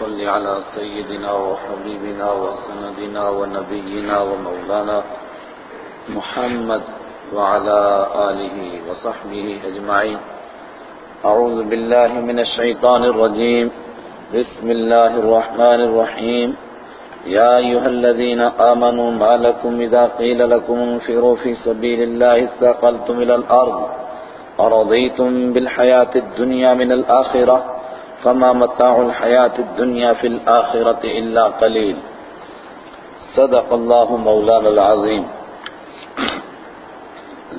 صل على سيدنا وحبيبنا وسندنا ونبينا ومولانا محمد وعلى آله وصحبه أجمعين. أعوذ بالله من الشيطان الرجيم. بسم الله الرحمن الرحيم. يا أيها الذين آمنوا ما لكم إذا قيل لكم انفروا في سبيل الله استقلتم إلى الأرض أرضيتم بالحياة الدنيا من الآخرة فما متاع الحياة الدنيا في الآخرة إلا قليل صدق الله مولانا العظيم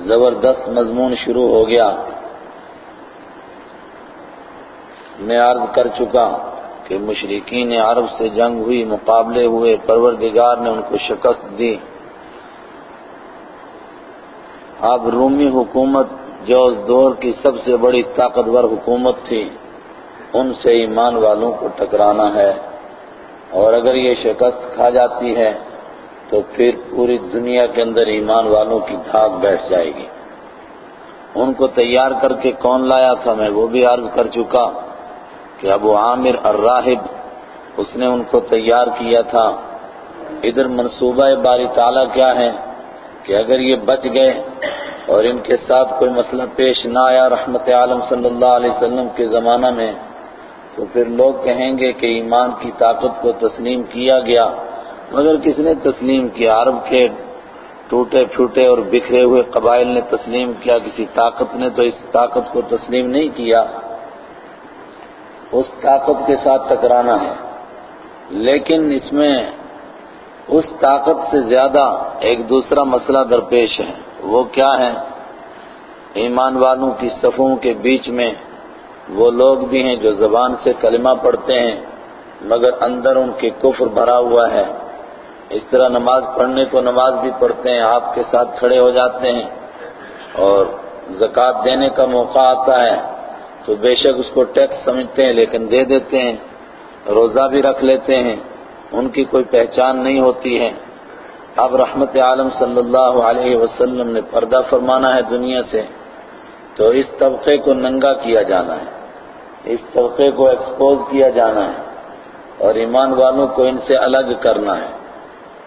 زبردست مضمون شروع ہو گیا. میں عرض کر چکا کہ مشرقین عرب سے جنگ ہوئی، مقابلے ہوئے، پروردگار نے ان کو شکست دی. اب رومی حکومت جو اس دور کی سب سے بڑی طاقتور حکومت تھی ان سے ایمان والوں کو ٹکرانا ہے۔ اور اگر یہ شکست کھا جاتی ہے، تو پھر پوری دنیا کے اندر ایمان والوں کی دھاک بیٹھ جائے گی۔ ان کو تیار کر کے کون لایا تھا؟ میں وہ بھی عرض کر چکا کہ ابو عامر الراہب، اس نے ان کو تیار کیا تھا۔ ادھر منصوبہ باری تعالیٰ کیا ہے کہ اگر یہ بچ گئے اور ان کے ساتھ کوئی مسئلہ پیش نہ آیا رحمت عالم صلی اللہ علیہ وسلم کے زمانہ میں تو پھر لوگ کہیں گے کہ ایمان کی طاقت کو تسلیم کیا گیا، مگر کس نے تسلیم کیا؟ عرب کے ٹوٹے پھوٹے اور بکھرے ہوئے قبائل نے تسلیم کیا، کسی طاقت نے تو اس طاقت کو تسلیم نہیں کیا۔ اس طاقت کے ساتھ ٹکرانا ہے، لیکن اس میں اس طاقت سے زیادہ ایک دوسرا مسئلہ درپیش ہے۔ وہ کیا ہے؟ ایمان والوں کی صفوں کے بیچ میں وہ لوگ بھی ہیں جو زبان سے کلمہ پڑھتے ہیں، مگر اندر ان کے کفر بھرا ہوا ہے۔ اس طرح نماز پڑھنے کو نماز بھی پڑھتے ہیں، آپ کے ساتھ کھڑے ہو جاتے ہیں اور زکوٰۃ دینے کا موقع آتا ہے۔ تو بے شک اس کو ٹیکس سمجھتے ہیں، لیکن دے دیتے ہیں، روزہ بھی رکھ لیتے ہیں۔ ان کی کوئی پہچان نہیں ہوتی ہے۔ اب رحمت عالم صلی اللہ علیہ وسلم نے پردہ فرمانا ہے دنیا سے، تو اس طبقے کو ننگا کیا جانا ہے۔ اس طبقے کو ایکسپوز کیا جانا ہے اور ایمان والوں کو ان سے الگ کرنا ہے۔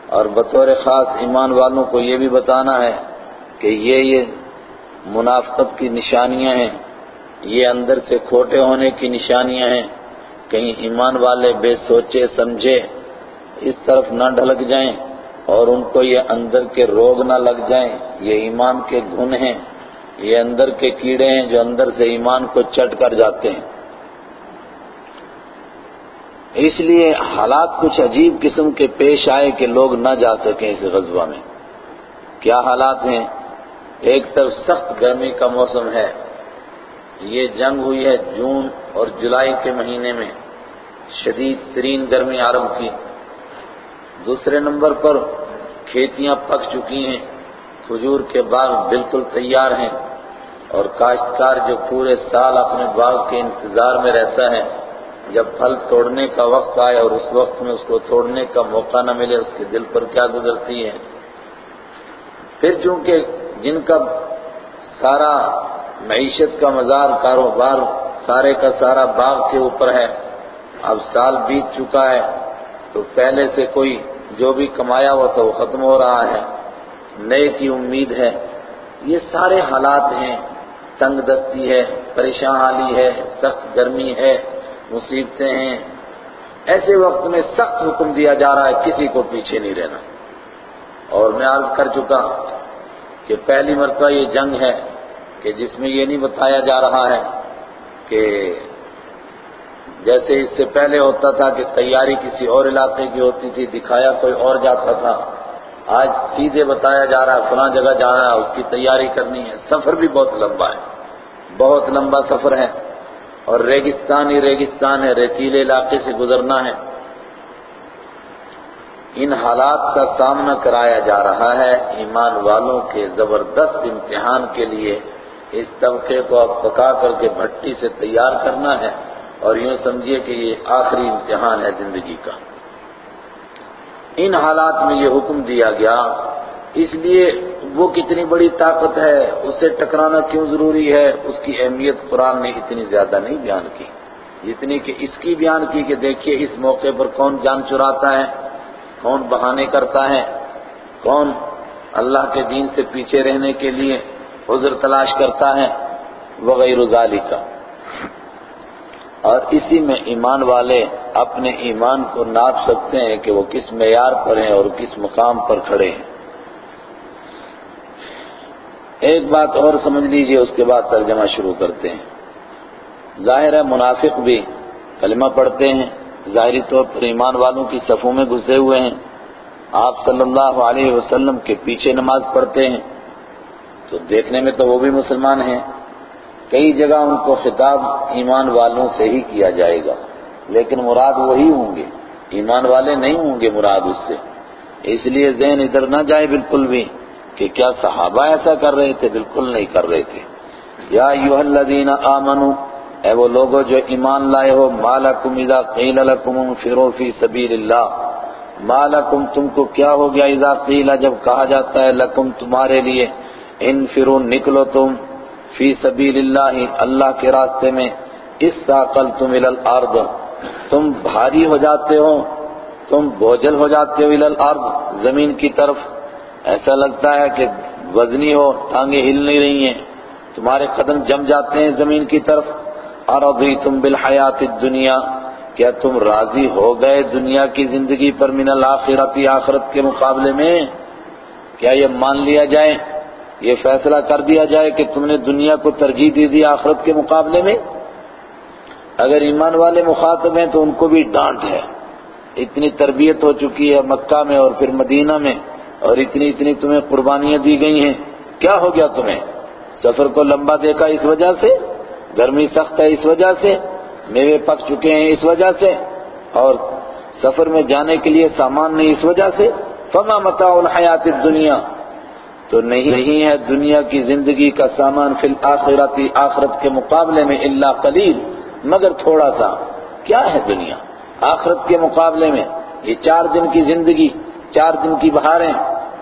اور بطور خاص ایمان والوں کو یہ بھی بتانا ہے کہ یہ یہ منافقت کی نشانیاں ہیں۔ یہ اندر سے کھوٹے ہونے کی نشانیاں ہیں۔ کہیں ایمان والے بے سوچے، سمجھے اس طرف نہ ڈھلک جائیں اور ان کو یہ اندر کے روگ نہ لگ جائیں۔ یہ ایمان کے گن ہیں۔ یہ اندر کے کیڑے ہیں جو اندر سے ایمان کو چٹ کر جاتے ہیں۔ اس لیے حالات کچھ عجیب قسم کے پیش آئے کہ لوگ نہ جا سکیں اس غزوہ میں۔ کیا حالات ہیں؟ ایک طرف سخت گرمی کا موسم ہے۔ یہ جنگ ہوئی ہے جون اور جولائی کے مہینے میں۔ شدید ترین گرمی عرب کی۔ دوسرے نمبر پر کھیتیاں پک چکی ہیں۔ کھجور کے باغ بالکل تیار ہیں اور کاشتکار جو پورے سال اپنے باغ کے انتظار میں رہتا ہے جب پھل توڑنے کا وقت آئے اور اس وقت میں اس کو توڑنے کا موقع نہ ملے، اس کے دل پر کیا گزرتی ہے پھر چونکہ جن کا سارا معیشت کا مزار، کاروبار سارے کا سارا باغ کے اوپر ہے، اب سال بیت چکا ہے، تو پہلے سے کوئی جو بھی کمایا ہوا تھا وہ ختم ہو رہا ہے، نئے کی امید ہے۔ یہ سارے حالات ہیں، تنگ دستی ہے، پریشان حالی ہے، سخت گرمی ہے۔ مصیبتیں ہیں۔ ایسے وقت میں سخت حکم دیا جا رہا ہے، کسی کو پیچھے نہیں رہنا۔ اور میں عرض کر چکا کہ پہلی مرتبہ یہ جنگ ہے کہ جس میں یہ نہیں بتایا جا رہا ہے کہ جیسے اس سے پہلے ہوتا تھا کہ تیاری کسی اور علاقے کی ہوتی تھی، دکھایا کوئی اور جاتا تھا۔ آج سیدھے بتایا جا رہا ہے، فلاں جگہ جانا ہے، اس کی تیاری کرنی ہے۔ سفر بھی بہت لمبا ہے۔ بہت لمبا سفر ہے۔ اور ریگستان ہی ریگستان ہے، ریتیلے علاقے سے گزرنا ہے۔ ان حالات کا سامنا کرایا جا رہا ہے۔ ایمان والوں کے زبردست امتحان کے لیے اس طبقے کو اب پکا کر کے بھٹی سے تیار کرنا ہے۔ اور یوں سمجھیے کہ یہ آخری امتحان ہے زندگی کا۔ ان حالات میں یہ حکم دیا گیا۔ اس لیے وہ کتنی بڑی طاقت ہے اس سے ٹکرانا کیوں ضروری ہے؟ اس کی اہمیت قرآن نے اتنی زیادہ نہیں بیان کی۔ جتنی کہ اس کی بیان کی کہ دیکھیے اس موقع پر کون جان چراتا ہے، کون بہانے کرتا ہے، کون اللہ کے دین سے پیچھے رہنے کے لیے عذر تلاش کرتا ہے وغیرہ ذالک۔ کا اور اسی میں ایمان والے اپنے ایمان کو ناپ سکتے ہیں کہ وہ کس معیار پر ہیں اور کس مقام پر کھڑے ہیں۔ ایک بات اور سمجھ لیجیے، اس کے بعد ترجمہ شروع کرتے ہیں۔ ظاہر ہے منافق بھی کلمہ پڑھتے ہیں، ظاہری طور پر ایمان والوں کی صفوں میں گھسے ہوئے ہیں۔ آپ صلی اللہ علیہ وسلم کے پیچھے نماز پڑھتے ہیں، تو دیکھنے میں تو وہ بھی مسلمان ہیں۔ کئی جگہ ان کو خطاب ایمان والوں سے ہی کیا جائے گا، لیکن مراد وہی ہوں گے۔ ایمان والے نہیں ہوں گے مراد اس سے۔ اس لیے ذہن ادھر نہ جائے بالکل بھی۔ کہ کیا صحابہ ایسا کر رہے تھے؟ بالکل نہیں کر رہے تھے۔ یا ایوہ الذین آمنوا اے وہ لوگوں جو ایمان لائے ہو مالکم اذا قیل لکم انفروا فی سبیل اللہ مالکم تم کو کیا ہو گیا؟ اذا قیل جب کہا جاتا ہے لکم تمہارے لیے۔ انفروا، نکلو تم فی سبیل اللہ اللہ کے راستے میں۔ اس ساقل تم الارض تم بھاری ہو جاتے ہو، تم بوجھل ہو جاتے ہو الارض زمین کی طرف۔ ایسا لگتا ہے کہ وزنی ہو، ٹانگیں ہل نہیں رہی ہیں۔ تمہارے قدم جم جاتے ہیں زمین کی طرف۔ ارضیتم بالحیات الدنیا کیا تم راضی ہو گئے دنیا کی زندگی پر من الاخرت آخرت کے مقابلے میں؟ کیا یہ مان لیا جائے؟ یہ فیصلہ کر دیا جائے کہ تم نے دنیا کو ترجیح دی دی آخرت کے مقابلے میں؟ اگر ایمان والے مخاطب ہیں تو ان کو بھی ڈانٹ ہے۔ اتنی تربیت ہو چکی ہے مکہ میں اور پھر مدینہ میں۔ اور اتنی اتنی تمہیں قربانیاں دی گئی ہیں۔ کیا ہو گیا تمہیں؟ سفر کو لمبا دیکھا اس وجہ سے؟ گرمی سخت ہے اس وجہ سے؟ میوے پک چکے ہیں اس وجہ سے؟ اور سفر میں جانے کے لیے سامان نہیں اس وجہ سے؟ فما متاع الحیات الدنیا۔ تو نہیں ہے دنیا کی زندگی کا سامان فی الاخرتی آخرت کے مقابلے میں اللہ قلیل، مگر تھوڑا سا۔ کیا ہے دنیا؟ آخرت کے مقابلے میں یہ چار دن کی زندگی، چار دن کی بہاریں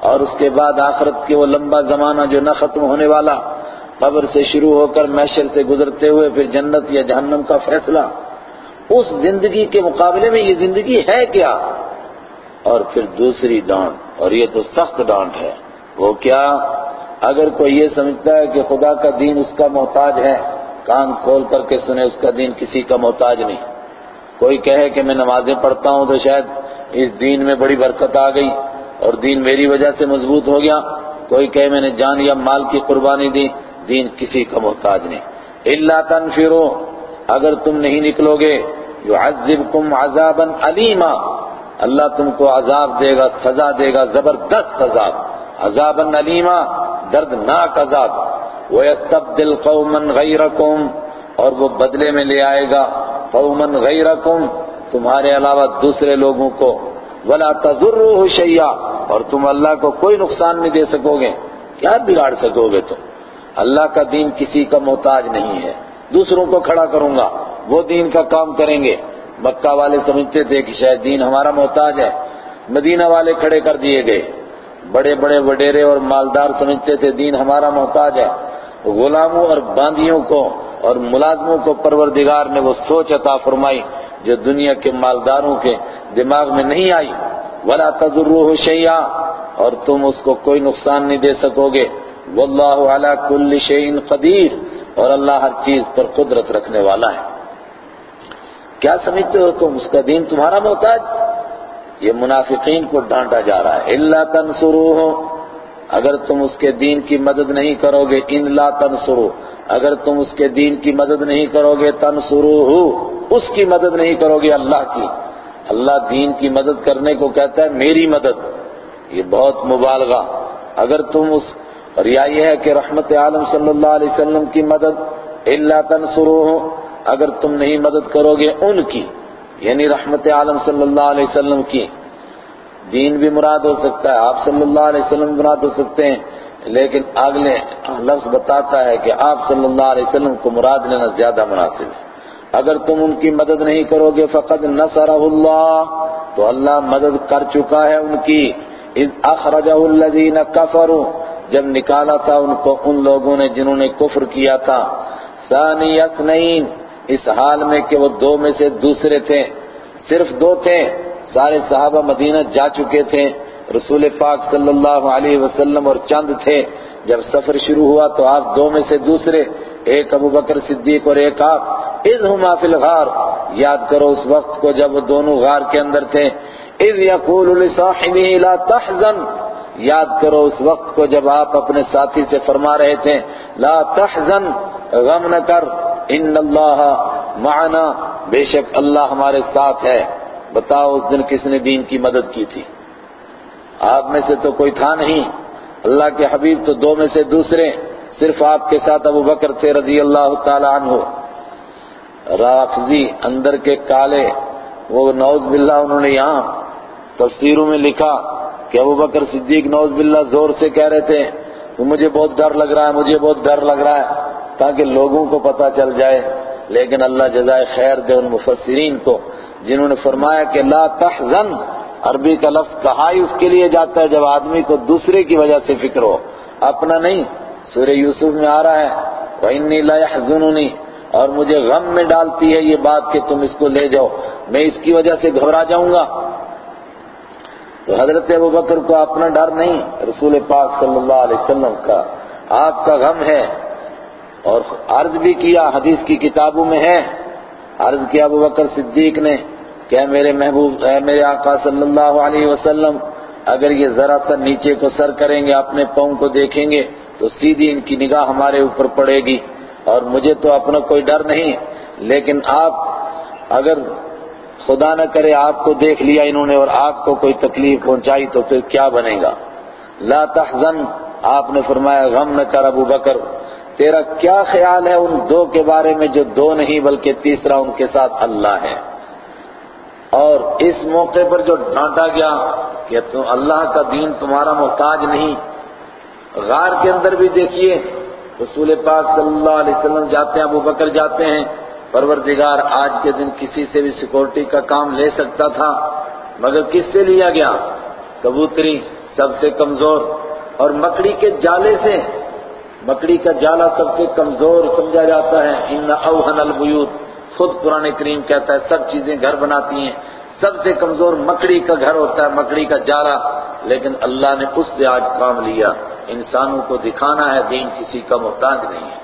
اور اس کے بعد آخرت کے وہ لمبا زمانہ جو نہ ختم ہونے والا، قبر سے شروع ہو کر محشر سے گزرتے ہوئے پھر جنت یا جہنم کا فیصلہ۔ اس زندگی کے مقابلے میں یہ زندگی ہے کیا؟ اور پھر دوسری ڈانٹ، اور یہ تو سخت ڈانٹ ہے۔ وہ کیا؟ اگر کوئی یہ سمجھتا ہے کہ خدا کا دین اس کا محتاج ہے، کان کھول کر کے سنے اس کا دین کسی کا محتاج نہیں۔ کوئی کہے کہ میں نمازیں پڑھتا ہوں تو شاید اس دین میں بڑی برکت آ گئی۔ اور دین میری وجہ سے مضبوط ہو گیا۔ کوئی کہے میں نے جان یا مال کی قربانی دی، دین کسی کا محتاج نہیں۔ اللہ تنفرو، اگر تم نہیں نکلو گے یعذبکم عذابا علیما اللہ تم کو عذاب دے گا، سزا دے گا، زبردست عذاب۔ عذابا علیما دردناک عذاب۔ وَيَسْتَبْدِلْ قَوْمًا غَيْرَكُمْ، اور وہ بدلے میں لے آئے گا۔ قومن غیرکم تمہارے علاوہ دوسرے لوگوں کو۔ ولا تضروا شيئا۔ اور تم اللہ کو کوئی نقصان نہیں دے سکو گے کیا بگاڑ سکو گے تم اللہ کا دین کسی کا محتاج نہیں ہے۔ دوسروں کو کھڑا کروں گا۔ وہ دین کا کام کریں گے۔ مکہ والے سمجھتے تھے کہ شاید دین ہمارا محتاج ہے۔ مدینہ والے کھڑے کر دیے گئے۔ بڑے بڑے وڈیرے اور مالدار سمجھتے تھے دین ہمارا محتاج ہے۔ غلاموں اور باندیوں کو اور ملازموں کو پروردگار نے وہ سوچ عطا فرمائی۔ جو دنیا کے مالداروں کے دماغ میں نہیں آئی، ولا تضروه شيئا، اور تم اس کو کوئی نقصان نہیں دے سکو گے۔ واللہ علی کل شیء قدیر اور اللہ ہر چیز پر قدرت رکھنے والا ہے۔ کیا سمجھتے ہو تم؟ اس کا دین تمہارا محتاج؟ یہ منافقین کو ڈانٹا جا رہا ہے۔ اللہ تنصروه اگر تم اس کے دین کی مدد نہیں کرو گے ان لا تنصرو۔ اگر تم اس کے دین کی مدد نہیں کرو گے تنصروه اس کی مدد نہیں کرو گے اللہ کی۔ اللہ دین کی مدد کرنے کو کہتا ہے، میری مدد۔ یہ بہت مبالغہ۔ اگر تم اس، اور یہ ہے کہ رحمت عالم صلی اللہ علیہ وسلم کی مدد اللہ تنصروه اگر تم نہیں مدد کرو گے ان کی یعنی رحمت عالم صلی اللہ علیہ وسلم کی۔ دین بھی مراد ہو سکتا ہے، آپ صلی اللہ علیہ وسلم مراد ہو سکتے ہیں، لیکن اگلے لفظ بتاتا ہے کہ آپ صلی اللہ علیہ وسلم کو مراد لینا زیادہ مناسب ہے۔ اگر تم ان کی مدد نہیں کرو گے، فقد نصرہ اللہ، تو اللہ مدد کر چکا ہے ان کی۔ اذ اخرجہ الذین کفروا، جب نکالا تھا ان کو، ان لوگوں نے جنہوں نے کفر کیا تھا۔ ثانی اثنین، اس حال میں کہ وہ دو میں سے دوسرے تھے، صرف دو تھے۔ سارے صحابہ مدینہ جا چکے تھے، رسول پاک صلی اللہ علیہ وسلم اور چند تھے۔ جب سفر شروع ہوا تو آپ دو میں سے دوسرے، ایک ابو بکر صدیق اور ایک آپ، اذ ہما فی الغار۔ یاد کرو اس وقت کو جب وہ دونوں غار کے اندر تھے۔ اذ یقول لا تحزن۔ یاد کرو اس وقت کو جب آپ اپنے ساتھی سے فرما رہے تھے، لا تحزن، غم نہ کر، ان اللہ معنا بے شک اللہ ہمارے ساتھ ہے۔ بتاؤ اس دن کس نے دین کی مدد کی تھی؟ آپ میں سے تو کوئی تھا نہیں۔ اللہ کے حبیب تو دو میں سے دوسرے۔ صرف آپ کے ساتھ ابو بکر تھے رضی اللہ تعالی عنہ۔ رافضی اندر کے کالے، وہ نوز باللہ انہوں نے یہاں تفسیروں میں لکھا کہ ابو بکر صدیق نوز باللہ زور سے کہہ رہے تھے کہ مجھے بہت ڈر لگ رہا ہے، مجھے بہت ڈر لگ رہا ہے تاکہ لوگوں کو پتا چل جائے۔ لیکن اللہ جزائے خیر دے ان مفسرین کو۔ جنہوں نے فرمایا کہ لا تحزن، عربی کا لفظ کہائی اس کے لیے جاتا ہے جب آدمی کو دوسرے کی وجہ سے فکر ہو۔ اپنا نہیں، سورہ یوسف میں آ رہا ہے۔ وَإِنِّي لَا يَحْزُنُنِي اور مجھے غم میں ڈالتی ہے یہ بات کہ تم اس کو لے جاؤ۔ میں اس کی وجہ سے گھبرا جاؤں گا۔ تو حضرت ابو بکر کو اپنا ڈر نہیں، رسول پاک صلی اللہ علیہ وسلم کا آپ کا غم ہے اور عرض بھی کیا، حدیث کی کتابوں میں ہے۔ عرض کیا ابو بکر صدیق نے کہ میرے محبوب، اے میرے آقا صلی اللہ علیہ وسلم، اگر یہ ذرا سا نیچے کو سر کریں گے، اپنے پاؤں کو دیکھیں گے، تو سیدھی ان کی نگاہ ہمارے اوپر پڑے گی۔ اور مجھے تو اپنا کوئی ڈر نہیں، لیکن آپ اگر خدا نہ کرے آپ کو دیکھ لیا انہوں نے اور آپ کو کوئی تکلیف پہنچائی، تو پھر کیا بنے گا؟ لا تحزن، آپ نے فرمایا، غم نہ کر ابو بکر تیرا کیا خیال ہے ان دو کے بارے میں جو دو نہیں بلکہ تیسرا ان کے ساتھ اللہ ہے؟ اور اس موقع پر جو ڈانٹا گیا کہ تم اللہ کا دین تمہارا محتاج نہیں، غار کے اندر بھی دیکھیے، رسول پاک صلی اللہ علیہ وسلم جاتے ہیں، ابو بکر جاتے ہیں، پروردگار آج کے دن کسی سے بھی سیکورٹی کا کام لے سکتا تھا، مگر کس سے لیا گیا؟ کبوتری سب سے کمزور اور مکڑی کے جالے سے مکڑی کا جالا سب سے کمزور سمجھا جاتا ہے۔ ان اوہن البیوت۔ خود قرآن کریم کہتا ہے، سب چیزیں گھر بناتی ہیں۔ سب سے کمزور مکڑی کا گھر ہوتا ہے، مکڑی کا جالا۔ لیکن اللہ نے اس سے آج کام لیا۔ انسانوں کو دکھانا ہے، دین کسی کا محتاج نہیں ہے۔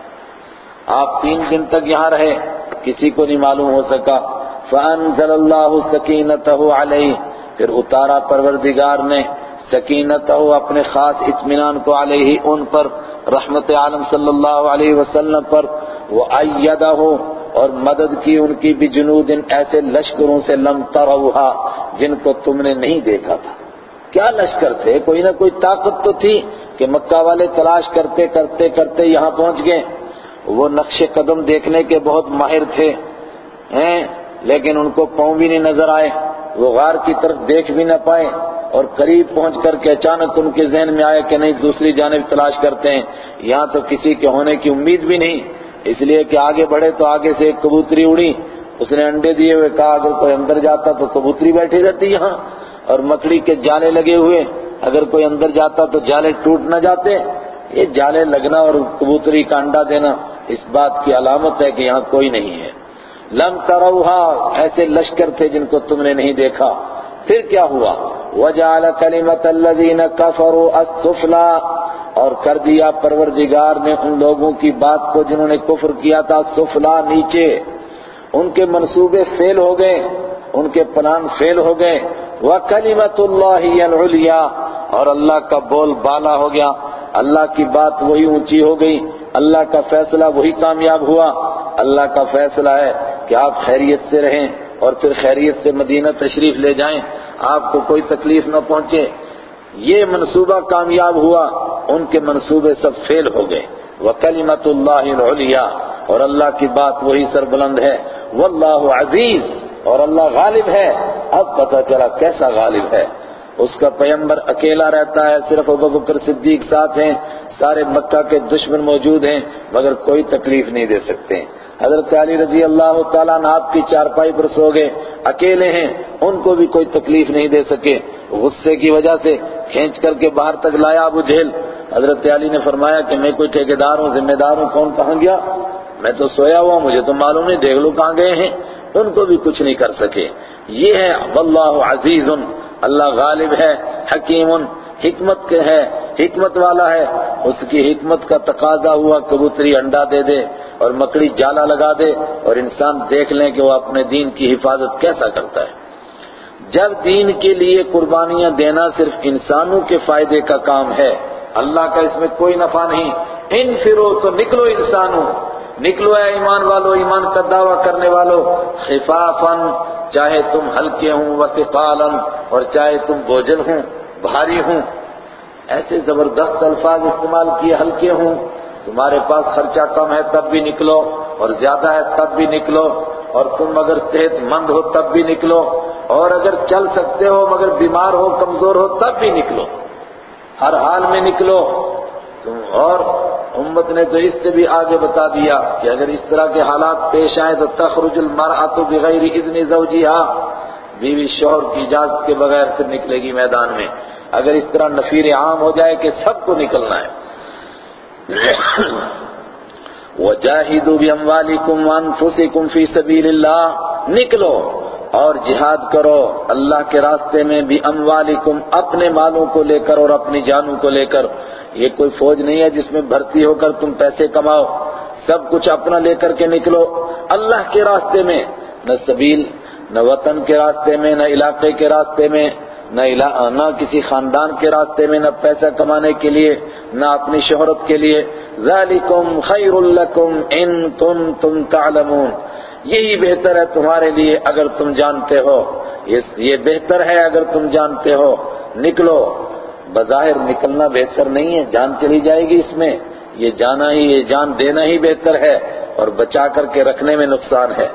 آپ تین دن تک یہاں رہے، کسی کو نہیں معلوم ہو سکا۔ فَأَنزَلَ اللَّهُ سَكِينَتَهُ عَلَيْهِ۔ پھر اتارا پروردگار نے سکینتہ اپنے خاص اطمینان کو علیہ، ان پر۔ رحمت عالم صلی اللہ علیہ وسلم پر وہ ایدہ اور مدد کی ان کی بھی جنود ان ایسے لشکروں سے لم تروہا، جن کو تم نے نہیں دیکھا تھا۔ کیا لشکر تھے؟ کوئی نہ کوئی طاقت تو تھی کہ مکہ والے تلاش کرتے کرتے کرتے یہاں پہنچ گئے۔ وہ نقش قدم دیکھنے کے بہت ماہر تھے، ہیں، لیکن ان کو پاؤں بھی نہیں نظر آئے، وہ غار کی طرف دیکھ بھی نہ پائے۔ اور قریب پہنچ کر کے اچانک ان کے ذہن میں آیا کہ نہیں دوسری جانب تلاش کرتے ہیں۔ یہاں تو کسی کے ہونے کی امید بھی نہیں۔ اس لیے کہ آگے بڑھے تو آگے سے ایک کبوتری اڑی۔ اس نے انڈے دیے ہوئے، کہا اگر کوئی اندر جاتا تو کبوتری بیٹھی رہتی یہاں۔ اور مکڑی کے جالے لگے ہوئے۔ اگر کوئی اندر جاتا تو جالے ٹوٹ نہ جاتے۔ یہ جالے لگنا اور کبوتری کا انڈا دینا اس بات کی علامت ہے کہ یہاں کوئی نہیں ہے۔ لم تروہا، ایسے لشکر تھے جن کو تم نے نہیں دیکھا۔ پھر کیا ہوا؟ وجعل كلمة الذين كفروا السفلى اور کر دیا پروردگار نے ان لوگوں کی بات کو جنہوں نے کفر کیا تھا سفلا نیچے۔ ان کے منصوبے فیل ہو گئے، ان کے پلان فیل ہو گئے۔ وَكَلِمَةُ اللَّهِ الْعُلْيَا اور اللہ کا بول بالا ہو گیا۔ اللہ کی بات وہی اونچی ہو گئی۔ اللہ کا فیصلہ وہی کامیاب ہوا۔ اللہ کا فیصلہ ہے کہ آپ خیریت سے رہیں۔ اور پھر خیریت سے مدینہ تشریف لے جائیں، آپ کو کوئی تکلیف نہ پہنچے۔ یہ منصوبہ کامیاب ہوا، ان کے منصوبے سب فیل ہو گئے۔ وَكَلِمَةُ اللَّهِ الْعُلْيَا، اور اللہ کی بات وہی سربلند ہے۔ واللہ عزیز اور اللہ غالب ہے۔ اب پتہ چلا کیسا غالب ہے۔ اس کا پیمبر اکیلا رہتا ہے، صرف ابو بکر صدیق ساتھ ہیں، سارے مکہ کے دشمن موجود ہیں، مگر کوئی تکلیف نہیں دے سکتے۔ حضرت علی رضی اللہ تعالیٰ نے آپ کی چارپائی پر سو گئے، اکیلے ہیں، ان کو بھی کوئی تکلیف نہیں دے سکے۔ غصے کی وجہ سے کھینچ کر کے باہر تک لایا ابو جھیل حضرت علی نے فرمایا کہ میں کوئی ٹھیکیدار ہوں ذمہ دار ہوں کون کہاں گیا؟ میں تو سویا ہوا مجھے تو معلوم نہیں، دیکھ لو کہاں گئے ہیں۔ ان کو بھی کچھ نہیں کر سکے۔ یہ ہے، واللہ عزیز اللہ غالب ہے، حکیم، حکمت کے ہے، حکمت والا ہے۔ اس کی حکمت کا تقاضا ہوا کبوتری انڈا دے دے اور مکڑی جالا لگا دے اور انسان دیکھ لیں کہ وہ اپنے دین کی حفاظت کیسا کرتا ہے۔ جب دین کے لیے قربانیاں دینا صرف انسانوں کے فائدے کا کام ہے، اللہ کا اس میں کوئی نفع نہیں۔ ان فرو تو نکلو انسانوں۔ نکلو اے ایمان والو، ایمان کا دعویٰ کرنے والو خفافن چاہے تم ہلکے ہوں وثقالا اور چاہے تم بوجھل ہوں، بھاری ہوں۔ ایسے زبردست الفاظ استعمال کیے ہلکے ہوں، تمہارے پاس خرچہ کم ہے تب بھی نکلو، اور زیادہ ہے تب بھی نکلو، اور تم اگر صحت مند ہو تب بھی نکلو، اور اگر چل سکتے ہو مگر بیمار ہو، کمزور ہو تب بھی نکلو۔ ہر حال میں نکلو، تم اور امت نے تو اس سے بھی آگے بتا دیا کہ اگر اس طرح کے حالات پیش آئیں تو تخرج المرأة بغیر اذن زوجیہا بیوی شوہر کی اجازت کے بغیر پھر نکلے گی میدان میں۔ اگر اس طرح نفیر عام ہو جائے کہ سب کو نکلنا ہے۔ وَجَاهِدُوا بِأَمْوَالِكُمْ وَأَنفُسِكُمْ فِي سَبِيلِ اللَّهِ نکلو۔ اور جہاد کرو۔ اللہ کے راستے میں بھی اموالکم، اپنے مالوں کو لے کر اور اپنی جانوں کو لے کر۔ یہ کوئی فوج نہیں ہے جس میں بھرتی ہو کر تم پیسے کماؤ۔ سب کچھ اپنا لے کر کے نکلو۔ اللہ کے راستے میں، نہ سبیل، نہ وطن کے راستے میں، نہ علاقے کے راستے میں، نہ نہ کسی خاندان کے راستے میں، نہ پیسہ کمانے کے لیے، نہ اپنی شہرت کے لیے۔ ذالکم خیر لکم ان کنتم تعلمون۔ یہی بہتر ہے تمہارے لیے اگر تم جانتے ہو۔ یہ بہتر ہے اگر تم جانتے ہو۔ نکلو۔ بظاہر نکلنا بہتر نہیں ہے۔ جان چلی جائے گی اس میں۔ یہ جانا ہی، یہ جان دینا ہی بہتر ہے اور بچا کر کے رکھنے میں نقصان ہے۔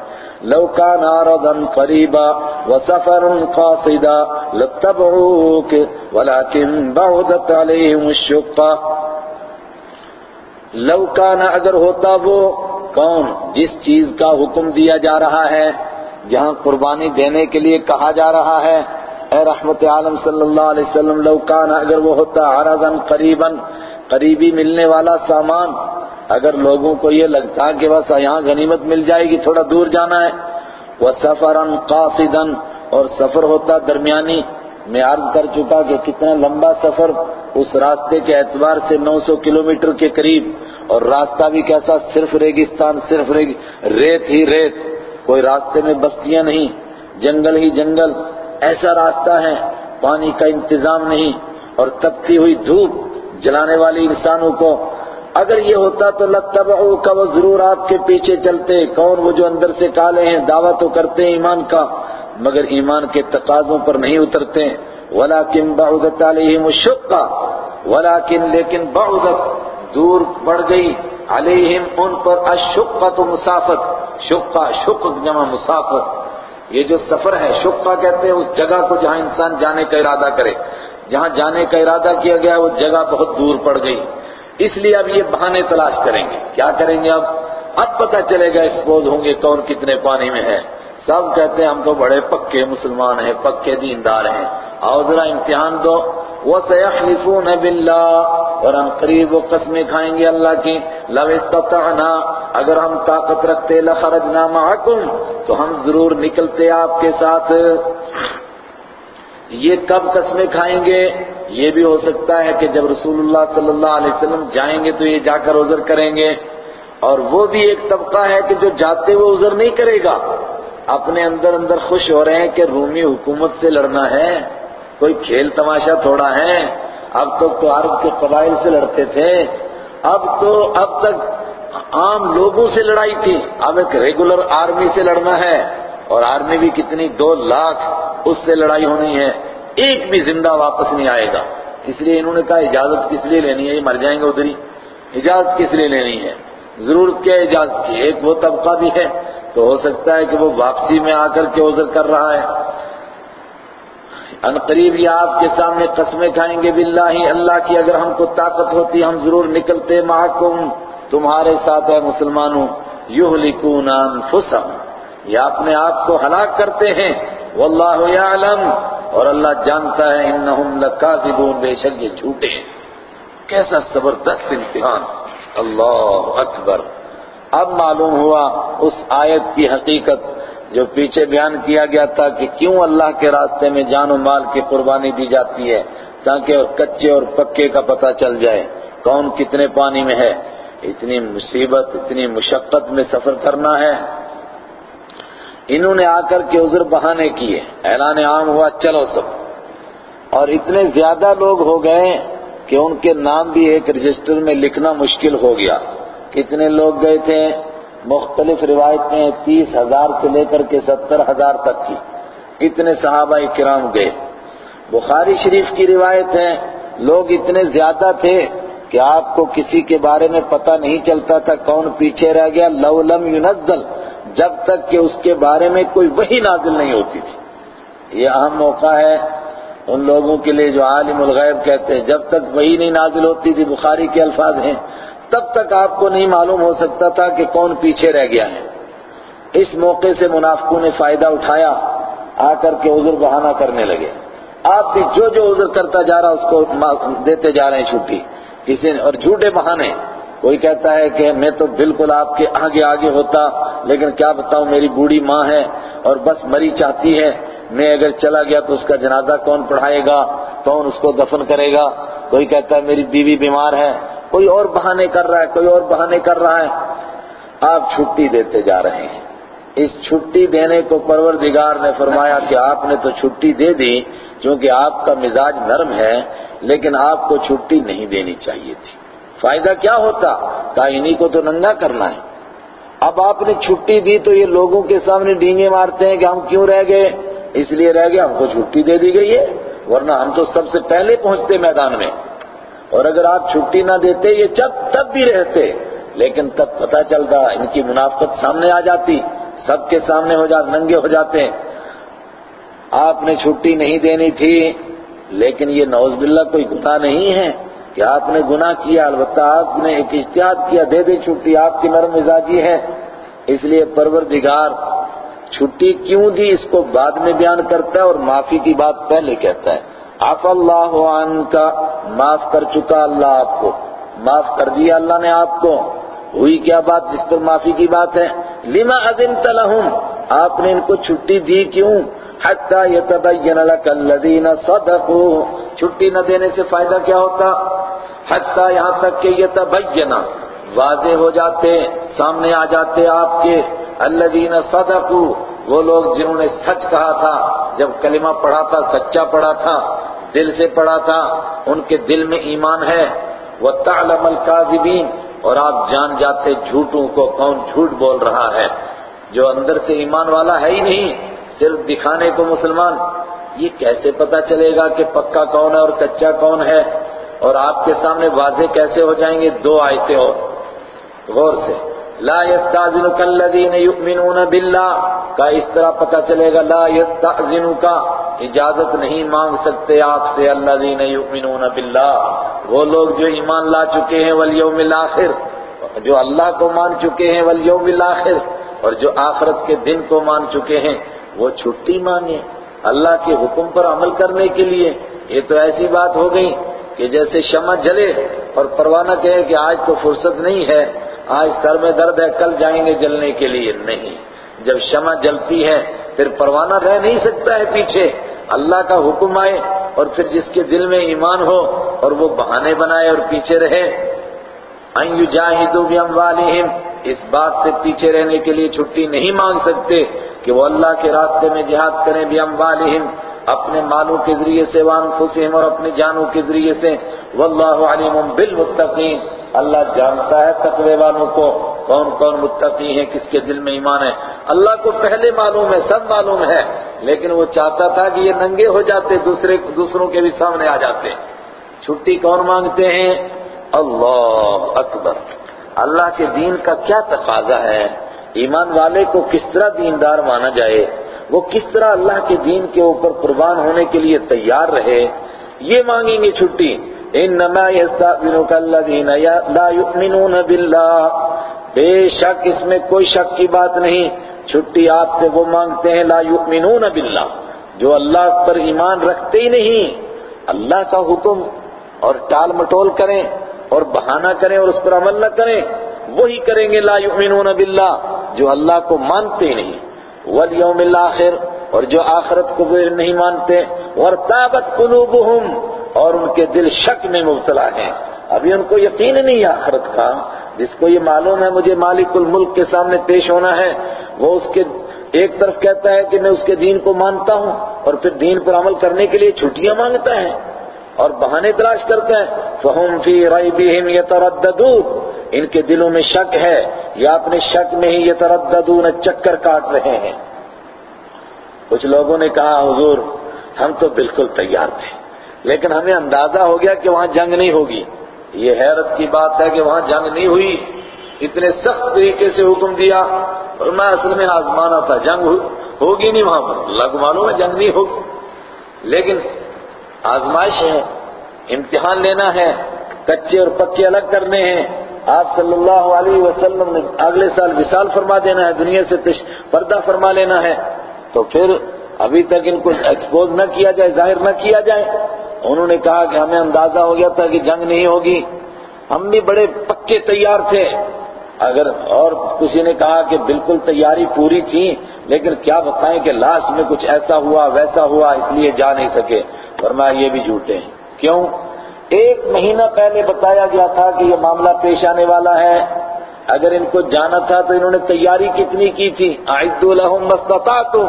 لو كان عرضا قريبا وسفر قاصدا لاتبعوك ولكن بعدت عليهم الشقة لو كان اگر ہوتا وہ کون جس چیز کا حکم دیا جا رہا ہے، جہاں قربانی دینے کے لیے کہا جا رہا ہے، اے رحمت عالم صلی اللہ علیہ وسلم، لو كان اگر وہ ہوتا عرضا قریبا، قریبی ملنے والا سامان، اگر لوگوں کو یہ لگتا کہ بس یہاں غنیمت مل جائے گی، تھوڑا دور جانا ہے۔ وہ سفر قاصدا، اور سفر ہوتا درمیانی میں عرض کر چکا کہ کتنا لمبا سفر اس راستے کے اعتبار سے نو سو کلومیٹر کے قریب، اور راستہ بھی کیسا صرف ریگستان، صرف ریت ہی ریت، کوئی راستے میں بستیاں نہیں، جنگل ہی جنگل، ایسا راستہ ہے، پانی کا انتظام نہیں، اور تپتی ہوئی دھوپ جلانے والی انسانوں کو، اگر یہ ہوتا تو لَتَّبَعُوا کا وہ ضرور آپ کے پیچھے چلتے، کون وہ جو اندر سے کالے ہیں، دعویٰ تو کرتے ہیں ایمان کا مگر ایمان کے تقاضوں پر نہیں اترتے۔ وَلَكِنْ بَعُدَتْ عَلَيْهِمُ الشُّقَّةِ وَلَكِنْ لیکن بعدت دور بڑھ گئی۔ علیہم ان پر اشقت مسافت، شقہ، شق جمع مسافت۔ یہ جو سفر ہے، شقہ کہتے ہیں، اس جگہ کو جہاں انسان جانے کا ارادہ کرے۔ جہاں جانے کا ارادہ کیا گیا، وہ جگہ بہت دور پڑ گئی۔ اس لیے اب یہ بہانے تلاش کریں گے۔ کیا کریں گے اب؟ اب پتہ چلے گا ایکسپوز ہوں گے کون کتنے پانی میں ہے۔ سب کہتے ہیں ہم تو بڑے پکے مسلمان ہیں، پکے دیندار ہیں۔ آؤ ذرا امتحان دو۔ وَسَيَحْلِفُونَ بِاللَّهِ، اور ہم قریب وہ قسمیں کھائیں گے اللہ کی۔ لَوْ اسْتَطَعْنَا، اگر ہم طاقت رکھتے، لَخَرَجْنَا مَعَكُمْ، تو ہم ضرور نکلتے آپ کے ساتھ۔ یہ کب قسمیں کھائیں گے؟ یہ بھی ہو سکتا ہے کہ جب رسول اللہ صلی اللہ علیہ وسلم جائیں گے تو یہ جا کر عذر کریں گے۔ اور وہ بھی ایک طبقہ ہے کہ جو جاتے ہوئے عذر نہیں کرے گا۔ اپنے اندر اندر خوش ہو رہے ہیں کہ رومی حکومت سے لڑنا ہے، کوئی کھیل تماشا تھوڑا ہے۔ اب تک تو عرب کے قبائل سے لڑتے تھے۔ اب تو، اب تک عام لوگوں سے لڑائی تھی۔ اب ایک ریگولر آرمی سے لڑنا ہے۔ اور آرمی بھی کتنی، دو لاکھ اس سے لڑائی ہونی ہے۔ ایک بھی زندہ واپس نہیں آئے گا۔ اس لیے انہوں نے کہا، اجازت کس لیے لینی ہے؟ یہ مر جائیں گے ادھر ہی۔ اجازت کس لیے لینی ہے؟ ضرورت کیا اجازت کی؟ ایک وہ طبقہ بھی ہے۔ تو ہو سکتا ہے کہ وہ واپسی میں آ کر کے عذر کر رہا ہے۔ ان قریب یہ آپ کے سامنے قسمیں کھائیں گے، باللہ اللہ کی اگر ہم کو طاقت ہوتی، ہم ضرور نکلتے محکم تمہارے ساتھ ہے مسلمانوں، یہلکون انفسهم یہ اپنے آپ کو ہلاک کرتے ہیں۔ واللہ یعلم۔ اور اللہ جانتا ہے، انہم لکاذبون۔ بے شک یہ جھوٹے ہیں۔ کیسا زبردست امتحان۔ اللہ اکبر۔ اب معلوم ہوا اس آیت کی حقیقت جو پیچھے بیان کیا گیا تھا کہ کیوں اللہ کے راستے میں جان و مال کی قربانی دی جاتی ہے تاکہ کچے اور پکے کا پتہ چل جائے کون کتنے پانی میں ہے۔ اتنی مصیبت، اتنی مشقت میں سفر کرنا ہے۔ انہوں نے آ کر کے عذر بہانے کیے۔ اعلان عام ہوا، چلو سب۔ اور اتنے زیادہ لوگ ہو گئے کہ ان کے نام بھی ایک رجسٹر میں لکھنا مشکل ہو گیا۔ کتنے لوگ گئے تھے؟ مختلف روایتیں تیس ہزار سے لے کر کے ستر ہزار تک کی اتنے صحابہ کرام گئے۔ بخاری شریف کی روایت ہے، لوگ اتنے زیادہ تھے کہ آپ کو کسی کے بارے میں پتہ نہیں چلتا تھا کون پیچھے رہ گیا۔ لو لم ينزل جب تک کہ اس کے بارے میں کوئی وہی نازل نہیں ہوتی تھی۔ یہ اہم موقع ہے ان لوگوں کے لیے جو عالم الغیب کہتے ہیں۔ جب تک وہی نہیں نازل ہوتی تھی، بخاری کے الفاظ ہیں۔ تب تک آپ کو نہیں معلوم ہو سکتا تھا کہ کون پیچھے رہ گیا ہے۔ اس موقع سے منافقوں نے فائدہ اٹھایا، آ کر کے عذر بہانہ کرنے لگے۔ آپ بھی جو جو عذر کرتا جا رہا، اس کو دیتے جا رہے ہیں چھٹی۔ کسی اور جھوٹے بہانے۔ کوئی کہتا ہے کہ میں تو بالکل آپ کے آگے آگے ہوتا، لیکن کیا بتاؤں، میری بوڑھی ماں ہے اور بس مری چاہتی ہے۔ میں اگر چلا گیا تو اس کا جنازہ کون پڑھائے گا؟ کون اس کو دفن کرے گا؟ کوئی کہتا ہے میری بیوی بیمار ہے کوئی اور بہانے کر رہا ہے، کوئی اور بہانے کر رہا ہے۔ آپ چھٹی دیتے جا رہے ہیں۔ اس چھٹی دینے کو پروردگار نے فرمایا کہ آپ نے تو چھٹی دے دی کیونکہ آپ کا مزاج نرم ہے، لیکن آپ کو چھٹی نہیں دینی چاہیے تھی۔ فائدہ کیا ہوتا؟ کہ انہی کو تو ننگا کرنا ہے۔ اب آپ نے چھٹی دی تو یہ لوگوں کے سامنے ڈینگے مارتے ہیں کہ ہم کیوں رہ گئے؟ اس لیے رہ گئے، ہم کو چھٹی دے دی گئی ہے۔ ورنہ ہم تو سب سے پہلے پہنچتے میدان میں۔ اور اگر آپ چھٹی نہ دیتے، یہ جب تب بھی رہتے۔ لیکن تب پتہ چلتا، ان کی منافقت سامنے آ جاتی، سب کے سامنے ہو جاتے ننگے ہو جاتے۔ آپ نے چھٹی نہیں دینی تھی، لیکن یہ نوز باللہ کوئی گناہ نہیں ہے کہ آپ نے گناہ کیا، البتہ آپ نے ایک اشتہاد کیا، دے دے چھٹی، آپ کی نرم مزاجی ہے۔ اس لیے پروردگار چھٹی کیوں دی، اس کو بعد میں بیان کرتا ہے اور معافی کی بات پہلے کہتا ہے۔ آپ اللہ عنہ کا معاف کر چکا اللہ آپ کو۔ معاف کر دیا اللہ نے آپ کو۔ ہوئی کیا بات جس پر معافی کی بات ہے؟ لما اذنت لهم آپ نے ان کو چھٹی دی کیوں؟ حتی یتبین لک الذین صدقوا چھٹی نہ دینے سے فائدہ کیا ہوتا؟ حتی یہاں تک کہ یتبین۔ واضح ہو جاتے، سامنے آ جاتے آپ کے۔ الذین صدقوا وہ لوگ جنہوں نے سچ کہا تھا، جب کلمہ پڑھا تھا، سچا پڑھا تھا۔ دل سے پڑھا تھا، ان کے دل میں ایمان ہے۔ وَتَعْلَمَ الْكَاذِبِينَ، اور آپ جان جاتے جھوٹوں کو کون جھوٹ بول رہا ہے۔ جو اندر سے ایمان والا ہے ہی نہیں، صرف دکھانے کو مسلمان۔ یہ کیسے پتا چلے گا کہ پکا کون ہے اور کچا کون ہے؟ اور آپ کے سامنے واضح کیسے ہو جائیں گے؟ دو آیتیں اور۔ غور سے۔ لا يستاذنك الذين يؤمنون بالله کا اس طرح پتا چلے گا، لا يستاذنك اجازت نہیں مانگ سکتے آپ سے الذين يؤمنون بالله۔ وہ لوگ جو ایمان لا چکے ہیں والیوم الاخر، جو اللہ کو مان چکے ہیں والیوم الاخر، اور جو آخرت کے دن کو مان چکے ہیں، وہ چھٹی مانگے اللہ کے حکم پر عمل کرنے کے لیے۔ یہ تو ایسی بات ہو گئی کہ جیسے شمع جلے اور پروانہ کہے کہ آج تو فرصت نہیں ہے آج سر میں درد ہے، کل جائیں گے جلنے کے لیے۔ نہیں۔ جب شمع جلتی ہے، پھر پروانہ رہ نہیں سکتا ہے پیچھے۔ اللہ کا حکم آئے اور پھر جس کے دل میں ایمان ہو اور وہ بہانے بنائے اور پیچھے رہے۔ ان یجاہدوا باموالہم اس بات سے پیچھے رہنے کے لیے چھٹی نہیں مانگ سکتے کہ وہ اللہ کے راستے میں جہاد کریں باموالہم اپنے مالوں کے ذریعے سے وانفسہم اور اپنے جانوں کے ذریعے سے، واللہ علیم بالمتقین۔ اللہ جانتا ہے تقوی والوں کو، کون کون متقی ہیں، کس کے دل میں ایمان ہے۔ اللہ کو پہلے معلوم ہے، سب معلوم ہے، لیکن وہ چاہتا تھا کہ یہ ننگے ہو جاتے، دوسرے، دوسروں کے بھی سامنے آ جاتے۔ چھٹی کون مانگتے ہیں؟ اللہ اکبر۔ اللہ کے دین کا کیا تقاضا ہے؟ ایمان والے کو کس طرح دیندار مانا جائے؟ وہ کس طرح اللہ کے دین کے اوپر قربان ہونے کے لیے تیار رہے، یہ مانگیں گے چھٹی۔ انما يستأذنك الذين لا يؤمنون بالله بے شک اس میں کوئی شک کی بات نہیں۔ چھٹی آپ سے وہ مانگتے ہیں، لا یؤمنون باللہ۔ جو اللہ پر ایمان رکھتے ہی نہیں۔ اللہ کا حکم اور ٹال مٹول کریں اور بہانہ کریں اور اس پر عمل نہ کریں۔ وہی کریں گے، لا یؤمنون باللہ۔ جو اللہ کو مانتے ہی نہیں۔ والیوم الاخر، اور جو آخرت کو وہ نہیں مانتے ورتابت قلوبہم، اور ان کے دل شک میں مبتلا ہیں۔ ابھی ان کو یقین نہیں آخرت کا۔ جس کو یہ معلوم ہے، مجھے مالک الملک کے سامنے پیش ہونا ہے۔ وہ اس کے ایک طرف کہتا ہے کہ میں اس کے دین کو مانتا ہوں، اور پھر دین پر عمل کرنے کے لیے چھٹیاں مانگتا ہے، اور بہانے تلاش کرتا ہے۔ فَهُمْ فِي رَيْبِهِمْ يَتَرَدَّدُونَ۔ ان کے دلوں میں شک ہے یا اپنے شک میں ہی يَتَرَدَّدُونَ چکر کاٹ رہے ہیں۔ کچھ لوگوں نے کہا، حضور، ہم تو بالکل تیار تھے، لیکن ہمیں اندازہ ہو گیا کہ وہاں جنگ نہیں ہوگی۔ یہ حیرت کی بات ہے کہ وہاں جنگ نہیں ہوئی۔ اتنے سخت طریقے سے حکم دیا اور میں اصل میں آزمانا تھا، جنگ ہوگی نہیں وہاں پر۔ اللہ کو معلوم ہے جنگ نہیں ہوگی۔ لیکن آزمائش ہے، امتحان لینا ہے، کچے اور پکے الگ کرنے ہیں۔ آپ صلی اللہ علیہ وسلم نے اگلے سال وصال فرما دینا ہے، دنیا سے پردہ فرما لینا ہے۔ تو پھر ابھی تک ان کو ایکسپوز نہ کیا جائے، ظاہر نہ کیا جائے۔ انہوں نے کہا کہ ہمیں اندازہ ہو گیا تھا کہ جنگ نہیں ہوگی۔ ہم بھی بڑے پکے تیار تھے۔ اگر اور کسی نے کہا کہ بالکل تیاری پوری تھی، لیکن کیا بتائیں کہ لاسٹ میں کچھ ایسا ہوا، ویسا ہوا، اس لیے جا نہیں سکے۔ فرمایا یہ بھی جھوٹے ہیں۔ کیوں؟ ایک مہینہ پہلے بتایا گیا تھا کہ یہ معاملہ پیش آنے والا ہے۔ اگر ان کو جانا تھا تو انہوں نے تیاری کتنی کی تھی؟ اعدوا لهم مستطعتم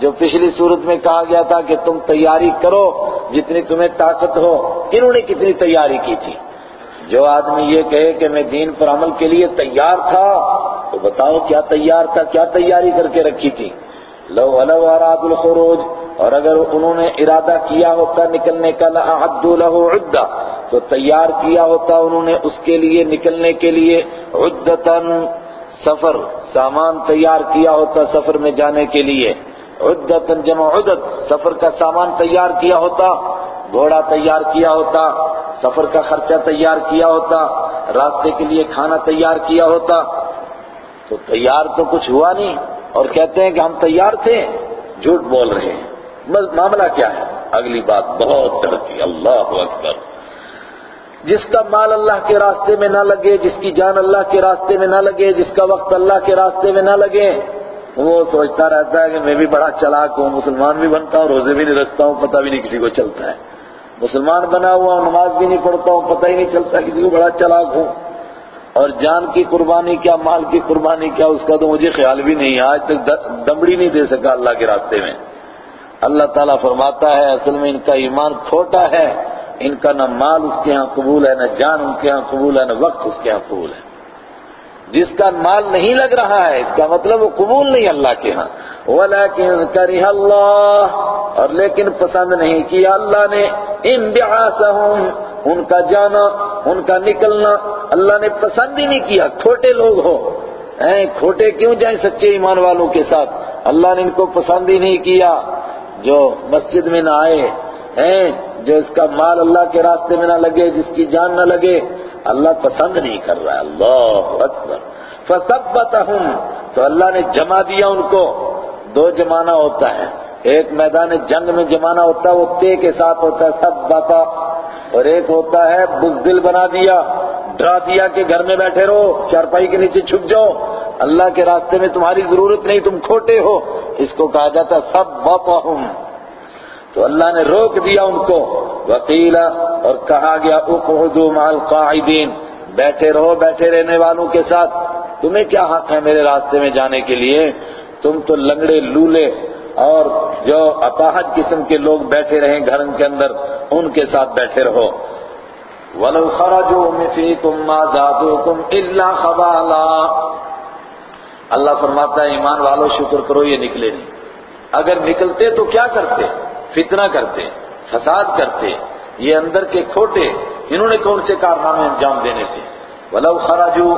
جو پچھلی صورت میں کہا گیا تھا کہ تم تیاری کرو جتنی تمہیں طاقت ہو، انہوں نے کتنی تیاری کی تھی؟ جو آدمی یہ کہے کہ میں دین پر عمل کے لیے تیار تھا، تو بتاؤ کیا تیار تھا، کیا تیاری کر کے رکھی تھی؟ لو الخروج اور اگر انہوں نے ارادہ کیا ہوتا نکلنے کا لعدوا له عدہ تو تیار کیا ہوتا انہوں نے اس کے لیے نکلنے کے لیے عدتن سفر، سامان تیار کیا ہوتا سفر میں جانے کے لیے۔ عدتن جمع عدت سفر کا سامان تیار کیا ہوتا، گھوڑا تیار کیا ہوتا، سفر کا خرچہ تیار کیا ہوتا، راستے کے لیے کھانا تیار کیا ہوتا۔ تو تیار تو کچھ ہوا نہیں، اور کہتے ہیں کہ ہم تیار تھے، جھوٹ بول رہے ہیں۔ معاملہ کیا ہے؟ اگلی بات، بہت ترقی، اللہ اکبر۔ جس کا مال اللہ کے راستے میں نہ لگے، جس کی جان اللہ کے راستے میں نہ لگے، جس کا وقت اللہ کے راستے میں نہ لگے، وہ سوچتا رہتا ہے کہ میں بھی بڑا چلاک ہوں، مسلمان بھی بنتا ہوں، روزے بھی نہیں رکھتا ہوں، پتہ بھی نہیں کسی کو چلتا ہے۔ مسلمان بنا ہوا ہوں، نماز بھی نہیں پڑھتا ہوں، پتہ ہی نہیں چلتا کسی کو بڑا چلاک ہوں۔ اور جان کی قربانی کیا، مال کی قربانی کیا، اس کا تو مجھے خیال بھی نہیں، آج تک دمڑی نہیں دے سکا اللہ کے راستے میں۔ اللہ تعالیٰ فرماتا ہے، اصل میں ان کا ایمان کھوٹا ہے۔ ان کا نہ مال اس کے ہاں قبول ہے، نہ جان ان کے ہاں قبول ہے، نہ وقت اس کے ہاں قبول ہے۔ جس کا مال نہیں لگ رہا ہے، اس کا مطلب وہ قبول نہیں اللہ کے ہاں۔ وَلَكِنْ كَرِهَ اللَّهِ۔ اور لیکن پسند نہیں کیا اللہ نے۔ انبعاثهم ان کا جانا، ان کا نکلنا۔ اللہ نے پسند ہی نہیں کیا۔ کھوٹے لوگ ہو۔ کھوٹے کیوں جائیں سچے ایمان والوں کے ساتھ؟ اللہ نے ان کو پسند ہی نہیں کیا۔ جو مسجد میں نہ آئے ہیں، جو اس کا مال اللہ کے راستے میں نہ لگے، جس کی جان نہ لگے، اللہ پسند نہیں کر رہا اللہ اکبر۔ فثبتہم تو اللہ نے جمع دیا ان کو۔ دو جمانا ہوتا ہے۔ ایک میدان جنگ میں جمانا ہوتا ہے، وہ تے کے ساتھ ہوتا ہے۔ سب باتا اور ایک ہوتا ہے، بزدل بنا دیا۔ ڈرا دیا کہ گھر میں بیٹھے رہو، چارپائی کے نیچے چھپ جاؤ۔ اللہ کے راستے میں تمہاری ضرورت نہیں، تم کھوٹے ہو۔ اس کو کہا جاتا سب باپاہم تو اللہ نے روک دیا ان کو۔ وکیلا اور کہا گیا اقعدوا مع القاعدین۔ بیٹھے رہو، بیٹھے رہنے والوں کے ساتھ۔ تمہیں کیا حق ہے میرے راستے میں جانے کے لیے؟ تم تو لنگڑے لولے اور جو اپاہج قسم کے لوگ بیٹھے رہیں گھر کے اندر، ان کے ساتھ بیٹھے رہو۔ وَلَوْ خَرَجُوا مِفِيكُمْ مَا زَادُوكُمْ إِلَّا خَبَالًا۔ اللہ فرماتا ہے، ایمان والو، شکر کرو، یہ نکلے نہیں۔ اگر نکلتے تو کیا کرتے؟ فتنہ کرتے، فساد کرتے۔ یہ اندر کے کھوٹے، انہوں نے کون سے کارنامے انجام دینے تھے؟ وَلَوْ خَرَجُوا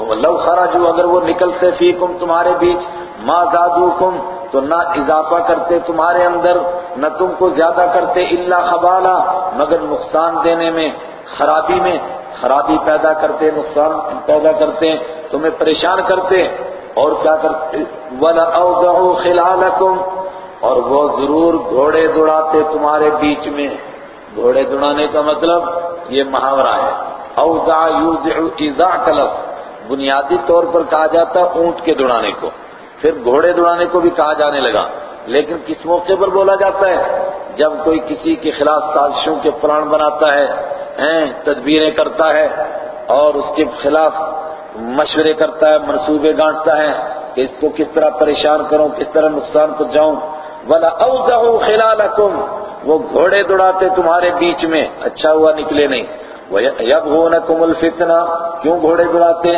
وَلَوْ خَرَجُوا، اگر وہ نکلتے فیکم تمہارے بیچ ما زادوکم، تو نہ اضافہ کرتے تمہارے اندر، نہ تم کو زیادہ کرتے الا خبالا، مگر نقصان دینے میں خرابی میں خرابی پیدا کرتے نقصان پیدا کرتے تمہیں پریشان کرتے اور کیا کرتے؟ وَلَأَوْضَعُوا خِلَالَكُمْ۔ اور وہ ضرور گھوڑے دوڑاتے تمہارے بیچ میں۔ گھوڑے دوڑانے کا مطلب یہ محاورہ ہے۔ اوضع یوضع اذا کلس بنیادی طور پر کہا جاتا اونٹ کے دوڑانے کو۔ پھر گھوڑے دوڑانے کو بھی کہا جانے لگا۔ لیکن کس موقع پر بولا جاتا ہے؟ جب کوئی کسی کے خلاف سازشوں کے پلان بناتا ہے تدبیریں کرتا ہے اور اس کے خلاف مشورے کرتا ہے، منصوبے گانٹتا ہے کہ اس کو کس طرح پریشان کروں، کس طرح نقصان کو جاؤں بلا او خلالکم وہ گھوڑے دوڑاتے تمہارے بیچ میں۔ اچھا ہوا نکلے نہیں۔ یبغونکم الفتنہ کیوں گھوڑے دوڑاتے؟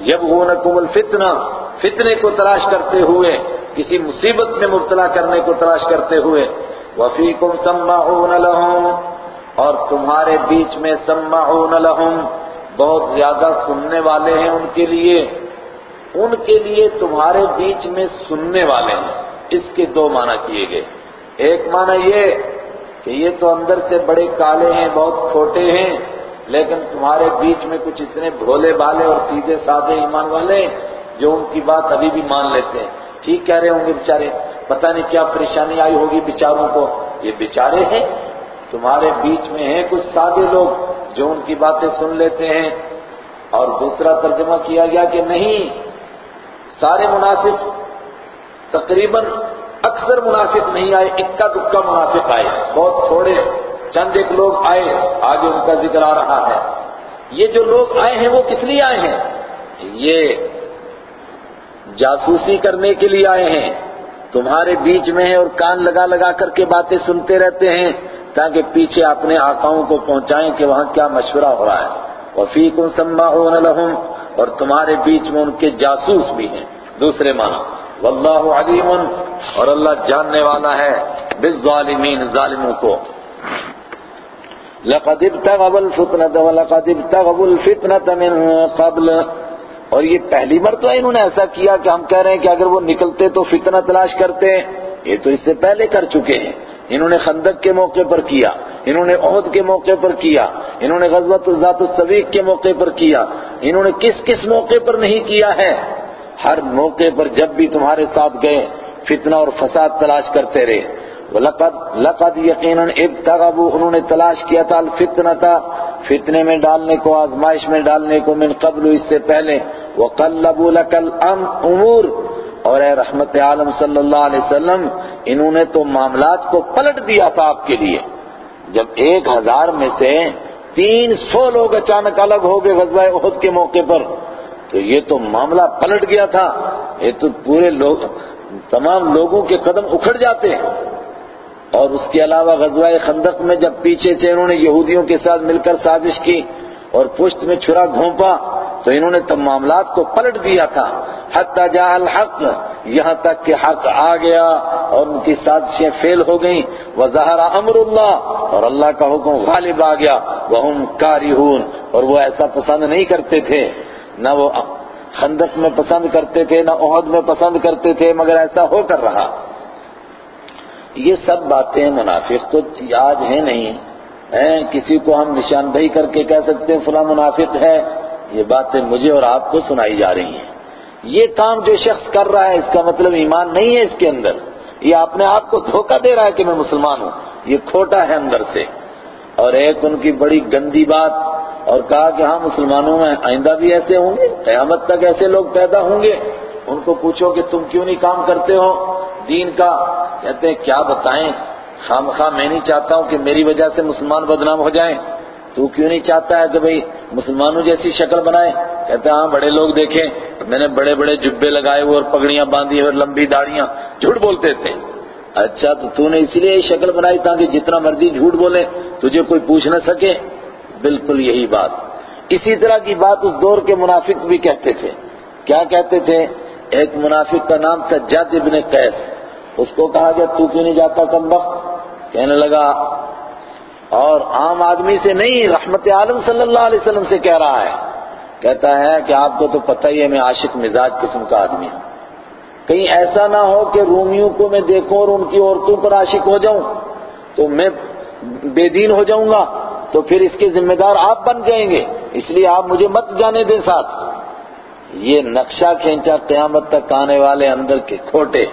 یبغونکم الفتنہ فتنے کو تلاش کرتے ہوئے، کسی مصیبت میں مبتلا کرنے کو تلاش کرتے ہوئے۔ وفیکم سمعون لہم اور تمہارے بیچ میں سمعون لہم، بہت زیادہ سننے والے ہیں ان کے لیے۔ ان کے لیے تمہارے بیچ میں سننے والے ہیں۔ اس کے دو معنی کیے گئے۔ ایک معنی یہ کہ یہ تو اندر سے بڑے کالے ہیں، بہت کھوٹے ہیں، لیکن تمہارے بیچ میں کچھ اتنے بھولے بالے اور سیدھے سادے ایمان والے جو ان کی بات ابھی بھی مان لیتے ہیں۔ ٹھیک کہہ رہے ہوں گے بیچارے، پتہ نہیں کیا پریشانی آئی ہوگی بیچاروں کو۔ یہ بیچارے ہیں تمہارے بیچ میں ہیں کچھ سادے لوگ جو ان کی باتیں سن لیتے ہیں۔ اور دوسرا ترجمہ کیا گیا کہ نہیں، سارے منافق تقریباً اکثر منافق نہیں آئے، اکا دکا منافق آئے۔ بہت تھوڑے، چند ایک لوگ آئے، آگے ان کا ذکر آ رہا ہے۔ یہ جو لوگ آئے ہیں، وہ کس لیے آئے ہیں؟ یہ جاسوسی کرنے کے لیے آئے ہیں۔ تمہارے بیچ میں ہیں اور کان لگا لگا کر کے باتیں سنتے رہتے ہیں تاکہ پیچھے اپنے آقاؤں کو پہنچائیں کہ وہاں کیا مشورہ ہو رہا ہے۔ وفیکم سماعون لہم، اور تمہارے بیچ میں ان کے جاسوس بھی ہیں۔ دوسرے معنی، واللہ علیم، اور اللہ جاننے والا ہے بالظالمین، ظالموں کو۔ لقد ابتغوا الفتنة ولقد ابتغوا الفتنة من قبل اور یہ پہلی مرتبہ انہوں نے ایسا کیا کہ ہم کہہ رہے ہیں کہ اگر وہ نکلتے تو فتنہ تلاش کرتے یہ تو اس سے پہلے کر چکے ہیں۔ انہوں نے خندق کے موقع پر کیا، انہوں نے عہد کے موقع پر کیا، انہوں نے غزوت ذات السویق کے موقع پر کیا۔ انہوں نے کس کس موقع پر نہیں کیا ہے؟ ہر موقع پر جب بھی تمہارے ساتھ گئے، فتنہ اور فساد تلاش کرتے رہے۔ لقد لقد یقیناً ابتغبو انہوں نے تلاش کیا تھا الفتنہ تھا فتنے میں ڈالنے کو، آزمائش میں ڈالنے کو من قبل اس سے پہلے۔ وَقَلَّبُوا لَكَ الْأَمْعُمُورِ اور اے رحمت عالم صلی اللہ علیہ وسلم، انہوں نے تو معاملات کو پلٹ دیا تھا آپ کے لیے۔ جب ایک ہزار میں سے تین سو لوگ اچانک الگ ہو گئے غزوہ احد کے موقع پر، تو یہ تو معاملہ پلٹ گیا تھا۔ یہ تو پورے لوگ تمام لوگوں کے قدم اکھڑ جاتے۔ ہیں اور اس کے علاوہ غزوہ خندق میں جب پیچھے سے انہوں نے یہودیوں کے ساتھ مل کر سازش کی اور پشت میں چھرا گھونپا، تو انہوں نے تب معاملات کو پلٹ دیا تھا۔ حتی جا الحق، یہاں تک کہ حق آ گیا اور ان کی سازشیں فیل ہو گئیں۔ وظہر امر اللہ اور اللہ کا حکم غالب آ گیا۔ وہم کارہون اور وہ ایسا پسند نہیں کرتے تھے۔ نہ وہ خندق میں پسند کرتے تھے، نہ عہد میں پسند کرتے تھے، مگر ایسا ہو کر رہا۔ یہ سب باتیں منافق تو یاد ہیں نہیں کسی کو ہم نشاندہی کر کے کہہ سکتے ہیں فلاں منافق ہے، یہ باتیں مجھے اور آپ کو سنائی جا رہی ہیں۔ یہ کام جو شخص کر رہا ہے، اس کا مطلب ایمان نہیں ہے اس کے اندر۔ یہ اپنے آپ کو دھوکہ دے رہا ہے کہ میں مسلمان ہوں۔ یہ کھوٹا ہے اندر سے۔ اور ایک ان کی بڑی گندی بات اور کہا کہ ہاں مسلمانوں میں آئندہ بھی ایسے ہوں گے، قیامت تک ایسے لوگ پیدا ہوں گے۔ ان کو پوچھو کہ تم کیوں نہیں کام کرتے ہو؟ دین کا کہتے ہیں، کیا بتائیں؟ خام خواہ میں نہیں چاہتا ہوں کہ میری وجہ سے مسلمان بدنام ہو جائیں۔ تو کیوں نہیں چاہتا ہے کہ بھئی مسلمانوں جیسی شکل بنائے کہتے ہیں ہاں بڑے لوگ دیکھیں۔ میں نے بڑے بڑے جبے لگائے ہوئے اور پگڑیاں باندھی اور لمبی داڑیاں جھوٹ بولتے تھے۔ اچھا تو تو نے اسی لیے یہ شکل بنائی تاکہ جتنا مرضی جھوٹ بولے، تجھے کوئی پوچھ نہ سکے۔ بالکل یہی بات۔ اسی طرح کی بات اس دور کے منافق بھی کہتے تھے۔ کیا کہتے تھے؟ ایک منافق کا نام تھا جد ابن قیس۔ اس کو کہا گیا تو کیوں نہیں جاتا کم وقت؟ کہنے لگا، اور عام آدمی سے نہیں، رحمت عالم صلی اللہ علیہ وسلم سے کہہ رہا ہے۔ کہتا ہے کہ آپ کو تو پتہ ہی ہے، میں عاشق مزاج قسم کا آدمی ہوں۔ کہیں ایسا نہ ہو کہ رومیوں کو میں دیکھوں اور ان کی عورتوں پر عاشق ہو جاؤں۔ تو میں بے دین ہو جاؤں گا، تو پھر اس کے ذمہ دار آپ بن جائیں گے۔ اس لیے آپ مجھے مت جانے دیں ساتھ۔ یہ نقشہ کھینچا قیامت تک آنے والے اندر کے کھوٹے،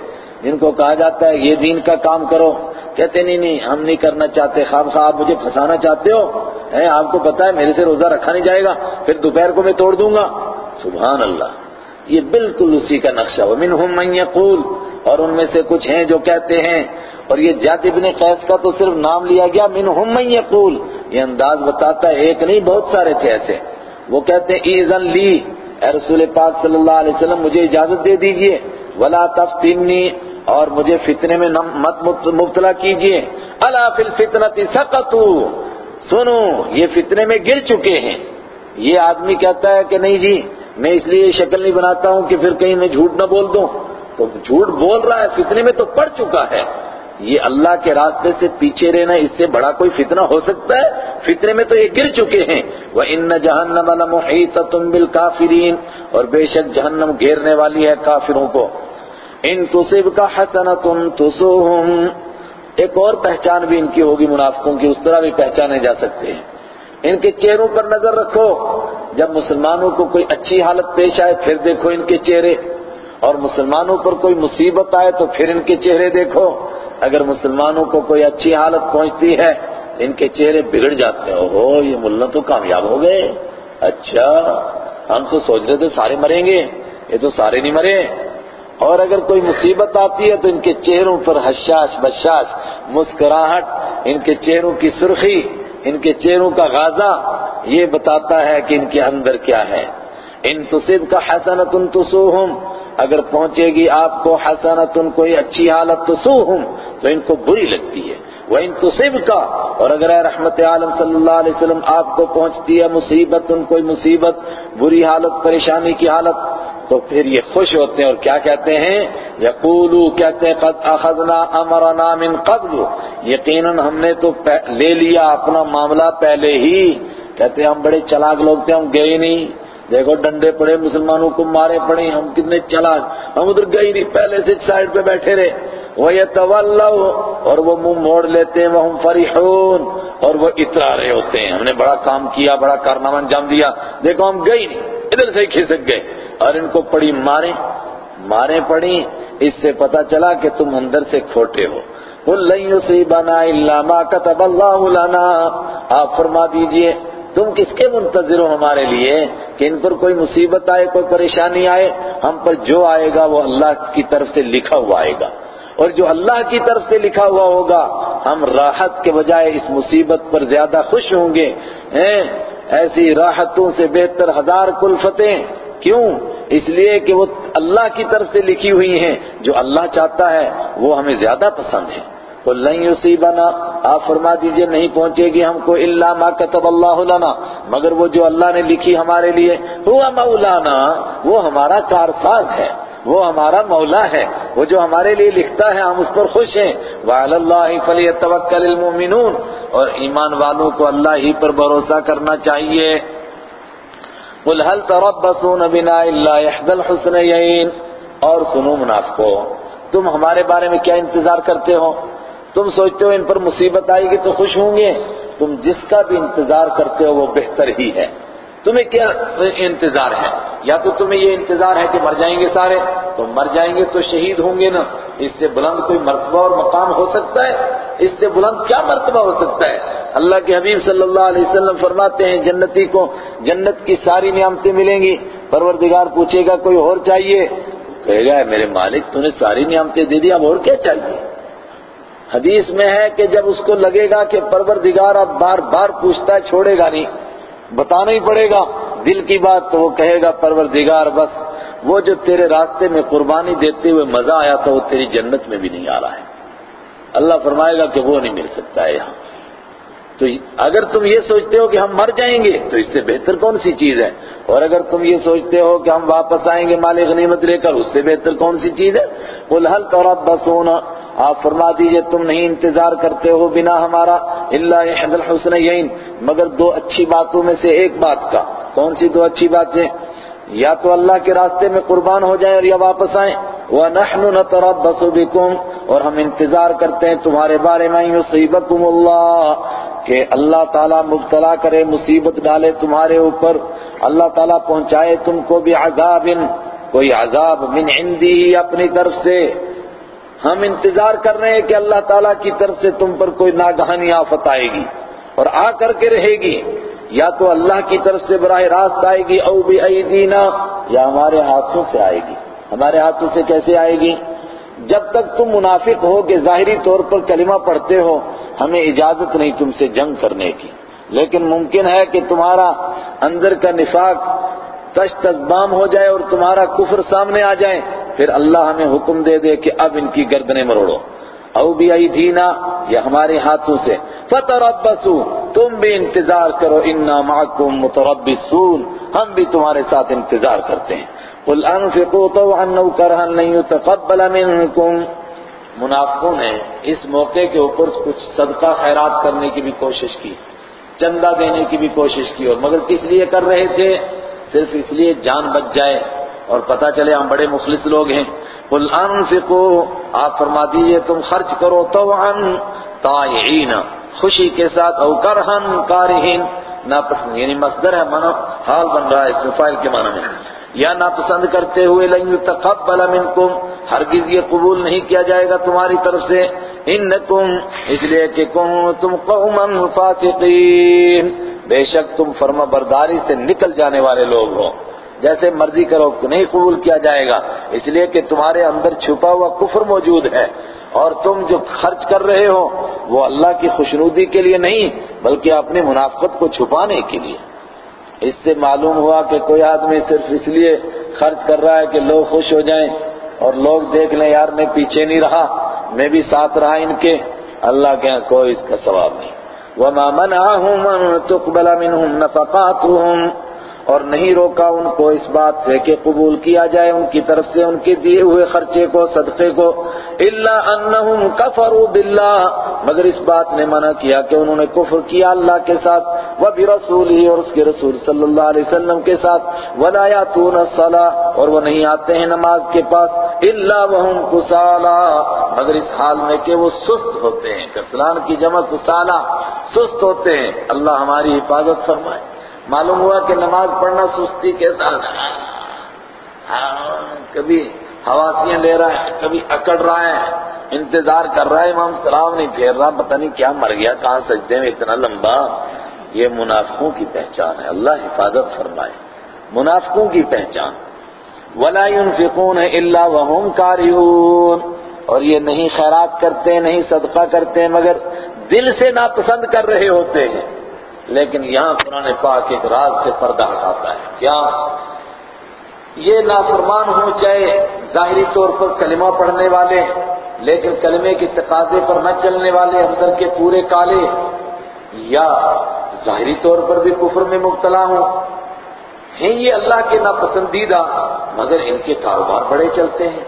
جن کو کہا جاتا ہے یہ دین کا کام کرو۔ کہتے نہیں نہیں، ہم نہیں کرنا چاہتے۔ خواب خواب آپ مجھے پھنسانا چاہتے ہو؟ آپ کو پتا ہے، میرے سے روزہ رکھا نہیں جائے گا۔ پھر دوپہر کو میں توڑ دوں گا۔ سبحان اللہ۔ یہ بالکل اسی کا نقشہ۔ ومنہم من یقول، اور ان میں سے کچھ ہیں جو کہتے ہیں۔ اور یہ جاد ابن قیس کا تو صرف نام لیا گیا۔ منہم من یقول۔ یہ انداز بتاتا ہے، ایک نہیں، بہت سارے تھے ایسے۔ وہ کہتے ہیں، ایزن لی اے رسول پاک صلی اللہ علیہ وسلم، مجھے اجازت دے دیجیے، ولا تفتنی اور مجھے فتنے میں مت مبتلا کیجیے۔ الا فی الفتنة سقطوا۔ سنو، یہ فتنے میں گر چکے ہیں۔ یہ آدمی کہتا ہے کہ نہیں جی میں اس لیے شکل نہیں بناتا ہوں کہ پھر کہیں میں جھوٹ نہ بول دوں۔ تو جھوٹ بول رہا ہے، فتنے میں تو پڑ چکا ہے۔ یہ اللہ کے راستے سے پیچھے رہنا، اس سے بڑا کوئی فتنہ ہو سکتا ہے؟ فتنے میں تو یہ گر چکے ہیں۔ وہ ان جہنم لمحیطۃ بالکافرین اور بے شک جہنم گھیرنے والی ہے کافروں کو۔ ان تصب کا حسنۃ تسوہم ایک اور پہچان بھی ان کی ہوگی، منافقوں کی، اس طرح بھی پہچانے جا سکتے ہیں۔ ان کے چہروں پر نظر رکھو۔ جب مسلمانوں کو کوئی اچھی حالت پیش آئے، پھر دیکھو ان کے چہرے۔ اور مسلمانوں پر کوئی مصیبت آئے، تو پھر ان کے چہرے دیکھو۔ اگر مسلمانوں کو کوئی اچھی حالت پہنچتی ہے، ان کے چہرے بگڑ جاتے ہیں۔ اوہو، یہ ملہ تو کامیاب ہو گئے۔ اچھا ہم تو سوچ رہے تھے سارے مریں گے۔ یہ تو سارے نہیں مرے۔ اور اگر کوئی مصیبت آتی ہے تو ان کے چہروں پر حشاش، بشاش، مسکراہٹ، ان کے چہروں کی سرخی، ان کے چہروں کا غازہ یہ بتاتا ہے کہ ان کے اندر کیا ہے۔ ان تصب کا حسنت تسوہم اگر پہنچے گی آپ کو حسنت کوئی اچھی حالت تسوہم تو ان کو بری لگتی ہے وہ ان تصب کا اور اگر اے رحمت عالم صلی اللہ علیہ وسلم آپ کو پہنچتی ہے مصیبت ان کوئی مصیبت بری حالت پریشانی کی حالت تو پھر یہ خوش ہوتے ہیں اور کیا کہتے ہیں یقولو کہتے ہیں قد اخذنا امرنا من قبل یقیناً ہم نے تو لے لیا اپنا معاملہ پہلے ہی کہتے ہیں ہم بڑے چلاک لوگ تھے ہم گئے نہیں دیکھو ڈنڈے پڑے، مسلمانوں کو مارے پڑے، ہم کتنے چلاک، ہم ادھر گئے نہیں، پہلے سے سائڈ پہ بیٹھے رہے۔ وہ یہ اور وہ منہ موڑ لیتے ہیں وہ ہم فریحون اور وہ اترا رہے ہوتے ہیں۔ ہم نے بڑا کام کیا، بڑا کارنامہ انجام دیا۔ دیکھو ہم گئی نہیں، ادھر سے ہی کھسک گئے۔ اور ان کو پڑی مارے مارے پڑی۔ اس سے پتا چلا کہ تم اندر سے کھوٹے ہو۔ قل لن يصيبنا الا ما كتب الله لنا۔ آپ فرما دیجیے تم کس کے منتظر ہو ہمارے لیے کہ ان پر کوئی مصیبت آئے، کوئی پریشانی آئے؟ ہم پر جو آئے گا وہ اللہ کی طرف سے لکھا ہوا آئے گا۔ اور جو اللہ کی طرف سے لکھا ہوا ہوگا، ہم راحت کے بجائے اس مصیبت پر زیادہ خوش ہوں گے۔ ایسی راحتوں سے بہتر ہزار کلفتیں۔ کیوں؟ اس لیے کہ وہ اللہ کی طرف سے لکھی ہوئی ہیں۔ جو اللہ چاہتا ہے، وہ ہمیں زیادہ پسند ہے۔ تو لن یصیبنا آپ فرما دیجیے نہیں پہنچے گی ہم کو الا ما كتب اللہ لنا. مگر وہ جو اللہ نے لکھی ہمارے لیے ہوا مولانا، وہ ہمارا کارساز ہے، وہ ہمارا مولا ہے، وہ جو ہمارے لیے لکھتا ہے، ہم اس پر خوش ہیں۔ وَعَلَى اللَّهِ فَلْيَتَوَكَّلِ اور ایمان والوں کو اللہ ہی پر بھروسہ کرنا چاہیے۔ قل هل تربصون بنا الا احدى الحسنيين؟ اور سنو منافقو، تم ہمارے بارے میں کیا انتظار کرتے ہو؟ تم سوچتے ہو ان پر مصیبت آئے گی تو خوش ہوں گے۔ تم جس کا بھی انتظار کرتے ہو وہ بہتر ہی ہے۔ تمہیں کیا انتظار ہے؟ یا تو تمہیں یہ انتظار ہے کہ مر جائیں گے سارے؟ تو مر جائیں گے تو شہید ہوں گے نا۔ اس سے بلند کوئی مرتبہ اور مقام ہو سکتا ہے؟ اس سے بلند کیا مرتبہ ہو سکتا ہے؟ اللہ کے حبیب صلی اللہ علیہ وسلم فرماتے ہیں، جنتی کو جنت کی ساری نعمتیں ملیں گی۔ پروردگار پوچھے گا، کوئی اور چاہیے؟ کہے گا میرے مالک، تو نے ساری نعمتیں دے دی، اب اور کیا چاہیے؟ حدیث میں ہے کہ جب اس کو لگے گا کہ پروردگار اب بار بار پوچھتا ہے، چھوڑے گا نہیں، بتانا ہی پڑے گا۔ دل کی بات تو وہ کہے گا، پروردگار بس، وہ جو تیرے راستے میں قربانی دیتے ہوئے مزہ آیا تھا، وہ تیری جنت میں بھی نہیں آ رہا ہے۔ اللہ فرمائے گا کہ وہ نہیں مل سکتا ہے یہاں۔ تو اگر تم یہ سوچتے ہو کہ ہم مر جائیں گے، تو اس سے بہتر کون سی چیز ہے؟ اور اگر تم یہ سوچتے ہو کہ ہم واپس آئیں گے مال غنیمت لے کر، اس سے بہتر کون سی چیز ہے؟ قل هل تربصون؟ آپ فرما دیجیے، تم نہیں انتظار کرتے ہو بنا ہمارا، الا احد الحسنین مگر دو اچھی باتوں میں سے ایک بات کا۔ کون سی دو اچھی باتیں؟ یا تو اللہ کے راستے میں قربان ہو جائیں اور یا واپس آئیں۔ وَنَحْنُ نَتَرَبَّصُ بِكُمْ۔ اور ہم انتظار کرتے ہیں تمہارے بارے میں يُصِيبَكُمُ اللَّهِ۔ کہ اللہ تعالیٰ مبتلا کرے، مصیبت ڈالے تمہارے اوپر، اللہ تعالیٰ پہنچائے تم کو بھی عذاب کوئی عذاب من عندی اپنی طرف سے۔ ہم انتظار کر رہے ہیں کہ اللہ تعالیٰ کی طرف سے تم پر کوئی ناگہانی آفت آئے گی اور آ کر کے رہے گی۔ یا تو اللہ کی طرف سے براہ راست آئے گی، او بھی ایدینا، یا ہمارے ہاتھوں سے آئے گی۔ ہمارے ہاتھوں سے کیسے آئے گی؟ جب تک تم منافق ہو کہ ظاہری طور پر کلمہ پڑھتے ہو، ہمیں اجازت نہیں تم سے جنگ کرنے کی۔ لیکن ممکن ہے کہ تمہارا اندر کا نفاق تشت ازبام ہو جائے اور تمہارا کفر سامنے آ جائے۔ پھر اللہ ہمیں حکم دے دے کہ اب ان کی گردنیں مروڑو۔ او بھی آئی دینا یا ہمارے ہاتھوں سے۔ فتربصوا تم بھی انتظار کرو، انا معکم متربصون۔ ہم بھی تمہارے ساتھ انتظار کرتے ہیں۔ قل انفقوا طوعا او کرها لن يتقبل منكم منافقوں نے اس موقع کے اوپر کچھ صدقہ خیرات کرنے کی بھی کوشش کی، چندہ دینے کی بھی کوشش کی اور مگر کس لیے کر رہے تھے؟ صرف اس لیے جان بچ جائے اور پتہ چلے ہم بڑے مخلص لوگ ہیں۔ قل انفقوا آپ فرما دیجیے تم خرچ کرو طوعا طائعین، خوشی کے ساتھ او کرہن کارہین ناپسند یعنی مصدر ہے مانا حال بن رہا ہے اس میں فائل کے معنی میں۔ یا ناپسند کرتے ہوئے لن يتقبل منکم، ہرگز یہ قبول نہیں کیا جائے گا تمہاری طرف سے۔ انکم، اس لیے کہ تم قوما فاسقین۔ بے شک تم فرما برداری سے نکل جانے والے لوگ ہو۔ جیسے مرضی کرو، نہیں قبول کیا جائے گا۔ اس لیے کہ تمہارے اندر چھپا ہوا کفر موجود ہے۔ اور تم جو خرچ کر رہے ہو، وہ اللہ کی خوشنودی کے لیے نہیں، بلکہ اپنی منافقت کو چھپانے کے لیے۔ اس سے معلوم ہوا کہ کوئی آدمی صرف اس لیے خرچ کر رہا ہے کہ لوگ خوش ہو جائیں اور لوگ دیکھ لیں، یار میں پیچھے نہیں رہا، میں بھی ساتھ رہا ان کے۔ اللہ کے ہاں کوئی اس کا ثواب نہیں۔ وَمَا مَنْعَهُمْ أَن تُقْبَلَ مِنْهُمْ نَفَقَاتُهُمْ اور نہیں روکا ان کو اس بات سے کہ قبول کیا جائے ان کی طرف سے ان کے دیے ہوئے خرچے کو، صدقے کو۔ الا انہم کفروا باللہ مگر اس بات نے منع کیا کہ انہوں نے کفر کیا اللہ کے ساتھ۔ وہ بھی رسول ہی اور اس کے رسول صلی اللہ علیہ وسلم کے ساتھ۔ ولا یاتون الصلاۃ اور وہ نہیں آتے ہیں نماز کے پاس۔ الا وهم کسالى مگر اس حال میں کہ وہ سست ہوتے ہیں۔ کسلان کی جمع کسالہ سست ہوتے ہیں۔ اللہ ہماری حفاظت فرمائے۔ معلوم ہوا کہ نماز پڑھنا سستی کے ساتھ کبھی حواسیاں لے رہا ہے، کبھی اکڑ رہا ہے، انتظار کر رہا ہے، امام سلام نہیں پھیر رہا، پتہ نہیں کیا مر گیا، کہاں سجدے میں اتنا لمبا۔ یہ منافقوں کی پہچان ہے، اللہ حفاظت فرمائے۔ منافقوں کی پہچان۔ ولا ينفقون الا وهم كارهون۔ اور یہ نہیں خیرات کرتے، نہیں صدقہ کرتے، مگر دل سے ناپسند کر رہے ہوتے ہیں۔ لیکن یہاں قرآن پاک ایک راز سے پردہ ہٹاتا ہے۔ کیا؟ یہ نافرمان ہو چاہے ظاہری طور پر کلمہ پڑھنے والے، لیکن کلمے کے تقاضے پر نہ چلنے والے اندر کے پورے کالے، یا ظاہری طور پر بھی کفر میں مبتلا ہوں۔ ہیں یہ اللہ کے ناپسندیدہ، مگر ان کے کاروبار بڑے چلتے ہیں۔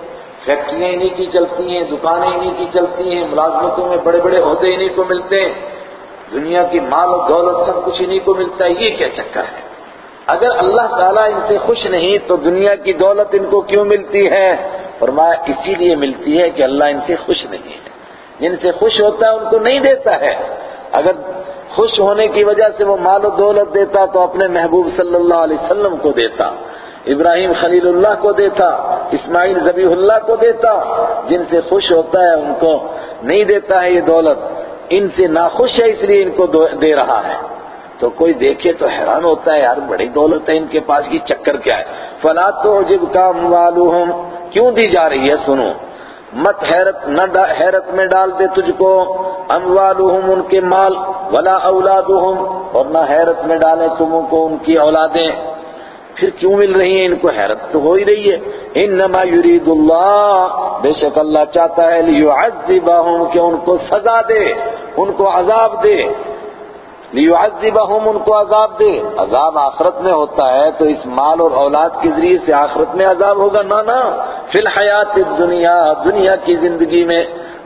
فیکٹریاں انہیں کی چلتی ہیں، دکانیں انہیں کی چلتی ہیں، ملازمتوں میں بڑے بڑے عہدے انہیں کو ملتے ہیں۔ دنیا کی مال و دولت سب کچھ انہیں کو ملتا ہے، یہ کیا چکر ہے؟ اگر اللہ تعالیٰ ان سے خوش نہیں، تو دنیا کی دولت ان کو کیوں ملتی ہے؟ فرمایا، اسی لیے ملتی ہے کہ اللہ ان سے خوش نہیں ہے۔ جن سے خوش ہوتا ہے، ان کو نہیں دیتا ہے۔ اگر خوش ہونے کی وجہ سے وہ مال و دولت دیتا، تو اپنے محبوب صلی اللہ علیہ وسلم کو دیتا۔ ابراہیم خلیل اللہ کو دیتا، اسماعیل ذبیح اللہ کو دیتا۔ جن سے خوش ہوتا ہے، ان کو نہیں دیتا ہے یہ دولت۔ ان سے ناخوش ہے اس لیے ان کو دے رہا ہے۔ تو کوئی دیکھے تو حیران ہوتا ہے، یار بڑی دولت ہے ان کے پاس کی چکر کیا ہے؟ فلا تو جب کا معلوم کیوں دی جا رہی ہے؟ سنو۔ مت حیرت نہ حیرت میں ڈال دے تجھ کو۔ اموالہم ان کے مال، ولا اولادہم اور نہ حیرت میں ڈالے تم کو ان کی اولادیں۔ پھر کیوں مل رہی ہیں؟ ان کو حیرت تو ہو ہی رہی ہے۔ انما یرید اللہ، بے شک اللہ چاہتا ہے لیعذبہم، کہ ان کو سزا دے، ان کو عذاب دے۔ لیعذبہم، ان کو عذاب دے۔ عذاب آخرت میں ہوتا ہے، تو اس مال اور اولاد کے ذریعے سے آخرت میں عذاب ہوگا۔ نہ نا فی الحیات دنیا دنیا کی زندگی میں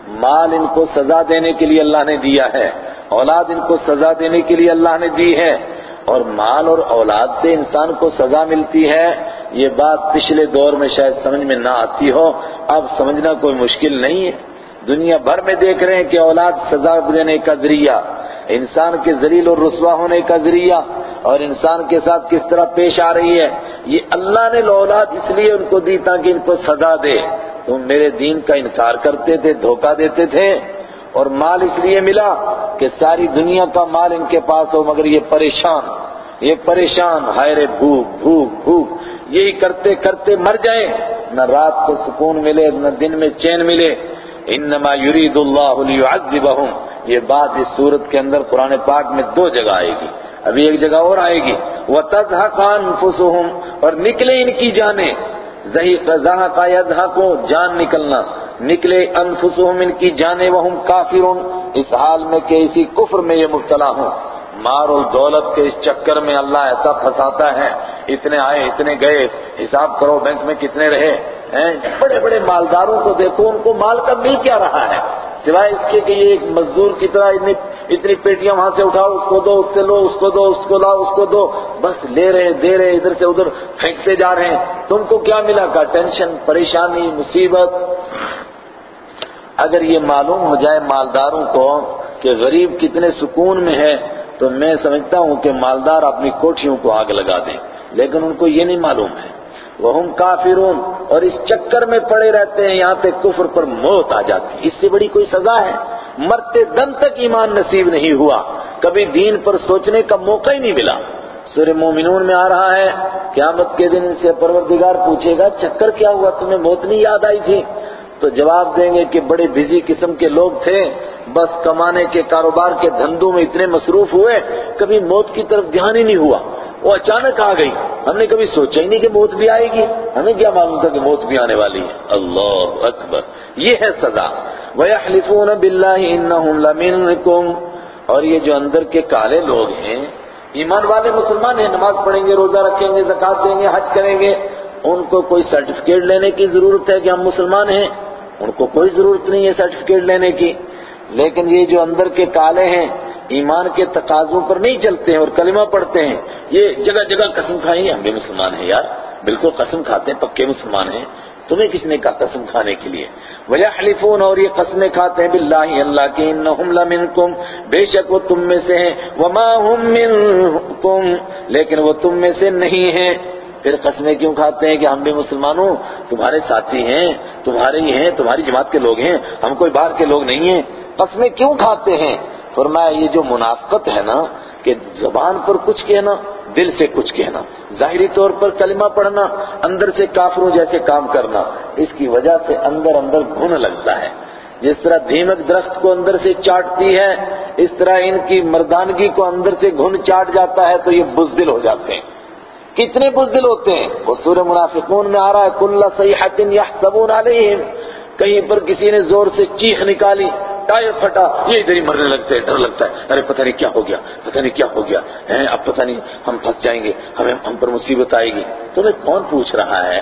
مال ان کو سزا دینے کے لیے اللہ نے دیا ہے۔ اولاد ان کو سزا دینے کے لیے اللہ نے دی ہے۔ اور مال اور اولاد سے انسان کو سزا ملتی ہے، یہ بات پچھلے دور میں شاید سمجھ میں نہ آتی ہو، اب سمجھنا کوئی مشکل نہیں ہے۔ دنیا بھر میں دیکھ رہے ہیں کہ اولاد سزا دینے کا ذریعہ، انسان کے ذلیل اور رسوا ہونے کا ذریعہ، اور انسان کے ساتھ کس طرح پیش آ رہی ہے۔ یہ اللہ نے اولاد اس لیے ان کو دی تاکہ ان کو سزا دے۔ تم میرے دین کا انکار کرتے تھے، دھوکہ دیتے تھے۔ اور مال اس لیے ملا کہ ساری دنیا کا مال ان کے پاس ہو، مگر یہ پریشان یہ پریشان ہائرے بھوک بھوک بھوک۔ یہی کرتے کرتے مر جائیں۔ نہ رات کو سکون ملے، نہ دن میں چین ملے۔ انما یرید اللہ لیعذبہم۔ یہ بات اس صورت کے اندر قرآن پاک میں دو جگہ آئے گی۔ ابھی ایک جگہ اور آئے گی۔ وَتَذْحَقَ أَنفُسُهُمْ۔ اور نکلے ان کی جانیں۔ زَحَقَ يَذْحَقُ جان نکلنا۔ نکلے انفسهم ان کی جانے وہم کافرون۔ اس حال میں کہ اسی کفر میں یہ مبتلا ہوں۔ مار و دولت کے اس چکر میں اللہ ایسا پھنساتا ہے۔ اتنے آئے، اتنے گئے۔ حساب کرو بینک میں کتنے رہے۔ بڑے بڑے مالداروں کو دیکھو، ان کو مال کا مل کیا رہا ہے۔ سوائے اس کے کہ یہ ایک مزدور کی طرح اتنی اتنی پیٹیاں وہاں سے اٹھاؤ، اس کو دو، اس سے لو، اس کو دو، اس کو لاؤ، اس کو دو۔ بس لے رہے، دے رہے، ادھر سے ادھر پھینکتے جا رہے ہیں۔ تم کو کیا ملا کا ٹینشن، پریشانی، مصیبت؟ اگر یہ معلوم ہو جائے مالداروں کو کہ غریب کتنے سکون میں ہے، تو میں سمجھتا ہوں کہ مالدار اپنی کوٹھیوں کو آگ لگا دیں۔ لیکن ان کو یہ نہیں معلوم ہے۔ وہ کافرون، اور اس چکر میں پڑے رہتے ہیں، یہاں پہ کفر پر موت آ جاتی اس سے بڑی کوئی سزا ہے؟ مرتے دم تک ایمان نصیب نہیں ہوا۔ کبھی دین پر سوچنے کا موقع ہی نہیں ملا۔ سورہ مومنون میں آ رہا ہے، قیامت کے دن سے پروردگار پوچھے گا، چکر کیا ہوا؟ تمہیں موت نہیں یاد آئی تھی؟ تو جواب دیں گے کہ بڑے بزی قسم کے لوگ تھے۔ بس کمانے کے کاروبار کے دھندوں میں اتنے مصروف ہوئے، کبھی موت کی طرف دھیان ہی نہیں ہوا۔ وہ اچانک آ گئی۔ ہم نے کبھی سوچا ہی نہیں کہ موت بھی آئے گی۔ ہمیں کیا معلوم تھا کہ موت بھی آنے والی ہے۔ اللہ اکبر۔ یہ ہے سزا۔ وَيَحْلِفُونَ بِاللَّهِ إِنَّهُمْ لَمِنْكُمْ۔ اور یہ جو اندر کے کالے لوگ ہیں، ایمان والے مسلمان ہیں، نماز پڑھیں گے، روزہ رکھیں گے زکات دیں گے، حج کریں گے۔ ان کو کوئی سرٹیفکیٹ لینے کی ضرورت ہے کہ ہم مسلمان ہیں؟ ان کو کوئی ضرورت نہیں ہے سرٹیفکیٹ لینے کی۔ لیکن یہ جو اندر کے کالے ہیں، ایمان کے تقاضوں پر نہیں چلتے ہیں اور کلمہ پڑھتے ہیں۔ یہ جگہ جگہ قسم کھائیں ہم بھی مسلمان ہیں یار۔ بالکل قسم کھاتے ہیں، پکے مسلمان ہیں۔ تمہیں کس نے کہا قسم کھانے کے لیے؟ وَيَحْلِفُونَ اور یہ قسمیں کھاتے ہیں باللہ اللہ کی انہم لمنکم بے شک وہ تم میں سے ہیں۔ وَمَا هُم مِّنْكُمْ۔ لیکن وہ تم میں سے نہیں ہیں۔ پھر قسمیں کیوں کھاتے ہیں کہ ہم بھی مسلمانوں تمہارے ساتھی ہیں، تمہارے ہی ہیں، تمہاری جماعت کے لوگ ہیں۔ ہم کوئی باہر کے لوگ نہیں ہیں۔ قسمیں کیوں کھاتے ہیں؟ فرمایا یہ جو منافقت ہے نا کہ زبان پر کچھ کہنا، دل سے کچھ کہنا۔ ظاہری طور پر کلمہ پڑھنا، اندر سے کافروں جیسے کام کرنا، اس کی وجہ سے اندر اندر گھن لگتا ہے۔ جس طرح دھیمک درخت کو اندر سے چاٹتی ہے، اس طرح ان کی مردانگی کو اندر سے گھن چاٹ جاتا ہے تو یہ بزدل ہو جاتے ہیں۔ کتنے بزدل ہوتے ہیں؟ وہ سورہ منافقون میں آ رہا ہے، کل صیحت یحسبون علیہم۔ کہیں پر کسی نے زور سے چیخ نکالی ٹائر پھٹا یہ ادھر ہی مرنے لگتے ڈر لگتا ہے۔ ارے، پتہ نہیں کیا ہو گیا، پتہ نہیں کیا ہو گیا۔ اب پتہ نہیں ہم پھنس جائیں گے، ہمیں ہم پر مصیبت آئے گی۔ تمہیں کون پوچھ رہا ہے؟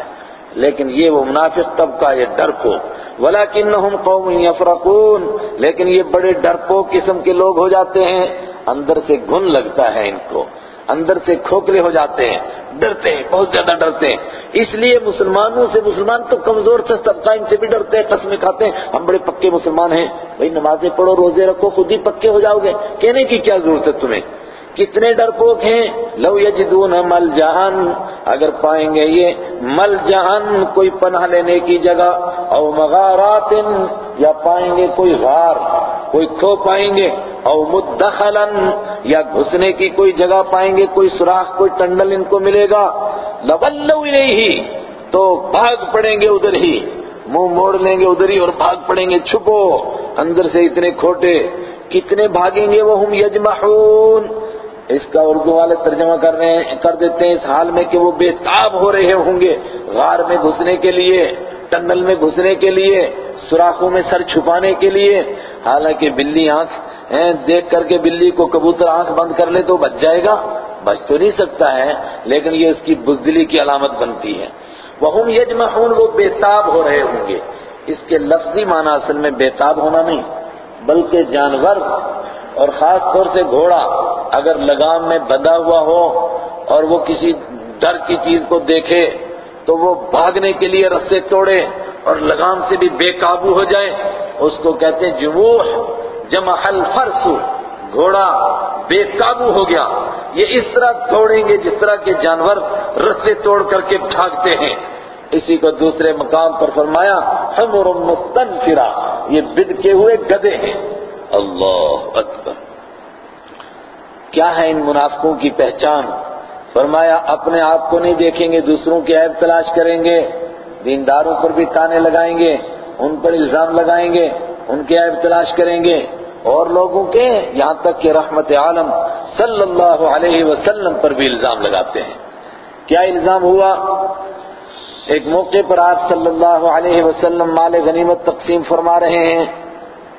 لیکن یہ وہ منافق طبقہ یہ ڈر کو۔ ولیکنہم قوم یفرقون لیکن یہ بڑے ڈرپو قسم کے لوگ ہو جاتے ہیں، اندر سے گن لگتا ہے ان کو۔ اندر سے کھوکھلے ہو جاتے ہیں، ڈرتے ہیں، بہت زیادہ ڈرتے ہیں۔ اس لیے مسلمانوں سے مسلمان تو کمزور سے طبقہ ان سے بھی ڈرتے ہیں، قسمیں کھاتے ہیں۔ ہم بڑے پکے مسلمان ہیں، بھائی نمازیں پڑھو، روزے رکھو، خود ہی پکے ہو جاؤ گے۔ کہنے کی کیا ضرورت ہے تمہیں؟ کتنے ڈرپوک ہیں؟ لو یجدون مل جہان اگر پائیں گے یہ مل جہان کوئی پناہ لینے کی جگہ، او مغارات یا پائیں گے کوئی غار، کوئی کھو پائیں گے، او مدخلا یا گھسنے کی کوئی جگہ پائیں گے، کوئی سوراخ، کوئی ٹنڈل ان کو ملے گا۔ لولو الیہ تو بھاگ پڑیں گے ادھر ہی، منہ موڑ لیں گے ادھر ہی اور بھاگ پڑیں گے، چھپو، اندر سے اتنے کھوٹے، کتنے بھاگیں گے؟ وہ ہم یجمحون اس کا اردو والے ترجمہ کر رہے ہیں، کر دیتے ہیں اس حال میں کہ وہ بے تاب ہو رہے ہوں گے۔ غار میں گھسنے کے لیے، ٹنل میں گھسنے کے لیے، سوراخوں میں سر چھپانے کے لیے۔ حالانکہ بلی آنکھ دیکھ کر کے بلی کو کبوتر آنکھ بند کر لے تو بچ جائے گا۔ بچ تو نہیں سکتا ہے، لیکن یہ اس کی بزدلی کی علامت بنتی ہے۔ وہ یجمحون وہ بے تاب ہو رہے ہوں گے۔ اس کے لفظی معنی اصل میں بے تاب ہونا نہیں، بلکہ جانور اور خاص طور سے گھوڑا اگر لگام میں بندھا ہوا ہو اور وہ کسی ڈر کی چیز کو دیکھے تو وہ بھاگنے کے لیے رسے توڑے اور لگام سے بھی بے قابو ہو جائے، اس کو کہتے ہیں جموح، جمع الفرس، گھوڑا بے قابو ہو گیا۔ یہ اس طرح توڑیں گے جس طرح کے جانور رسے توڑ کر کے بھاگتے ہیں۔ اسی کو دوسرے مقام پر فرمایا، حمر مستنفرا یہ بد کے ہوئے گدے ہیں۔ اللہ اکبر۔ کیا ہے ان منافقوں کی پہچان؟ فرمایا، اپنے آپ کو نہیں دیکھیں گے، دوسروں کے عیب تلاش کریں گے، دینداروں پر بھی تانے لگائیں گے، ان پر الزام لگائیں گے، ان کے عیب تلاش کریں گے۔ اور لوگوں کے یہاں تک کہ رحمت عالم صلی اللہ علیہ وسلم پر بھی الزام لگاتے ہیں۔ کیا الزام ہوا؟ ایک موقع پر آپ صلی اللہ علیہ وسلم مال غنیمت تقسیم فرما رہے ہیں۔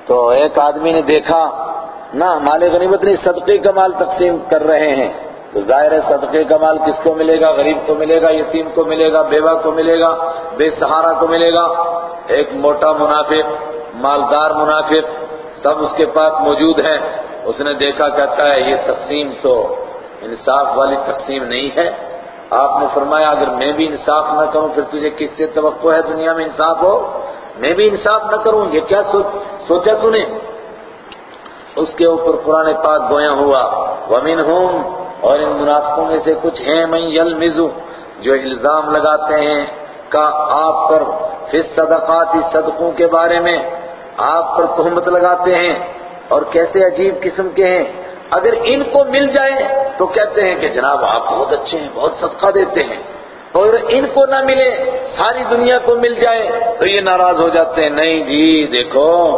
تو ایک آدمی نے دیکھا، نہ، مال غنیمت نہیں، صدقے کا مال تقسیم کر رہے ہیں۔ تو ظاہر ہے صدقے کا مال کس کو ملے گا؟ غریب کو ملے گا، یتیم کو ملے گا، بیوہ کو ملے گا، بے سہارا کو ملے گا۔ ایک موٹا منافق، مالدار منافق سب اس کے پاس موجود ہیں۔ اس نے دیکھا، کہتا ہے، یہ تقسیم تو انصاف والی تقسیم نہیں ہے۔ آپ نے فرمایا، اگر میں بھی انصاف نہ کروں، پھر تجھے کس سے توقع ہے دنیا میں انصاف ہو؟ میں بھی انصاف نہ کروں، یہ کیا سوچا تو نے؟ اس کے اوپر قرآن پاک گویا ہوا، وَمِنْهُمْ، اور ان منافقوں میں سے کچھ ہیں میں یلمزو جو الزام لگاتے ہیں، کا آپ پر فی صدقاتی صدقوں کے بارے میں آپ پر تہمت لگاتے ہیں، اور کیسے عجیب قسم کے ہیں۔ اگر ان کو مل جائے تو کہتے ہیں کہ جناب آپ بہت اچھے ہیں، بہت صدقہ دیتے ہیں۔ اور ان کو نہ ملے، ساری دنیا کو مل جائے، تو یہ ناراض ہو جاتے ہیں، نہیں جی دیکھو،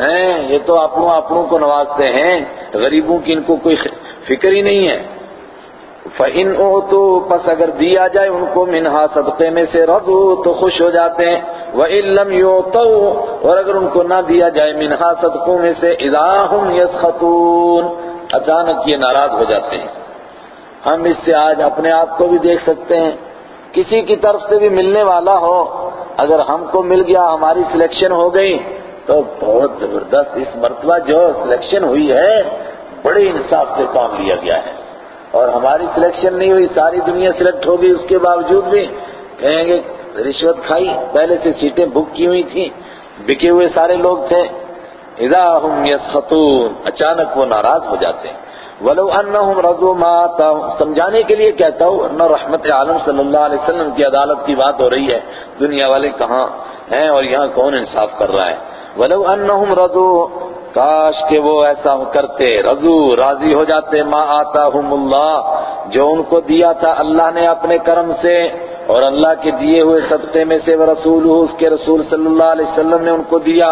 ہیں، یہ تو اپنوں اپنوں کو نوازتے ہیں، غریبوں کی ان کو کوئی فکر ہی نہیں ہے۔ فَإِنْ أُعْتُوا پس اگر دیا جائے ان کو منہا صدقے میں سے رضو، تو خوش ہو جاتے ہیں۔ وَإِن لَمْ يُعْتَوْا، اور اگر ان کو نہ دیا جائے منہا صدقوں میں سے، اِذَا هُمْ يَسْخَطُونَ، اچانک یہ ناراض ہو جاتے ہیں۔ ہم اس سے آج اپنے آپ کو بھی دیکھ سکتے ہیں۔ کسی کی طرف سے بھی ملنے والا ہو، اگر ہم کو مل گیا، ہماری سلیکشن ہو گئی، تو بہت زبردست اس مرتبہ جو سلیکشن ہوئی ہے، بڑے انصاف سے کام لیا گیا ہے۔ اور ہماری سلیکشن نہیں ہوئی، ساری دنیا سلیکٹ ہوگی، اس کے باوجود بھی کہیں گے، رشوت کھائی، پہلے سے سیٹیں بک کی ہوئی تھیں، بکے ہوئے سارے لوگ تھے۔ اذا هم يسخطون اچانک وہ ناراض ہو جاتے ہیں۔ ولو انہم رضوا ما سمجھانے کے لیے کہتا ہوں نہ رحمت عالم صلی اللہ علیہ وسلم کی عدالت کی بات ہو رہی ہے۔ دنیا والے کہاں ہیں اور یہاں کون انصاف کر رہا ہے؟ ولو انہم رضوا کاش کہ وہ ایسا کرتے، رضو، راضی ہو جاتے، ما آتا اللہ، جو ان کو دیا تھا اللہ نے اپنے کرم سے اور اللہ کے دیے ہوئے صدقے میں سے وہ رسول اس کے رسول صلی اللہ علیہ وسلم نے ان کو دیا،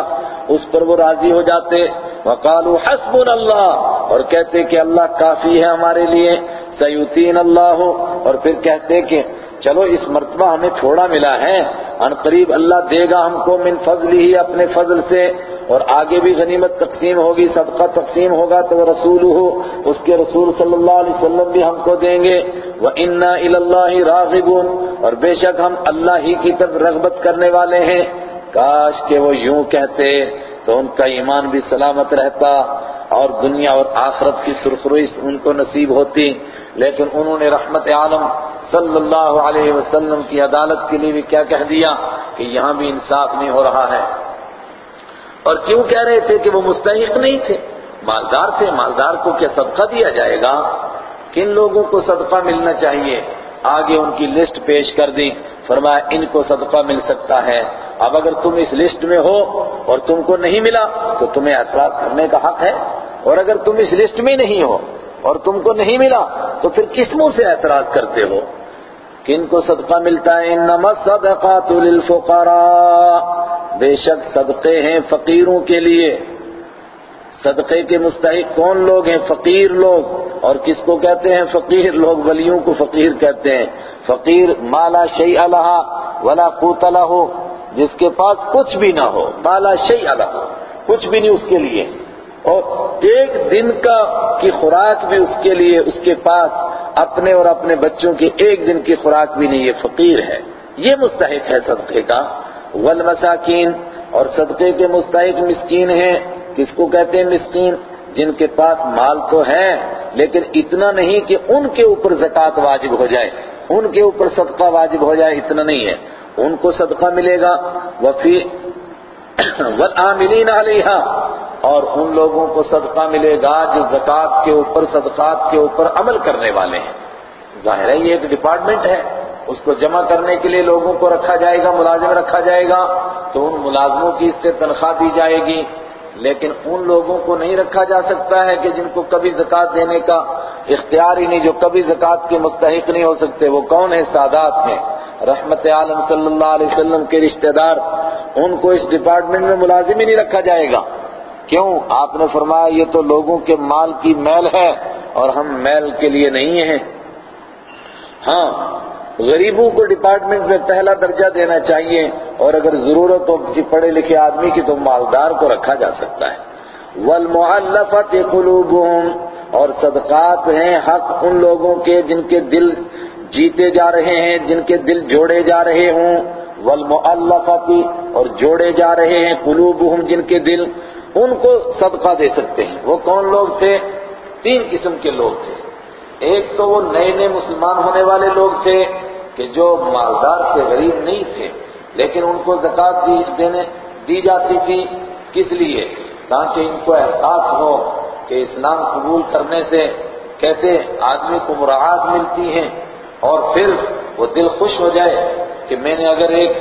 اس پر وہ راضی ہو جاتے۔ وقالوا حسبنا اللہ، اور کہتے کہ اللہ کافی ہے ہمارے لیے سیوتین اللہ، اور پھر کہتے کہ چلو اس مرتبہ ہمیں تھوڑا ملا ہے، ان قریب اللہ دے گا ہم کو من فضل ہی اپنے فضل سے، اور آگے بھی غنیمت تقسیم ہوگی، صدقہ تقسیم ہوگا تو وہ رسول ہو اس کے رسول صلی اللہ علیہ وسلم بھی ہم کو دیں گے۔ وہ انا اللہ راغبون، اور بے شک ہم اللہ ہی کی طرف رغبت کرنے والے ہیں۔ کاش کہ وہ یوں کہتے تو ان کا ایمان بھی سلامت رہتا، اور دنیا اور آخرت کی سرخروئی ان کو نصیب ہوتی، لیکن انہوں نے رحمت عالم صلی اللہ علیہ وسلم کی عدالت کے لیے بھی کیا کہہ دیا کہ یہاں بھی انصاف نہیں ہو رہا ہے۔ اور کیوں کہہ رہے تھے کہ وہ مستحق نہیں تھے؟ مالدار تھے، مالدار کو کیا صدقہ دیا جائے گا؟ کن لوگوں کو صدقہ ملنا چاہیے؟ آگے ان کی لسٹ پیش کر دی۔ فرمایا، ان کو صدقہ مل سکتا ہے۔ اب اگر تم اس لسٹ میں ہو اور تم کو نہیں ملا تو تمہیں اعتراض کرنے کا حق ہے۔ اور اگر تم اس لسٹ میں نہیں ہو اور تم کو نہیں ملا تو پھر کس منہ سے اعتراض کرتے ہو؟ کن کو صدقہ ملتا ہے؟ انما الصدقات للفقراء۔ بے شک صدقے ہیں فقیروں کے لیے۔ صدقے کے مستحق کون لوگ ہیں؟ فقیر لوگ۔ اور کس کو کہتے ہیں فقیر؟ لوگ ولیوں کو فقیر کہتے ہیں۔ فقیر مالا شیء لہا ولا قوت لہو۔ جس کے پاس کچھ بھی نہ ہو، مالا شیء لہا کچھ بھی نہیں اس کے لیے۔ اور ایک دن کا کی خوراک بھی اس کے لیے، اس کے پاس اپنے اور اپنے بچوں کی ایک دن کی خوراک بھی نہیں، یہ فقیر ہے۔ یہ مستحق ہے صدقے کا۔ والمساکین، اور صدقے کے مستحق مسکین ہیں۔ کس کو کہتے ہیں مسکین؟ جن کے پاس مال تو ہے، لیکن اتنا نہیں کہ ان کے اوپر زکوٰۃ واجب ہو جائے۔ ان کے اوپر صدقہ واجب ہو جائے، اتنا نہیں ہے۔ ان کو صدقہ ملے گا۔ وفی والعاملین علیہا، اور ان لوگوں کو صدقہ ملے گا جو زکوٰۃ کے اوپر، صدقات کے اوپر عمل کرنے والے ہیں۔ ظاہر ہے، یہ ایک ڈپارٹمنٹ ہے۔ اس کو جمع کرنے کے لیے لوگوں کو رکھا جائے گا، ملازم رکھا جائے گا، تو ان ملازموں کی اس سے تنخواہ دی جائے گی۔ لیکن ان لوگوں کو نہیں رکھا جا سکتا ہے کہ جن کو کبھی زکوٰۃ دینے کا اختیار ہی نہیں، جو کبھی زکوٰۃ کے مستحق نہیں ہو سکتے، وہ کون ہیں؟ سادات ہیں۔ رحمت عالم صلی اللہ علیہ وسلم کے رشتہ دار، ان کو اس ڈپارٹمنٹ میں ملازم ہی نہیں رکھا جائے گا۔ کیوں؟ آپ نے فرمایا، یہ تو لوگوں کے مال کی میل ہے اور ہم میل کے لیے نہیں ہیں۔ ہاں غریبوں کو ڈپارٹمنٹ میں پہلا درجہ دینا چاہیے اور اگر ضرورت ہو کسی پڑھے لکھے آدمی کی تو مالدار کو رکھا جا سکتا ہے۔ والمعلفت قلوبهم اور صدقات ہیں حق ان لوگوں کے جن کے دل جیتے جا رہے ہیں، جن کے دل جوڑے جا رہے ہوں والمعلفت اور جوڑے جا رہے ہیں قلوبهم جن کے دل، ان کو صدقہ دے سکتے ہیں۔ وہ کون لوگ تھے؟ تین قسم کے لوگ تھے۔ ایک تو وہ نئے نئے مسلمان ہونے والے لوگ تھے کہ جو مالدار تھے، غریب نہیں تھے، لیکن ان کو زکوٰۃ دینے، دی جاتی تھی۔ کس لیے؟ تاکہ ان کو احساس ہو کہ اسلام قبول کرنے سے کیسے آدمی کو مراحت ملتی ہیں۔ اور پھر وہ دل خوش ہو جائے کہ میں نے اگر ایک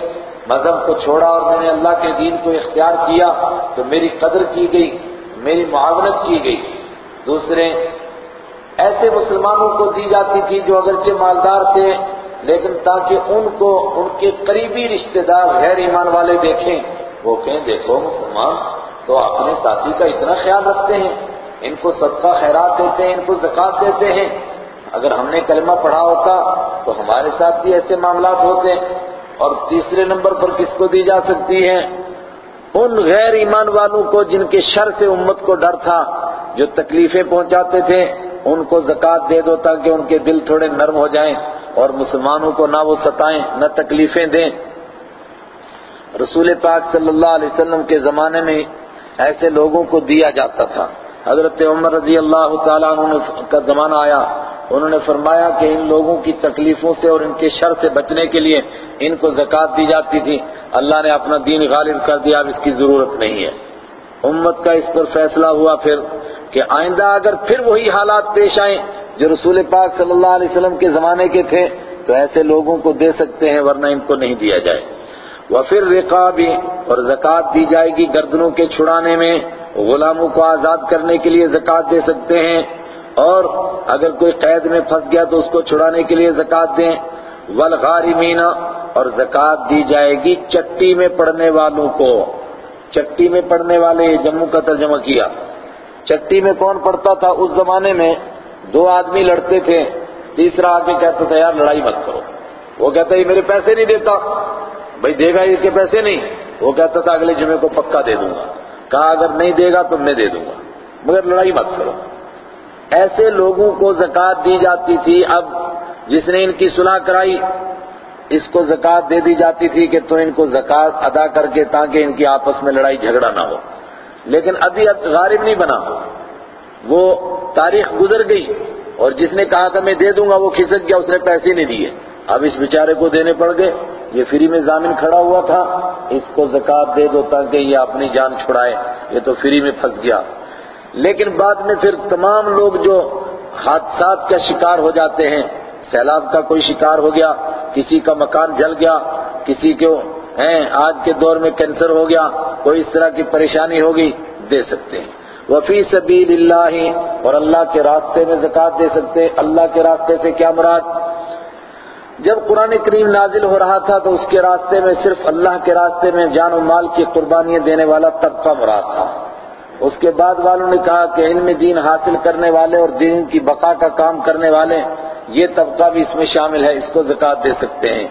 مذہب کو چھوڑا اور میں نے اللہ کے دین کو اختیار کیا تو میری قدر کی گئی، میری معاونت کی گئی۔ دوسرے، ایسے مسلمانوں کو دی جاتی تھی جو اگرچہ مالدار تھے، لیکن تاکہ ان کو، ان کے قریبی رشتہ دار غیر ایمان والے دیکھیں۔ وہ کہیں، دیکھو مسلمان، تو اپنے ساتھی کا اتنا خیال رکھتے ہیں، ان کو صدقہ خیرات دیتے ہیں، ان کو زکوٰۃ دیتے ہیں اگر ہم نے کلمہ پڑھا ہوتا تو ہمارے ساتھ بھی ایسے معاملات ہوتے اور تیسرے نمبر پر کس کو دی جا سکتی ہے؟ ان غیر ایمان والوں کو جن کے شر سے امت کو ڈر تھا، جو تکلیفیں پہنچاتے تھے، ان کو زکوٰۃ دے دو تاکہ ان کے دل تھوڑے نرم ہو جائیں اور مسلمانوں کو نہ وہ ستائیں، نہ تکلیفیں دیں۔ رسول پاک صلی اللہ علیہ وسلم کے زمانے میں ایسے لوگوں کو دیا جاتا تھا۔ حضرت عمر رضی اللہ تعالیٰ عنہ کا زمانہ آیا۔ انہوں نے فرمایا کہ ان لوگوں کی تکلیفوں سے اور ان کے شر سے بچنے کے لیے ان کو زکوٰۃ دی جاتی تھی۔ اللہ نے اپنا دین غالب کر دیا، اب اس کی ضرورت نہیں ہے۔ امت کا اس پر فیصلہ ہوا پھر کہ آئندہ اگر پھر وہی حالات پیش آئیں جو رسول پاک صلی اللہ علیہ وسلم کے زمانے کے تھے، تو ایسے لوگوں کو دے سکتے ہیں، ورنہ ان کو نہیں دیا جائے۔ وہ پھر رقابی اور زکوٰۃ دی جائے گی گردنوں کے چھڑانے میں۔ غلاموں کو آزاد کرنے کے لیے زکوٰۃ دے سکتے ہیں اور اگر کوئی قید میں پھنس گیا تو اس کو چھڑانے کے لیے زکوٰۃ دیں۔ والغارمین اور زکوٰۃ دی جائے گی چٹی میں پڑنے والوں کو۔ چٹی میں پڑنے والے جموں کا ترجمہ کیا۔ چٹی میں کون پڑتا تھا؟ اس زمانے میں دو آدمی لڑتے تھے۔ تیسرا آدمی کہتا تھا، یار، لڑائی مت کرو۔ وہ کہتا ہے میرے پیسے نہیں دیتا۔ بھائی، دے گا اس کے پیسے نہیں؟ وہ کہتا تھا، اگلے جمعے کو پکا دے دوں گا۔ کہا اگر نہیں دے گا تو میں دے دوں گا۔ مگر لڑائی مت کرو۔ ایسے لوگوں کو زکوٰۃ دی جاتی تھی، اب جس نے ان کی صلاح کرائی، اس کو زکوٰۃ دے دی جاتی تھی کہ تو ان کو زکوٰۃ ادا کر کے تاکہ ان کی آپس میں لڑائی جھگڑا نہ ہو۔ لیکن ابھی اب غارب نہیں بنا۔ وہ تاریخ گزر گئی اور جس نے کہا تھا میں دے دوں گا، وہ کھسک گیا، اس نے پیسے نہیں دیے۔ اب اس بیچارے کو دینے پڑ گئے۔ یہ فری میں ضامن کھڑا ہوا تھا، اس کو زکوٰۃ دے دو تاکہ یہ اپنی جان چھڑائے۔ یہ تو فری میں پھنس گیا۔ لیکن بعد میں پھر تمام لوگ جو حادثات کا شکار ہو جاتے ہیں، سیلاب کا کوئی شکار ہو گیا، کسی کا مکان جل گیا، کسی کو، ہیں، آج کے دور میں کینسر ہو گیا، کوئی اس طرح کی پریشانی ہوگی، دے سکتے ہیں۔ وفی سبیل اللہ، اور اللہ کے راستے میں زکوٰۃ دے سکتے، اللہ کے راستے سے کیا مراد؟ جب قرآن کریم نازل ہو رہا تھا تو اس کے راستے میں صرف اللہ کے راستے میں جان و مال کی قربانیاں دینے والا طبقہ مراد تھا۔ اس کے بعد والوں نے کہا کہ علم دین حاصل کرنے والے اور دین کی بقا کا کام کرنے والے، یہ طبقہ بھی اس میں شامل ہے، اس کو زکوٰۃ دے سکتے ہیں۔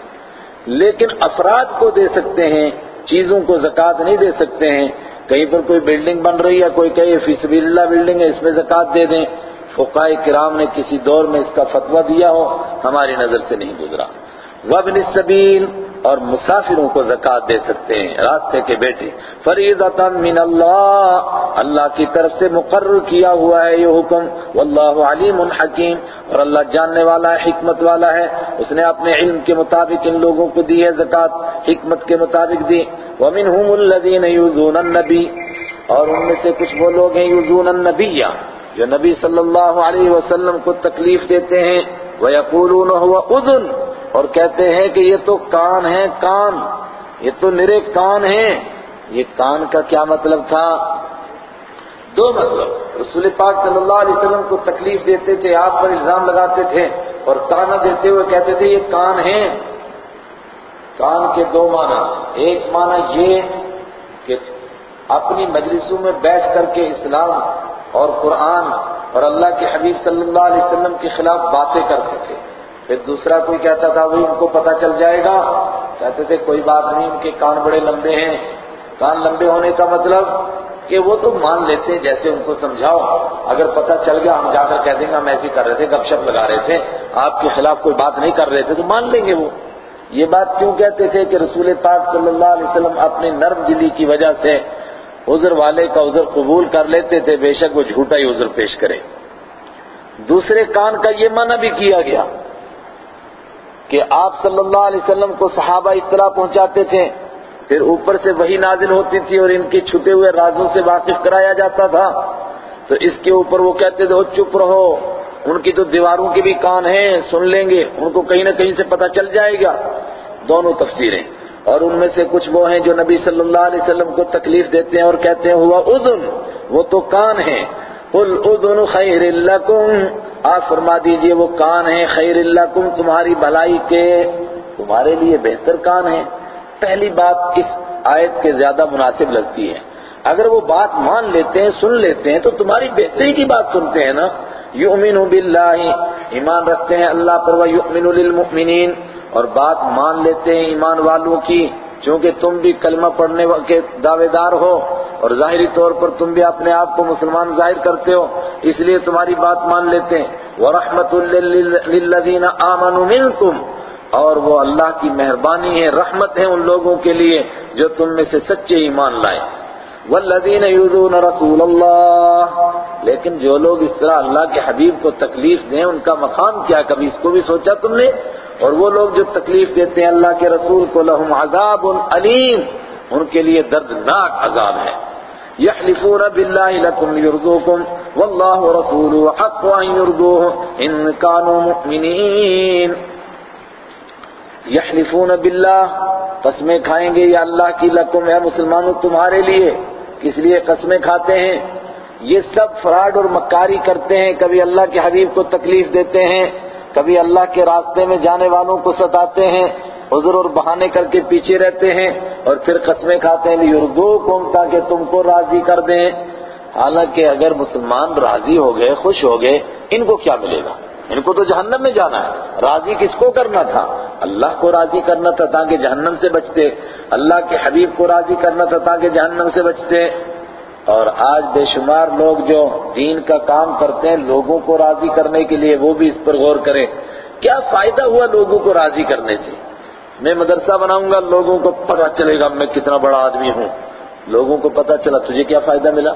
لیکن افراد کو دے سکتے ہیں، چیزوں کو زکوٰۃ نہیں دے سکتے ہیں۔ کہیں پر کوئی بلڈنگ بن رہی ہے، کوئی کہے، فی سبیل اللہ بلڈنگ ہے، اس میں زکوٰۃ دے دیں۔ فقائے کرام نے کسی دور میں اس کا فتویٰ دیا ہو، ہماری نظر سے نہیں گزرا۔ وابن السبیل اور مسافروں کو زکوٰۃ دے سکتے ہیں۔ راستے کے بیٹے، فریضتا من اللہ اللہ کی طرف سے مقرر کیا ہوا ہے یہ حکم۔ واللہ علیم حکیم، اور اللہ جاننے والا ہے، حکمت والا ہے۔ اس نے اپنے علم کے مطابق ان لوگوں کو دی ہے زکوٰۃ حکمت کے مطابق دی۔ ومنہم الذین یوزون النبی، اور ان میں سے کچھ وہ لوگ ہیں یوزون النبی جو نبی صلی اللہ علیہ وسلم کو تکلیف دیتے ہیں، وَيَقُولُونَ هُوَ اُذُن، اور کہتے ہیں کہ یہ تو کان ہیں، کان۔ یہ تو نرے کان ہیں۔ یہ کان کا کیا مطلب تھا؟ دو مطلب۔ رسول پاک صلی اللہ علیہ وسلم کو تکلیف دیتے تھے آپ پر الزام لگاتے تھے، اور تانا دیتے ہوئے کہتے تھے، یہ کان ہیں۔ کان کے دو معنی۔ ایک معنی یہ کہ اپنی مجلسوں میں بیٹھ کر کے اسلام اور قرآن اور اللہ کے حبیب صلی اللہ علیہ وسلم کے خلاف باتیں کرتے تھے۔ پھر دوسرا کوئی کہتا تھا، وہی ان کو پتہ چل جائے گا۔ کہتے تھے، کوئی بات نہیں، ان کے کان بڑے لمبے ہیں۔ کان لمبے ہونے کا مطلب کہ وہ تو مان لیتے ہیں جیسے ان کو سمجھاؤ۔ اگر پتہ چل گیا، ہم جا کر کہہ دیں گے، ہم ایسے کر رہے تھے، گپ شپ لگا رہے تھے۔ آپ کے خلاف کوئی بات نہیں کر رہے تھے، تو مان لیں گے وہ۔ یہ بات کیوں کہتے تھے کہ رسول پاک صلی اللہ علیہ وسلم اپنے نرم دلی کی وجہ سے عذر والے کا عذر قبول کر لیتے تھے، بے شک وہ جھوٹا ہی عذر پیش کرے۔ دوسرے کان کا یہ معنی بھی کیا گیا کہ آپ صلی اللہ علیہ وسلم کو صحابہ اطلاع پہنچاتے تھے، پھر اوپر سے وہی نازل ہوتی تھی اور ان کے چھپے ہوئے رازوں سے واقف کرایا جاتا تھا۔ تو اس کے اوپر وہ کہتے تھے چپ رہو، ان کی تو دیواروں کے بھی کان ہیں، سن لیں گے، ان کو کہیں نہ کہیں سے پتہ چل جائے گا۔ دونوں تفسیریں۔ اور ان میں سے کچھ وہ ہیں جو نبی صلی اللہ علیہ وسلم کو تکلیف دیتے ہیں اور کہتے ہیں، ہوا اذن، وہ تو کان ہیں قل اذن خیر لکم۔ آپ فرما دیجیے، وہ کان ہیں خیر لکم، تمہاری بھلائی کے، تمہارے لیے بہتر کان ہیں پہلی بات اس آیت کے زیادہ مناسب لگتی ہے۔ اگر وہ بات مان لیتے ہیں، سن لیتے ہیں، تو تمہاری بہتری کی بات سنتے ہیں نا۔ یؤمن باللہ، ایمان رکھتے ہیں اللہ پر وہ یؤمن للمؤمنین، اور بات مان لیتے ہیں ایمان والوں کی، چونکہ تم بھی کلمہ پڑھنے کے دعوے دار ہو، اور ظاہری طور پر تم بھی اپنے آپ کو مسلمان ظاہر کرتے ہو، اس لیے تمہاری بات مان لیتے ہیں۔ وَرَحْمَةٌ لِّلَّذِينَ آمَنُوا مِنْكُمْ، اور وہ اللہ کی مہربانی ہے، رحمت ہے ان لوگوں کے لیے جو تم میں سے سچے ایمان لائے۔ والذین یؤذون رسول اللہ، لیکن جو لوگ اس طرح اللہ کے حبیب کو تکلیف دیں، ان کا مقام کیا؟ کبھی اس کو بھی سوچا تم نے؟ اور وہ لوگ جو تکلیف دیتے ہیں اللہ کے رسول کو لہم عذاب علیم، ان کے لیے دردناک عذاب ہے۔ یحلفون باللہ لکم یرضوکم واللہ رسول حق ان یرضوه ان كانوا مؤمنین۔ یحلفون باللہ قسمیں کھائیں گے یا اللہ کی، لکم ہے مسلمانوں، تمہارے لیے۔ کس لیے قسمیں کھاتے ہیں؟ یہ سب فراڈ اور مکاری کرتے ہیں، کبھی اللہ کے حبیب کو تکلیف دیتے ہیں، کبھی اللہ کے راستے میں جانے والوں کو ستاتے ہیں، عذر اور بہانے کر کے پیچھے رہتے ہیں اور پھر قسمیں کھاتے ہیں یردو کم تاکہ تم کو راضی کر دیں۔ حالانکہ اگر مسلمان راضی ہو گئے، خوش ہو گئے، ان کو کیا ملے گا؟ ان کو تو جہنم میں جانا ہے۔ راضی کس کو کرنا تھا؟ اللہ کو راضی کرنا تھا تاکہ جہنم سے بچتے۔ اللہ کے حبیب کو راضی کرنا تھا تاکہ جہنم سے بچتے۔ اور آج بے شمار لوگ جو دین کا کام کرتے ہیں، لوگوں کو راضی کرنے کے لیے وہ بھی اس پر غور کریں۔ کیا فائدہ ہوا لوگوں کو راضی کرنے سے؟ میں مدرسہ بناؤں گا، لوگوں کو پتہ چلے گا میں کتنا بڑا آدمی ہوں۔ لوگوں کو پتہ چلا، تجھے کیا فائدہ ملا؟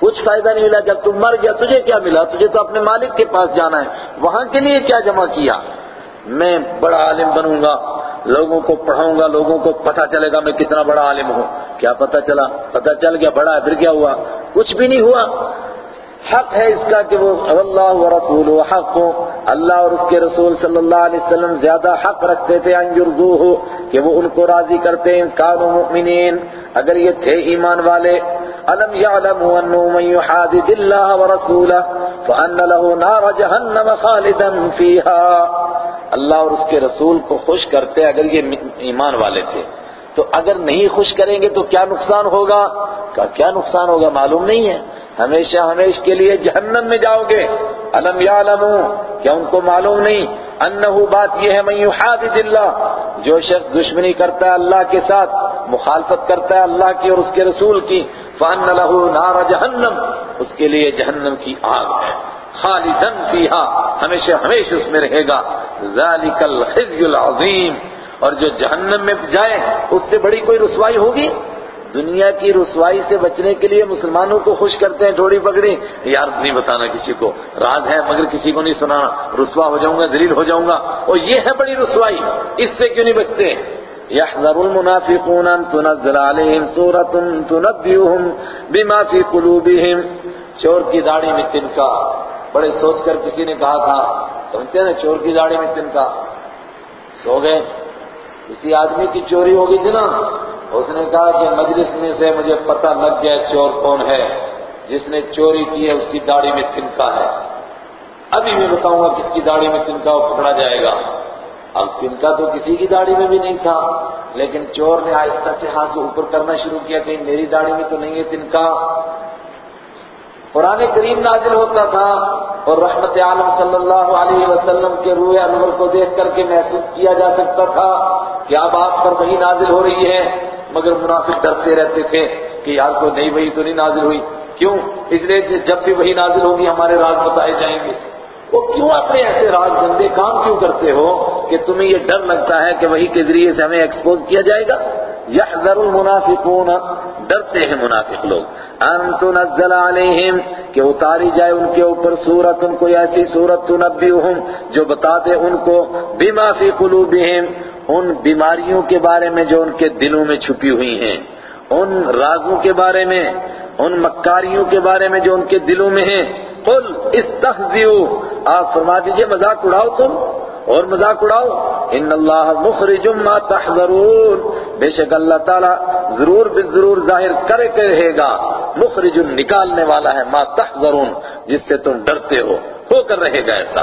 کچھ فائدہ نہیں ملا۔ جب تم مر گیا، تجھے کیا ملا؟ تجھے تو اپنے مالک کے پاس جانا ہے۔ وہاں کے لیے کیا جمع کیا؟ میں بڑا عالم بنوں گا، لوگوں کو پڑھاؤں گا، لوگوں کو پتہ چلے گا میں کتنا بڑا عالم ہوں۔ کیا پتہ چلا؟ پتہ چل گیا، بڑا ہے، پھر کیا ہوا؟ کچھ بھی نہیں ہوا۔ حق ہے اس کا کہ وہ اللہ و رسول و حق ہو۔ اللہ اور اس کے رسول صلی اللہ علیہ وسلم زیادہ حق رکھتے تھے انجردو ہو کہ وہ ان کو راضی کرتے ہیں۔ کانو مؤمنین، اگر یہ تھے ایمان والے الم يعلموا انه من يحادد الله ورسوله فان له نار جهنم خالدا فيها؟ اللہ اور اس کے رسول کو خوش کرتے اگر یہ ایمان والے تھے۔ تو اگر نہیں خوش کریں گے تو کیا نقصان ہوگا؟ کیا نقصان ہوگا معلوم نہیں ہے۔ ہمیشہ ہمیش کے لیے جہنم میں جاؤ گے۔ علم یا کیا ان کو معلوم نہیں۔ انہو بات یہ ہے، من یحادد اللہ، جو شخص دشمنی کرتا ہے اللہ کے ساتھ، مخالفت کرتا ہے اللہ کی اور اس کے رسول کی فان له نار جہنم اس کے لیے جہنم کی آگ ہے۔ خالدن فیہا ہمیشہ ہمیشہ اس میں رہے گا۔ ذالک الخزی العظیم اور جو جہنم میں جائے، اس سے بڑی کوئی رسوائی ہوگی؟ دنیا کی رسوائی سے بچنے کے لیے مسلمانوں کو خوش کرتے ہیں تھوڑی پکڑی۔ یار نہیں بتانا کسی کو۔ راز ہے مگر کسی کو نہیں سنانا۔ رسوا ہو جاؤں گا ذلیل ہو جاؤں گا۔ اور یہ ہے بڑی رسوائی۔ اس سے کیوں نہیں بچتے؟ يحذر المنافقون ان تنزل عليهم سورة تنبئهم بما في قلوبهم چور کی داڑھی میں تنکا۔ بڑے سوچ کر کسی نے کہا تھا، سمجھتے ہیں نا، چور کی داڑھی میں تنکا۔ سو گئے۔ کسی آدمی کی چوری ہو گئی تھی نا۔ اس نے کہا کہ مجلس میں سے مجھے پتہ لگ گیا چور کون ہے۔ جس نے چوری کی ہے، اس کی داڑھی میں تنکا ہے۔ ابھی میں بتاؤں گا کس کی داڑھی میں تنکا وہ پکڑا جائے گا۔ اب تنکا تو کسی کی داڑھی میں بھی نہیں تھا، لیکن چور نے آہستہ سے ہاتھ سے اوپر کرنا شروع کیا کہ میری داڑھی میں تو نہیں ہے تنکا۔ قرآن کریم نازل ہوتا تھا اور رحمت عالم صلی اللہ علیہ وسلم کے روح انور کو دیکھ کر کے محسوس کیا جا سکتا تھا کہ اب آپ پر وہی نازل ہو رہی ہے۔ مگر منافق ڈرتے رہتے تھے کہ یار کوئی نئی وہی تو نہیں نازل ہوئی۔ کیوں؟ اس لیے جب بھی وہی نازل ہوگی ہمارے راز بتائے جائیں گے۔ وہ کیوں اپنے ایسے راز گندے کام کیوں کرتے ہو کہ تمہیں یہ ڈر لگتا ہے کہ وہی کے ذریعے سے ہمیں ایکسپوز کیا جائے گا؟ یحذر المنافقون۔ ڈرتے ہیں منافق لوگ۔ ان تنزل علیہم، کہ اتاری جائے ان کے اوپر صورت ان کو ایسی صورت تنبیہم جو بتا دے ان کو بما فی قلوبہم۔ ان بیماریوں کے بارے میں جو ان کے دلوں میں چھپی ہوئی ہیں، ان رازوں کے بارے میں، ان مکاریوں کے بارے میں جو ان کے دلوں میں ہیں، قل استخذیو، آپ فرما دیجیے، مذاق اڑاؤ تم، اور مذاق اڑاؤ، ان اللہ مخرج ما تحذرون، بے شک اللہ تعالیٰ ضرور بھی ضرور ظاہر کرے کے رہے گا، مخرج نکالنے والا ہے ما تحذرون، جس سے تم ڈرتے ہو ہو کر رہے گا ایسا۔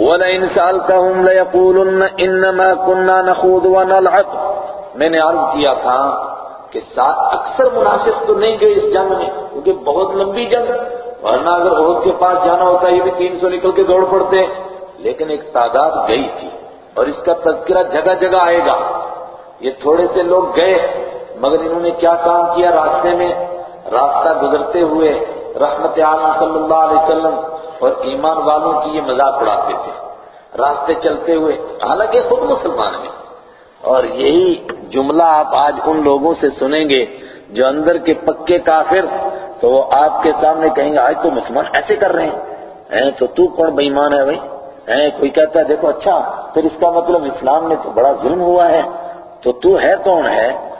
وَلَئِنْ سَأَلْتَهُمْ لَيَقُولُنَّ إِنَّمَا كُنَّا نَخُوضُ وَنَلْعَبُ۔ میں نے عرض کیا تھا کہ اکثر منافق تو نہیں گئے اس جنگ میں، کیونکہ بہت لمبی جنگ۔ ورنہ اگر عہد کے پاس جانا ہوتا، یہ بھی تین سو نکل کے دوڑ پڑتے۔ لیکن ایک تعداد گئی تھی اور اس کا تذکرہ جگہ جگہ آئے گا۔ یہ تھوڑے سے لوگ گئے، مگر انہوں نے کیا کام کیا؟ راستے میں راستہ گزرتے ہوئے رحمت عالم صلی اللہ علیہ وسلم اور ایمان والوں کی یہ مذاق اڑاتے تھے۔ راستے چلتے ہوئے، حالانکہ خود مسلمان ہیں۔ اور یہی جملہ آپ آج ان لوگوں سے سنیں گے جو اندر کے پکے کافر تو وہ آپ کے سامنے کہیں گے، آج تو مسلمان ایسے کر رہے ہیں۔ تو تو کون بےمان ہے بھائی؟ کوئی کہتا ہے، دیکھو اچھا پھر اس کا مطلب اسلام میں تو بڑا ظلم ہوا ہے۔ تو تو ہے کون ہے؟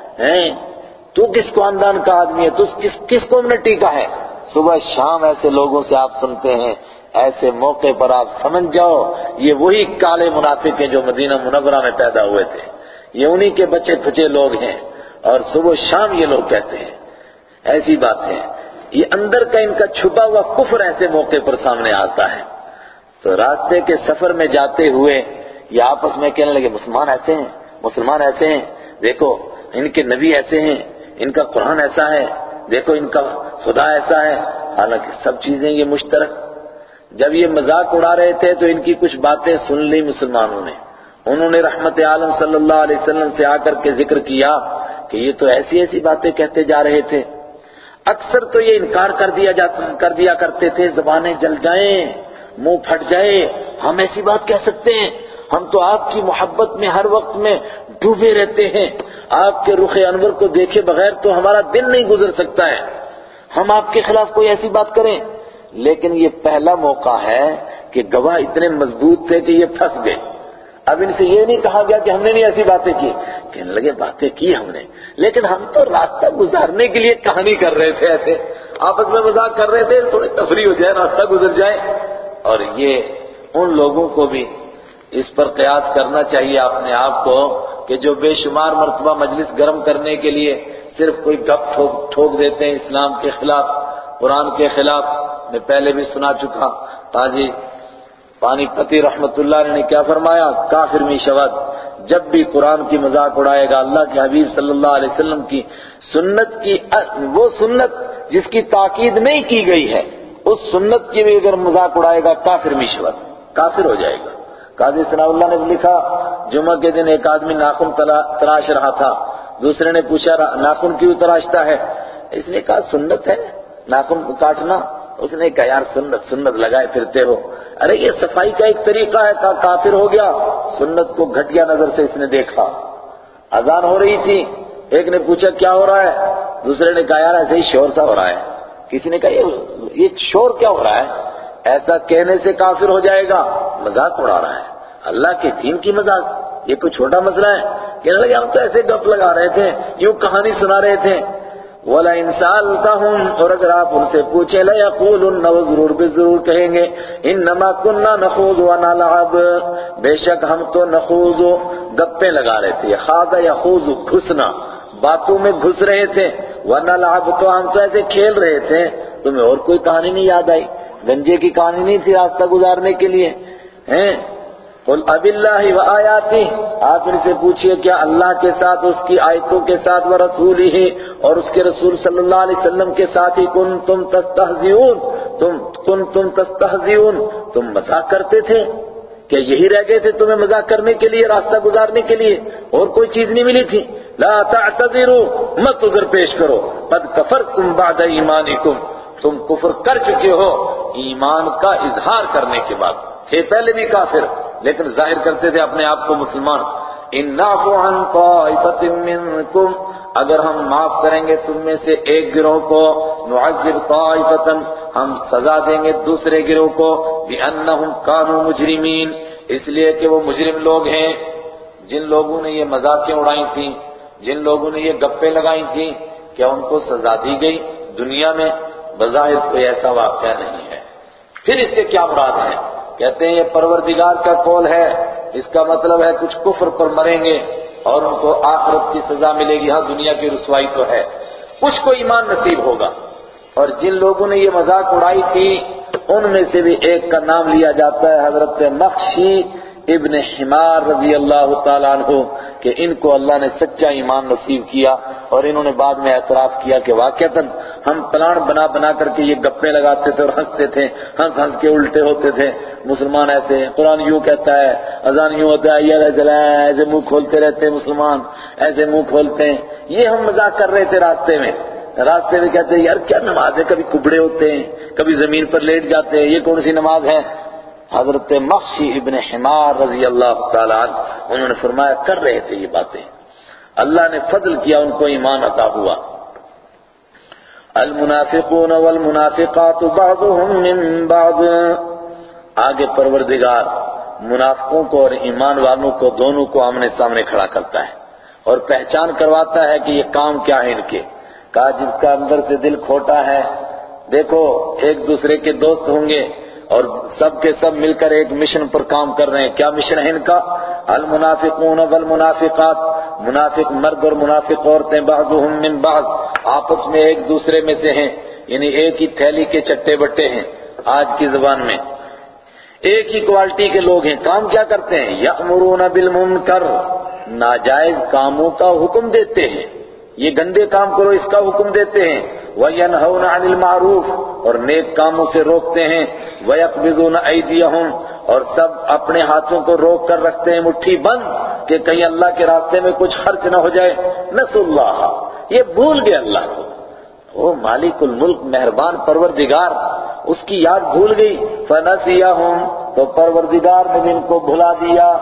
تو کس خاندان کا آدمی ہے؟ تو کس کس کمیونٹی کا ہے؟ صبح شام ایسے لوگوں سے آپ سنتے ہیں، ایسے موقع پر آپ سمجھ جاؤ، یہ وہی کالے منافق ہیں جو مدینہ منورہ میں پیدا ہوئے تھے۔ یہ انہی کے بچے پھچے لوگ ہیں۔ اور صبح شام یہ لوگ کہتے ہیں۔ ایسی بات ہے۔ یہ اندر کا ان کا چھپا ہوا کفر ایسے موقع پر سامنے آتا ہے۔ تو راستے کے سفر میں جاتے ہوئے یہ آپس میں کہنے لگے، مسلمان ایسے ہیں، مسلمان ایسے ہیں۔ دیکھو، ان کے نبی ایسے ہیں، ان کا قرآن ایسا ہے۔ دیکھو ان کا خدا ایسا ہے، حالانکہ سب چیزیں یہ مشترک۔ جب یہ مذاق اڑا رہے تھے تو ان کی کچھ باتیں سن لی مسلمانوں نے۔ انہوں نے رحمت عالم صلی اللہ علیہ وسلم سے آ کر کے ذکر کیا کہ یہ تو ایسی ایسی باتیں کہتے جا رہے تھے۔ اکثر تو یہ انکار کر دیا کر دیا کرتے تھے، زبانیں جل جائیں، منہ پھٹ جائے ہم ایسی بات کہہ سکتے ہیں۔ ہم تو آپ کی محبت میں ہر وقت میں ڈوبے رہتے ہیں۔ آپ کے رخ انور کو دیکھے بغیر تو ہمارا دن نہیں گزر سکتا ہے۔ ہم آپ کے خلاف کوئی ایسی بات کریں۔ لیکن یہ پہلا موقع ہے کہ گواہ اتنے مضبوط تھے کہ یہ پھنس گئے۔ اب ان سے یہ نہیں کہا گیا کہ ہم نے نہیں ایسی باتیں کی۔ کہنے لگے باتیں کی ہم نے۔ لیکن ہم تو راستہ گزارنے کے لیے کہانی کر رہے تھے ایسے۔ آپس میں مذاق کر رہے تھے، تھوڑی تفریح ہو جائے، راستہ گزر جائے۔ اور یہ ان لوگوں کو بھی اس پر قیاس کرنا چاہیے اپنے آپ کو کہ جو بے شمار مرتبہ مجلس گرم کرنے کے لیے صرف کوئی گپ ٹھوک دیتے ہیں اسلام کے خلاف، قرآن کے خلاف، میں پہلے بھی سنا چکا۔ تاجی پانی پتی رحمت اللہ نے کیا فرمایا؟ کافر می شود جب بھی قرآن کی مذاق اڑائے گا، اللہ کے حبیب صلی اللہ علیہ وسلم کی سنت کی، وہ سنت جس کی تاکید نہیں کی گئی ہے، اس سنت کی بھی اگر مذاق اڑائے گا، کافر می کافر ہو جائے گا۔ قاضی ثناء اللہ نے لکھا، جمعہ کے دن ایک آدمی ناخن تراش رہا تھا۔ دوسرے نے پوچھا ناخن کیوں تراشتا ہے؟ اس نے کہا، سنت ہے، ناخن کاٹنا۔ اس نے کہا، یار، سنت سنت لگائے پھرتے ہو۔ ارے، یہ صفائی کا ایک طریقہ ہے، کہا، کافر ہو گیا۔ سنت کو گھٹیا نظر سے اس نے دیکھا۔ اذان ہو رہی تھی۔ ایک نے پوچھا، کیا ہو رہا ہے؟ دوسرے نے کہا، یار، ایسے ہی شور سا ہو رہا ہے۔ کسی نے کہا یہ شور کیا ہو رہا ہے؟ ایسا کہنے سے کافر ہو جائے گا۔ مذاق اڑا رہا ہے۔ اللہ کے دین کی مذاق۔ یہ کوئی چھوٹا مسئلہ ہے۔ کہنے لگے، ہم تو ایسے گپ لگا رہے تھے، یوں کہانی سنا رہے تھے۔ ولا انسال اور اگر آپ ان سے پوچھیں، لَيَقُولُنَّ، وہ ضرور بھی ضرور کہیں گے انما كُنَّا نَخُوضُ وَنَلْعَبُ بے شک ہم تو نخوض گپے لگا رہے تھے۔ خاض یخوض گھسنا۔ باتوں میں گھس رہے تھے۔ وَنَلْعَبْ تو ہم تو ایسے کھیل رہے تھے۔ تمہیں اور کوئی کہانی نہیں یاد آئی۔ گنجے کی کہانی نہیں تھی راستہ گزارنے کے لیے، ہیں؟ قل اب اللہ و آیاتی، آپ ان سے پوچھئے کیا اللہ کے ساتھ، اس کی آیتوں کے ساتھ وہ رسول ہی، اور اس کے رسول صلی اللہ علیہ وسلم کے ساتھ ہی کن تم تستہزیون تم کن تم تستہزیون تم مذاق کرتے تھے؟ کیا یہی رہ گئے تھے تمہیں مذاق کرنے کے لیے، راستہ گزارنے کے لیے؟ اور کوئی چیز نہیں ملی تھی؟ لا تعتذروا، مت عذر پیش کرو، قد کفرتم بعد ایمانکم۔ تم کفر کر چکے ہو ایمان کا اظہار کرنے کے بعد۔ تھے پہلے بھی کافر، لیکن ظاہر کرتے تھے اپنے آپ کو مسلمان۔ ان عن طائفت منکم اگر ہم معاف کریں گے تم میں سے ایک گروہ کو، نعذب طائفتا ہم سزا دیں گے دوسرے گروہ کو۔ بِأَنَّهُمْ كَانُوا مجرمین اس لیے کہ وہ مجرم لوگ ہیں۔ جن لوگوں نے یہ مذاقیں اڑائی تھیں، جن لوگوں نے یہ گپے لگائی تھیں، کیا ان کو سزا دی گئی دنیا میں؟ بظاہر کوئی ایسا واقعہ نہیں ہے۔ پھر اس سے کیا مراد ہے کہتے ہیں یہ پروردگار کا قول ہے۔ اس کا مطلب ہے کچھ کفر پر مریں گے اور ان کو آخرت کی سزا ملے گی۔ ہاں دنیا کی رسوائی تو ہے۔ کچھ کو ایمان نصیب ہوگا۔ اور جن لوگوں نے یہ مذاق اڑائی تھی، ان میں سے بھی ایک کا نام لیا جاتا ہے حضرت مخشی ابن حمار رضی اللہ تعالیٰ عنہ کہ ان کو اللہ نے سچا ایمان نصیب کیا اور انہوں نے بعد میں اعتراف کیا کہ واقعتاً ہم پلان بنا بنا کر کے یہ گپے لگاتے تھے اور ہنستے تھے، ہنس ہنس کے الٹے ہوتے تھے۔ مسلمان ایسے قرآن یوں کہتا ہے، اذان یوں ہوتا ہے ایسے منہ کھولتے رہتے ہیں مسلمان، ایسے منہ کھولتے ہیں۔ یہ ہم مذاق کر رہے تھے راستے میں۔ راستے میں کہتے ہیں، یار کیا نماز ہے؟ کبھی کبڑے ہوتے ہیں، کبھی زمین پر لیٹ جاتے ہیں، یہ کون سی نماز ہے؟ حضرت مخشی ابن حمار رضی اللہ تعالیٰ عنہ، انہوں نے فرمایا، کر رہے تھے یہ باتیں۔ اللہ نے فضل کیا، ان کو ایمان عطا ہوا۔ المنافقون والمنافقات بعضهم من بعض۔ آگے پروردگار، منافقوں کو اور ایمان والوں کو دونوں کو آمنے سامنے کھڑا کرتا ہے اور پہچان کرواتا ہے کہ یہ کام کیا ہے ان کے۔ کہا، جس کا اندر سے دل کھوٹا ہے، دیکھو، ایک دوسرے کے دوست ہوں گے۔ اور سب کے سب مل کر ایک مشن پر کام کر رہے ہیں۔ کیا مشن ہے ان کا؟ المنافقون والمنافقات۔ منافق مرد اور منافق عورتیں بعضهم من بعض۔ آپس میں ایک دوسرے میں سے ہیں یعنی ایک ہی تھیلی کے چٹے بٹے ہیں۔ آج کی زبان میں ایک ہی کوالٹی کے لوگ ہیں۔ کام کیا کرتے ہیں؟ یأمرون بالمنکر۔ ناجائز کاموں کا حکم دیتے ہیں۔ یہ گندے کام کرو، اس کا حکم دیتے ہیں۔ وَيَنْهَوْنَ عَنِ الْمَعْرُوفِ۔ اور نیک کاموں سے روکتے ہیں۔ وَيَقْبِضُونَ أَيْدِيَهُمْ اور سب اپنے ہاتھوں کو روک کر رکھتے ہیں مٹھی بند کہ کہیں اللہ کے راستے میں کچھ خرچ نہ ہو جائے۔ نسوا اللہ۔ یہ بھول گئے اللہ کو۔ وہ مالک الملک، مہربان پروردگار، اس کی یاد بھول گئی۔ فَنَسِيَهُمْ، تو پروردگار نے بھی ان کو بھلا دیا۔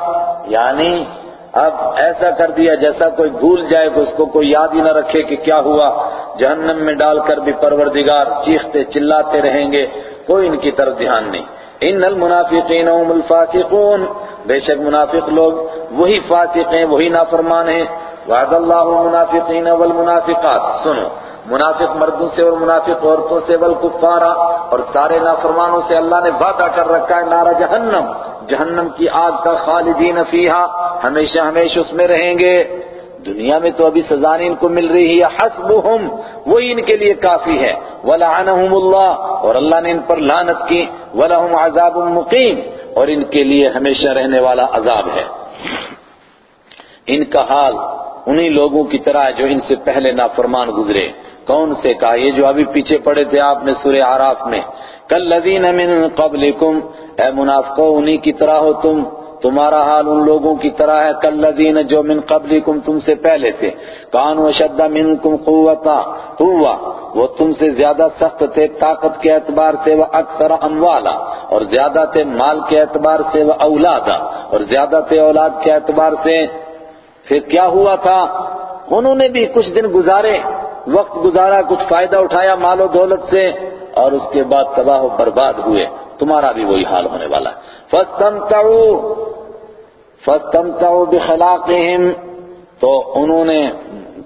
یعنی اب ایسا کر دیا جیسا کوئی بھول جائے کہ اس کو کوئی یاد ہی نہ رکھے کہ کیا ہوا۔ جہنم میں ڈال کر بھی پروردگار چیختے چلاتے رہیں گے۔ کوئی ان کی طرف دھیان نہیں۔ ان المنافقین هم الفاسقون۔ بے شک منافق لوگ وہی فاسق ہیں، وہی نافرمان ہیں۔ وعد اللہ المنافقین والمنافقات۔ سنو، منافق مردوں سے اور منافق عورتوں سے والکفارا اور سارے نافرمانوں سے اللہ نے وعدہ کر رکھا ہے نارا جہنم۔ جہنم کی آگ کا خالدین فیہا۔ ہمیشہ ہمیشہ اس میں رہیں گے۔ دنیا میں تو ابھی سزا نہیں ان کو مل رہی ہے، حسبہم، وہی ان کے لیے کافی ہے۔ ولعنہم اللہ، اور اللہ نے ان پر لعنت کی۔ ولہم عذاب مقیم، اور ان کے لیے ہمیشہ رہنے والا عذاب ہے۔ ان کا حال انہی لوگوں کی طرح جو ان سے پہلے نافرمان گزرے۔ کون سے کہا؟ یہ جو ابھی پیچھے پڑے تھے آپ نے سورہ عراف میں۔ کالذین من قبلکم، اے منافقو، انہی کی طرح ہو تم۔ تمہارا حال ان لوگوں کی طرح ہے کالذین جو من قبلکم تم سے پہلے تھے۔ کانوا شد منکم قوتا۔ قوہ وہ تم سے زیادہ سخت تھے طاقت کے اعتبار سے وہ اکثر اموالا۔ اور زیادہ تھے مال کے اعتبار سے وہ اولادا۔ اور زیادہ تھے اولاد کے اعتبار سے پھر کیا ہوا تھا؟ انہوں نے بھی کچھ دن گزارے۔ وقت گزارا، کچھ فائدہ اٹھایا مال و دولت سے۔ اور اس کے بعد تباہ و برباد ہوئے۔ تمہارا بھی وہی حال ہونے والا ہے۔ فَاسْتَمْتَعُوا فَاسْتَمْتَعُوا بِخَلَاقِهِمْ تو انہوں نے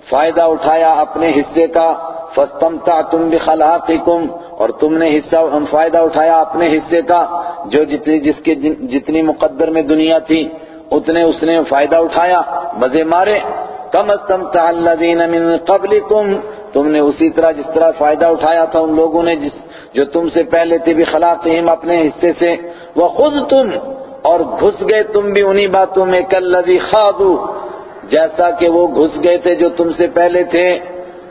فائدہ اٹھایا اپنے حصے کا۔ فَاسْتَمْتَعْتُمْ بِخَلَاقِكُمْ اور تم نے حصہ، فائدہ اٹھایا اپنے حصے کا، جو جتنی، جس کے جتنی مقدر میں دنیا تھی، اتنے اس نے فائدہ اٹھایا، مزے مارے۔ کم استمتع الذین من قبلکم، تم نے اسی طرح جس طرح فائدہ اٹھایا تھا ان لوگوں نے، جس جو تم سے پہلے تھے بھی خلاقہم اپنے حصے سے۔ وہ خود تم اور گھس گئے تم بھی انہی باتوں میں کلذی خاضو، جیسا کہ وہ گھس گئے تھے جو تم سے پہلے تھے۔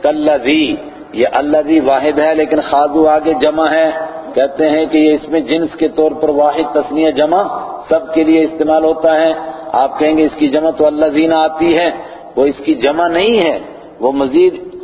کلذی یہ الذی واحد ہے لیکن خاضو آگے جمع ہے۔ کہتے ہیں کہ یہ اس میں جنس کے طور پر واحد تسنیہ جمع سب کے لیے استعمال ہوتا ہے۔ آپ کہیں گے اس کی جمع تو اللہ زینہ آتی ہے۔ وہ اس کی جمع نہیں ہے، وہ مزید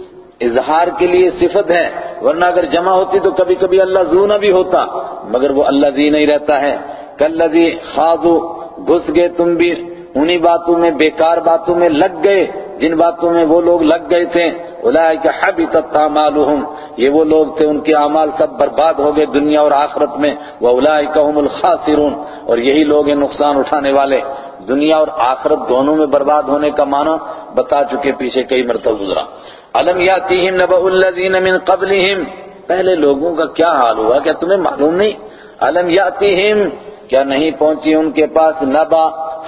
اظہار کے لیے صفت ہے، ورنہ اگر جمع ہوتی تو کبھی کبھی اللہ زونہ بھی ہوتا، مگر وہ اللہ زینہ ہی رہتا ہے۔ کلذی خاضو، گھس گئے تم بھی، انہی باتوں میں، بیکار باتوں میں لگ گئے۔ جن باتوں میں وہ لوگ لگ گئے تھے اولئک حبطت اعمالهم یہ وہ لوگ تھے، ان کے اعمال سب برباد ہو گئے دنیا اور آخرت میں۔ واولئک هم الخاسرون۔ اور یہی لوگ ہیں نقصان اٹھانے والے۔ دنیا اور آخرت دونوں میں برباد ہونے کا معنی بتا چکے پیچھے کئی مرتبہ گزرا۔ الم یاتیہم نبأ الذین من قبلہم؟ پہلے لوگوں کا کیا حال ہوا؟ کیا تمہیں معلوم نہیں؟ الم یاتیہم؟ کیا نہیں پہنچی ان کے پاس نبا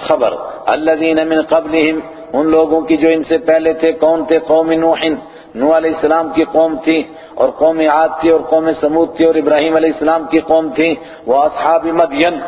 خبر؟ الذین من قبلہم، ان لوگوں کی جو ان سے پہلے تھے، کون تھے؟ قوم نوح۔ نوح علیہ السلام کی قوم تھی اور قوم عاد تھی اور قوم سمود تھی اور ابراہیم علیہ السلام کی قوم تھی۔ وہ اصحاب مدین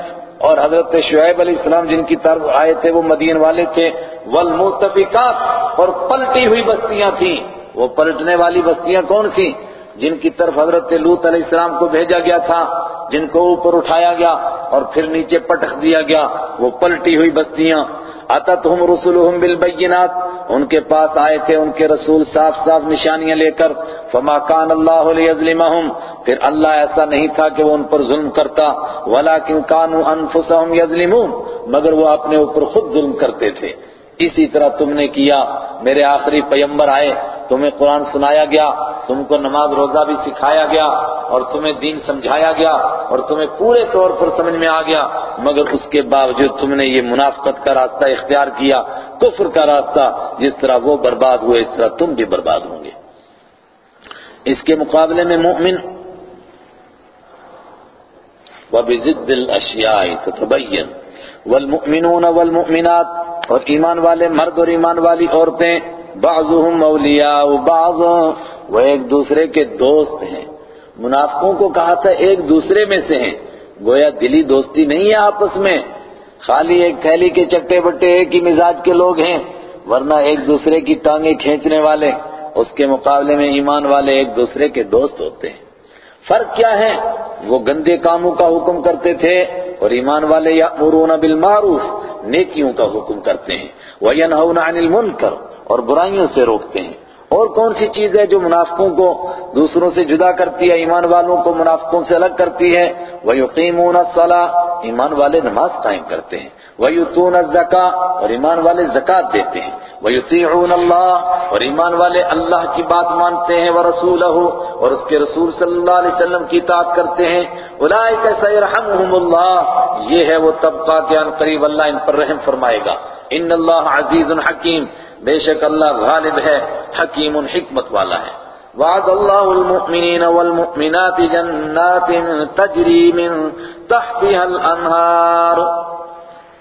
اور حضرت شعیب علیہ السلام جن کی طرف آئے تھے، وہ مدین والے تھے۔ والمتفقات اور پلٹی ہوئی بستیاں تھیں۔ وہ پلٹنے والی بستیاں کون سی؟ جن کی طرف حضرت لوت علیہ السلام کو بھیجا گیا تھا، جن کو اوپر اٹھایا گیا اور پھر نیچے پٹخ دیا گیا۔ وہ پلٹی ہوئی بستیاں۔ اتتہم رسلہم بالبینات۔ ان کے پاس آئے تھے ان کے رسول صاف صاف نشانیاں لے کر، فما کان اللہ لیظلمہم پھر اللہ ایسا نہیں تھا کہ وہ ان پر ظلم کرتا ولیکن کانوا انفسہم یظلمون مگر وہ اپنے اوپر خود ظلم کرتے تھے۔ اسی طرح تم نے کیا، میرے آخری پیمبر آئے۔ تمہیں قرآن سنایا گیا، تم کو نماز روزہ بھی سکھایا گیا، اور تمہیں دین سمجھایا گیا، اور تمہیں پورے طور پر سمجھ میں آ گیا، مگر اس کے باوجود تم نے یہ منافقت کا راستہ اختیار کیا، کفر کا راستہ، جس طرح وہ برباد ہوئے، اس طرح تم بھی برباد ہوں گے۔ اس کے مقابلے میں مؤمن وَبِزِدِّ الْأَشْيَاءِ تَتَبَيَّنْ، وَالْمُؤْمِنُونَ وَالْمُؤْمِنَاتِ، اور ایمان والے، مرد اور ایمان والی عورتیں بعضهم اولیاء بعض وہ ایک دوسرے کے دوست ہیں۔ منافقوں کو کہا تھا ایک دوسرے میں سے ہیں۔ گویا دلی دوستی نہیں ہے آپس میں۔ خالی ایک تھیلی کے چٹے بٹے ایک ہی مزاج کے لوگ ہیں۔ ورنہ ایک دوسرے کی ٹانگیں کھینچنے والے، اس کے مقابلے میں ایمان والے ایک دوسرے کے دوست ہوتے ہیں۔ فرق کیا ہے؟ وہ گندے کاموں کا حکم کرتے تھے اور ایمان والے یامرون بالمعروف، نیکیوں کا حکم کرتے ہیں۔ وینہون عن المنکر اور برائیوں سے روکتے ہیں۔ اور کون سی چیز ہے جو منافقوں کو دوسروں سے جدا کرتی ہے؟ ایمان والوں کو منافقوں سے الگ کرتی ہے۔ وَيُقِيمُونَ الصَّلَاةَ، ایمان والے نماز قائم کرتے ہیں۔ وَيُتُونَ الزَّكَاةَ، اور ایمان والے زکات دیتے ہیں۔ وَيُطِيعُونَ اللَّهَ، اور ایمان والے اللہ کی بات مانتے ہیں۔ وَرَسُولَهُ، اور اس کے رسول صلی اللہ علیہ وسلم کی اطاعت کرتے ہیں۔ اولئک سيرحمهم اللہ، یہ ہے وہ طبقہ کہ ان قریب اللہ ان پر رحم فرمائے گا۔ ان اللہ عزیز حکیم۔ بے شک اللہ غالب ہے، حکیم حکمت والا ہے۔ وعد اللہ المؤمنین والمؤمنات جنات تجری من تحتها الانہار۔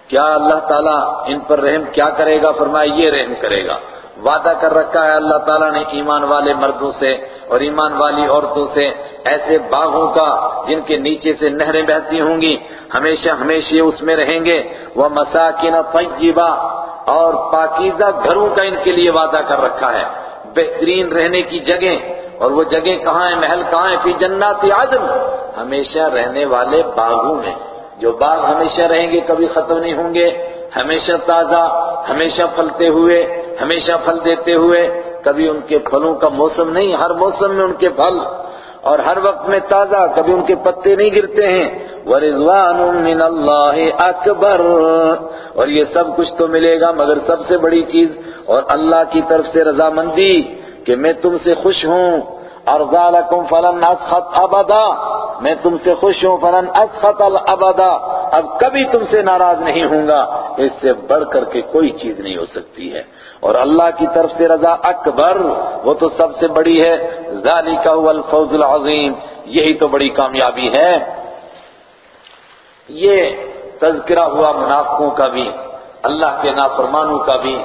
کیا اللہ تعالیٰ ان پر رحم کیا کرے گا؟ فرمایا، یہ رحم کرے گا۔ وعدہ کر رکھا ہے اللہ تعالیٰ نے ایمان والے مردوں سے اور ایمان والی عورتوں سے۔ ایسے باغوں کا جن کے نیچے سے نہریں بہتی ہوں گی، ہمیشہ ہمیشہ اس میں رہیں گے۔ وہ مساکین طیبہ اور پاکیزہ گھروں کا ان کے لیے وعدہ کر رکھا ہے۔ بہترین رہنے کی جگہ اور وہ جگہ کہاں ہیں، محل کہاں ہیں؟ فی جنات عدن۔ ہمیشہ رہنے والے باغوں میں۔ جو باغ ہمیشہ رہیں گے، کبھی ختم نہیں ہوں گے۔ ہمیشہ تازہ، ہمیشہ پھلتے ہوئے، ہمیشہ پھل دیتے ہوئے۔ کبھی ان کے پھلوں کا موسم نہیں، ہر موسم میں ان کے پھل۔ اور ہر وقت میں تازہ، کبھی ان کے پتے نہیں گرتے ہیں۔ وَرِضْوَانٌ مِّنَ اللَّهِ أَكْبَرُ۔ اور یہ سب کچھ تو ملے گا، مگر سب سے بڑی چیز اور اللہ کی طرف سے رضامندی کہ میں تم سے خوش ہوں۔ ارزالکم فلن اسخط ابدا میں تم سے خوش ہوں، فلن اسخط الابدا اب کبھی تم سے ناراض نہیں ہوں گا۔ اس سے بڑھ کر کے کوئی چیز نہیں ہو سکتی ہے۔ اور اللہ کی طرف سے رضا اکبر، وہ تو سب سے بڑی ہے۔ ذالک هو الفوز العظیم۔ یہی تو بڑی کامیابی ہے۔ یہ تذکرہ ہوا منافقوں کا بھی، اللہ کے نافرمانوں کا بھی۔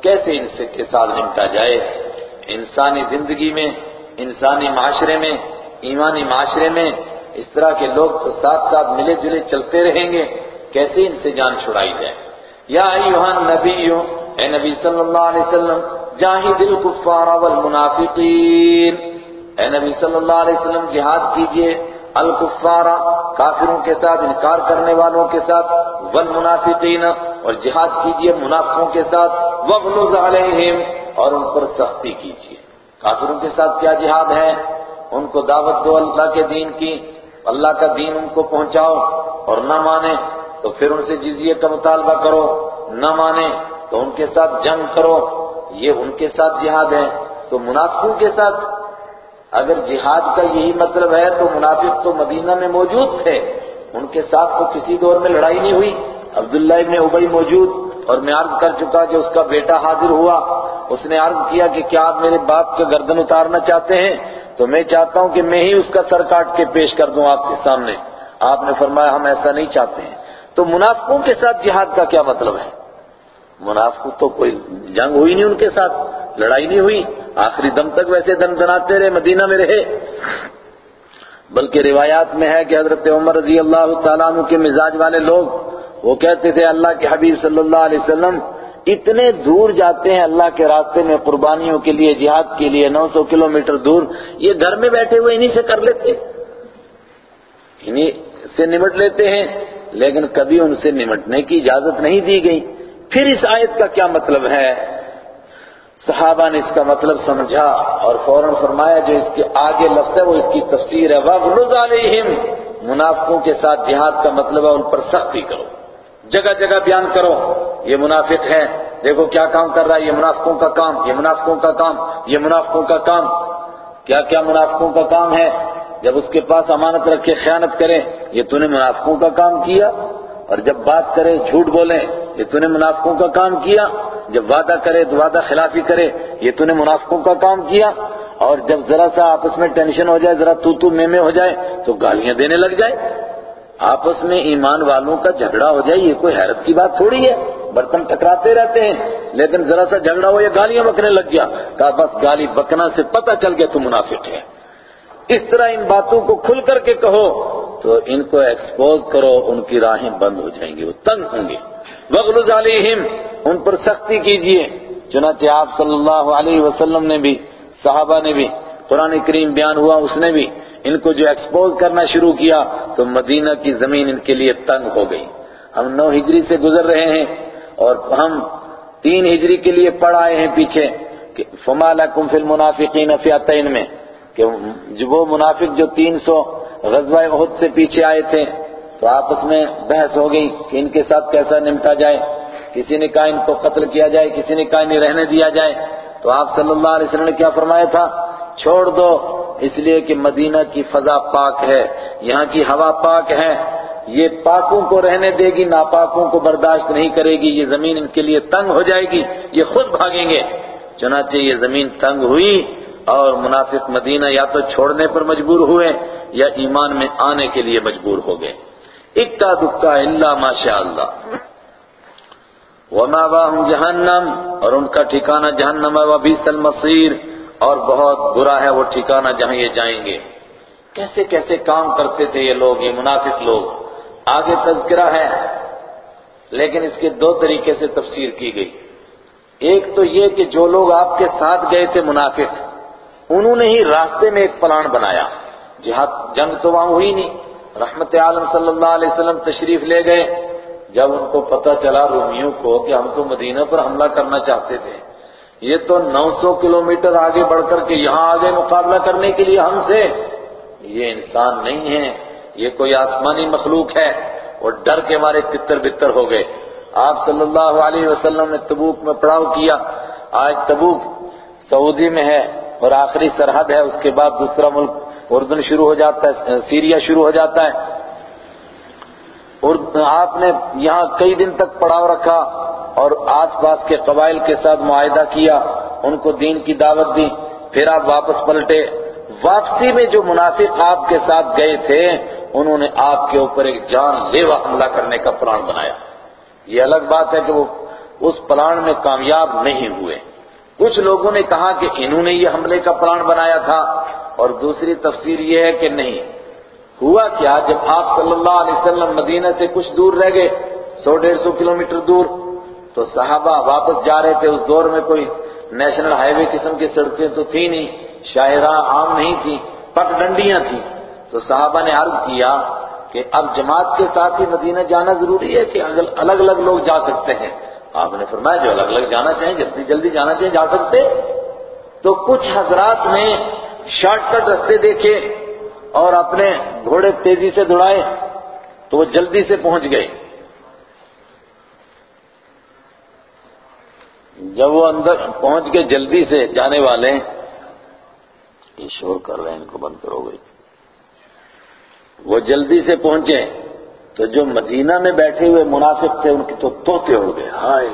کیسے ان سے کے ساتھ نمٹا جائے؟ انسانی زندگی میں، انسانی معاشرے میں، ایمانی معاشرے میں اس طرح کے لوگ تو ساتھ ساتھ ملے جلے چلتے رہیں گے۔ کیسے ان سے جان چھڑائی جائے؟ یا ایوہا نبی اے نبی صلی اللہ علیہ وسلم جاہد الکفار والمنافقین۔ اے نبی صلی اللہ علیہ وسلم، جہاد کیجیے الکفار، کافروں کے ساتھ، انکار کرنے والوں کے ساتھ، والمنافقین، اور جہاد کیجیے منافقوں کے ساتھ وغلظ علیہم اور ان پر سختی کیجیے۔ کافروں کے ساتھ کیا جہاد ہے؟ ان کو دعوت دو اللہ کے دین کی، اللہ کا دین ان کو پہنچاؤ اور نہ مانے تو پھر ان سے جزیے کا مطالبہ کرو۔ نہ مانے تو ان کے ساتھ جنگ کرو، یہ ان کے ساتھ جہاد ہے، تو منافقوں کے ساتھ۔ اگر جہاد کا یہی مطلب ہے، تو منافق تو مدینہ میں موجود تھے۔ ان کے ساتھ تو کسی دور میں لڑائی نہیں ہوئی۔ عبداللہ ابن ابئی موجود، اور میں عرض کر چکا کہ اس کا بیٹا حاضر ہوا۔ اس نے عرض کیا کہ کیا آپ میرے باپ کا گردن اتارنا چاہتے ہیں؟ تو میں چاہتا ہوں کہ میں ہی اس کا سر کاٹ کے پیش کر دوں آپ کے سامنے۔ آپ نے فرمایا ہم ایسا نہیں چاہتے ہیں۔ تو منافقوں کے ساتھ جہاد کا کیا مطلب ہے؟ منافق تو کوئی جنگ ہوئی نہیں ان کے ساتھ، لڑائی نہیں ہوئی۔ آخری دم تک ویسے دن دناتے رہے، مدینہ میں رہے۔ بلکہ روایات میں ہے کہ حضرت عمر رضی اللہ تعالیٰ عنہ کے مزاج والے لوگ، وہ کہتے تھے، اللہ کے حبیب صلی اللہ علیہ وسلم اتنے دور جاتے ہیں اللہ کے راستے میں قربانیوں کے لیے، جہاد کے لیے، نو سو کلو دور۔ یہ گھر میں بیٹھے ہوئے انہی سے کر لیتے۔ انہی سے نمٹ لیتے ہیں، لیکن کبھی ان سے نمٹنے کی اجازت نہیں دی گئی۔ پھر اس آیت کا کیا مطلب ہے؟ صحابہ نے اس کا مطلب سمجھا اور فوراً فرمایا جو اس کے آگے لفظ ہے وہ اس کی تفسیر ہے۔ وَغْلُظْ عَلَيْهِمْ۔ منافقوں کے ساتھ جہاد کا مطلب ہے ان پر سختی کرو۔ جگہ جگہ بیان کرو۔ یہ منافق ہے دیکھو کیا کام کر رہا ہے۔ یہ منافقوں کا کام۔ یہ منافقوں کا کام۔ یہ منافقوں کا کام۔ کیا کیا منافقوں کا کام ہے؟ جب اس کے پاس امانت رکھے خیانت کرے یہ تو نے منافقوں کا کام کیا۔ اور جب بات کرے جھوٹ بولے یہ تو نے منافقوں کا کام کیا، جب وعدہ کرے تو وعدہ خلافی کرے، یہ تو نے منافقوں کا کام کیا۔ اور جب ذرا سا آپس میں ٹینشن ہو جائے، ذرا تو تو میں میں ہو جائے، تو گالیاں دینے لگ جائے۔ آپس میں ایمان والوں کا جھگڑا ہو جائے، یہ کوئی حیرت کی بات تھوڑی ہے۔ برتن ٹکراتے رہتے ہیں، لیکن ذرا سا جھگڑا ہو یا گالیاں بکنے لگ گیا کہا بس گالی بکنا سے پتہ چل گیا تو منافق ہے اس طرح ان باتوں کو کھل کر کے کہو، تو ان کو ایکسپوز کرو، ان کی راہیں بند ہو جائیں گی، وہ تنگ ہوں گے۔ وغلظ علیہم، ان پر سختی کیجیے۔ چنانچہ آپ صلی اللہ علیہ وسلم نے بھی، صحابہ نے بھی، قرآن کریم بیان ہوا، اس نے بھی ان کو جو ایکسپوز کرنا شروع کیا، تو مدینہ کی زمین ان کے لیے تنگ ہو گئی۔ ہم نو ہجری سے گزر رہے ہیں اور ہم تین ہجری کے لیے پڑھ آئے ہیں پیچھے فما لکم فی المنافقین فیاتین میں، کہ وہ منافق جو تین سو غزوہ احد سے پیچھے آئے تھے تو آپس میں بحث ہو گئی کہ ان کے ساتھ کیسا نمٹا جائے، کسی نے کہا ان کو قتل کیا جائے، کسی نے کہا انہیں رہنے دیا جائے۔ تو آپ صلی اللہ علیہ وسلم نے کیا فرمایا تھا؟ چھوڑ دو، اس لیے کہ مدینہ کی فضا پاک ہے، یہاں کی ہوا پاک ہے۔ یہ پاکوں کو رہنے دے گی، ناپاکوں کو برداشت نہیں کرے گی، یہ زمین ان کے لیے تنگ ہو جائے گی، یہ خود بھاگیں گے۔ چنانچہ یہ زمین تنگ ہوئی اور منافق مدینہ یا تو چھوڑنے پر مجبور ہوئے یا ایمان میں آنے کے لیے مجبور ہو گئے۔ اکا دکا اللہ ماشاء اللہ وما باہم جہنم، اور ان کا ٹھکانہ جہنم ہے، وبیس المصیر، اور بہت برا ہے، وہ ٹھکانہ جہاں یہ جائیں گے۔ کیسے کیسے کام کرتے تھے یہ لوگ، یہ منافق لوگ۔ آگے تذکرہ ہے، لیکن اس کے دو طریقے سے تفسیر کی گئی۔ ایک تو یہ کہ جو لوگ آپ کے ساتھ گئے تھے منافق، انہوں نے ہی راستے میں ایک پلان بنایا۔ جہاد، جنگ تو وہاں ہوئی نہیں۔ رحمت عالم صلی اللہ علیہ وسلم تشریف لے گئے۔ جب ان کو پتہ چلا رومیوں کو کہ ہم تو مدینہ پر حملہ کرنا چاہتے تھے۔ یہ تو نو سو کلومیٹر آگے بڑھ کر کے یہاں آگے مقابلہ کرنے کے لیے ہم سے۔ یہ انسان نہیں ہے۔ یہ کوئی آسمانی مخلوق ہے۔ اور ڈر کے مارے تتر بتر ہو گئے۔ آپ صلی اللہ علیہ وسلم نے تبوک میں پڑاؤ کیا۔ آج تبوک سعودی میں ہے اور آخری سرحد ہے۔ اس کے بعد دوسرا ملک اردن شروع ہو جاتا ہے، سیریا شروع ہو جاتا ہے۔ آپ نے یہاں کئی دن تک پڑاؤ رکھا اور آس پاس کے قبائل کے ساتھ معاہدہ کیا، ان کو دین کی دعوت دی، پھر آپ واپس پلٹے۔ واپسی میں جو منافق آپ کے ساتھ گئے تھے، انہوں نے آپ کے اوپر ایک جان لیوا حملہ کرنے کا پلان بنایا۔ یہ الگ بات ہے کہ وہ اس پلان میں کامیاب نہیں ہوئے۔ کچھ لوگوں نے کہا کہ انہوں نے یہ حملے کا پلان بنایا تھا۔ اور دوسری تفسیر یہ ہے کہ نہیں۔ ہوا کیا جب آپ صلی اللہ علیہ وسلم مدینہ سے کچھ دور رہ گئے، سو ڈیڑھ سو کلومیٹر دور، تو صحابہ واپس جا رہے تھے۔ اس دور میں کوئی نیشنل ہائی وے قسم کی سڑکیں تو تھی نہیں، شاہراہ عام نہیں تھی پٹ ڈنڈیاں تھیں۔ تو صحابہ نے عرض کیا کہ اب جماعت کے ساتھ ہی مدینہ جانا ضروری ہے کہ الگ الگ لوگ جا سکتے ہیں؟ آپ نے فرمایا جو الگ الگ جانا چاہیں جلدی جلدی جانا چاہیں جا سکتے۔ تو کچھ حضرات نے شارٹ کٹ رستے دیکھے اور اپنے گھوڑے تیزی سے دوڑائے تو وہ جلدی سے پہنچ گئے۔ جب وہ اندر پہنچ کے جلدی سے جانے والے، یہ شور کر رہے ہیں، ان کو بند کرو گئی وہ جلدی سے پہنچے تو جو مدینہ میں بیٹھے ہوئے منافق تھے، ان کی تو توتے ہو گئے۔ ہائے،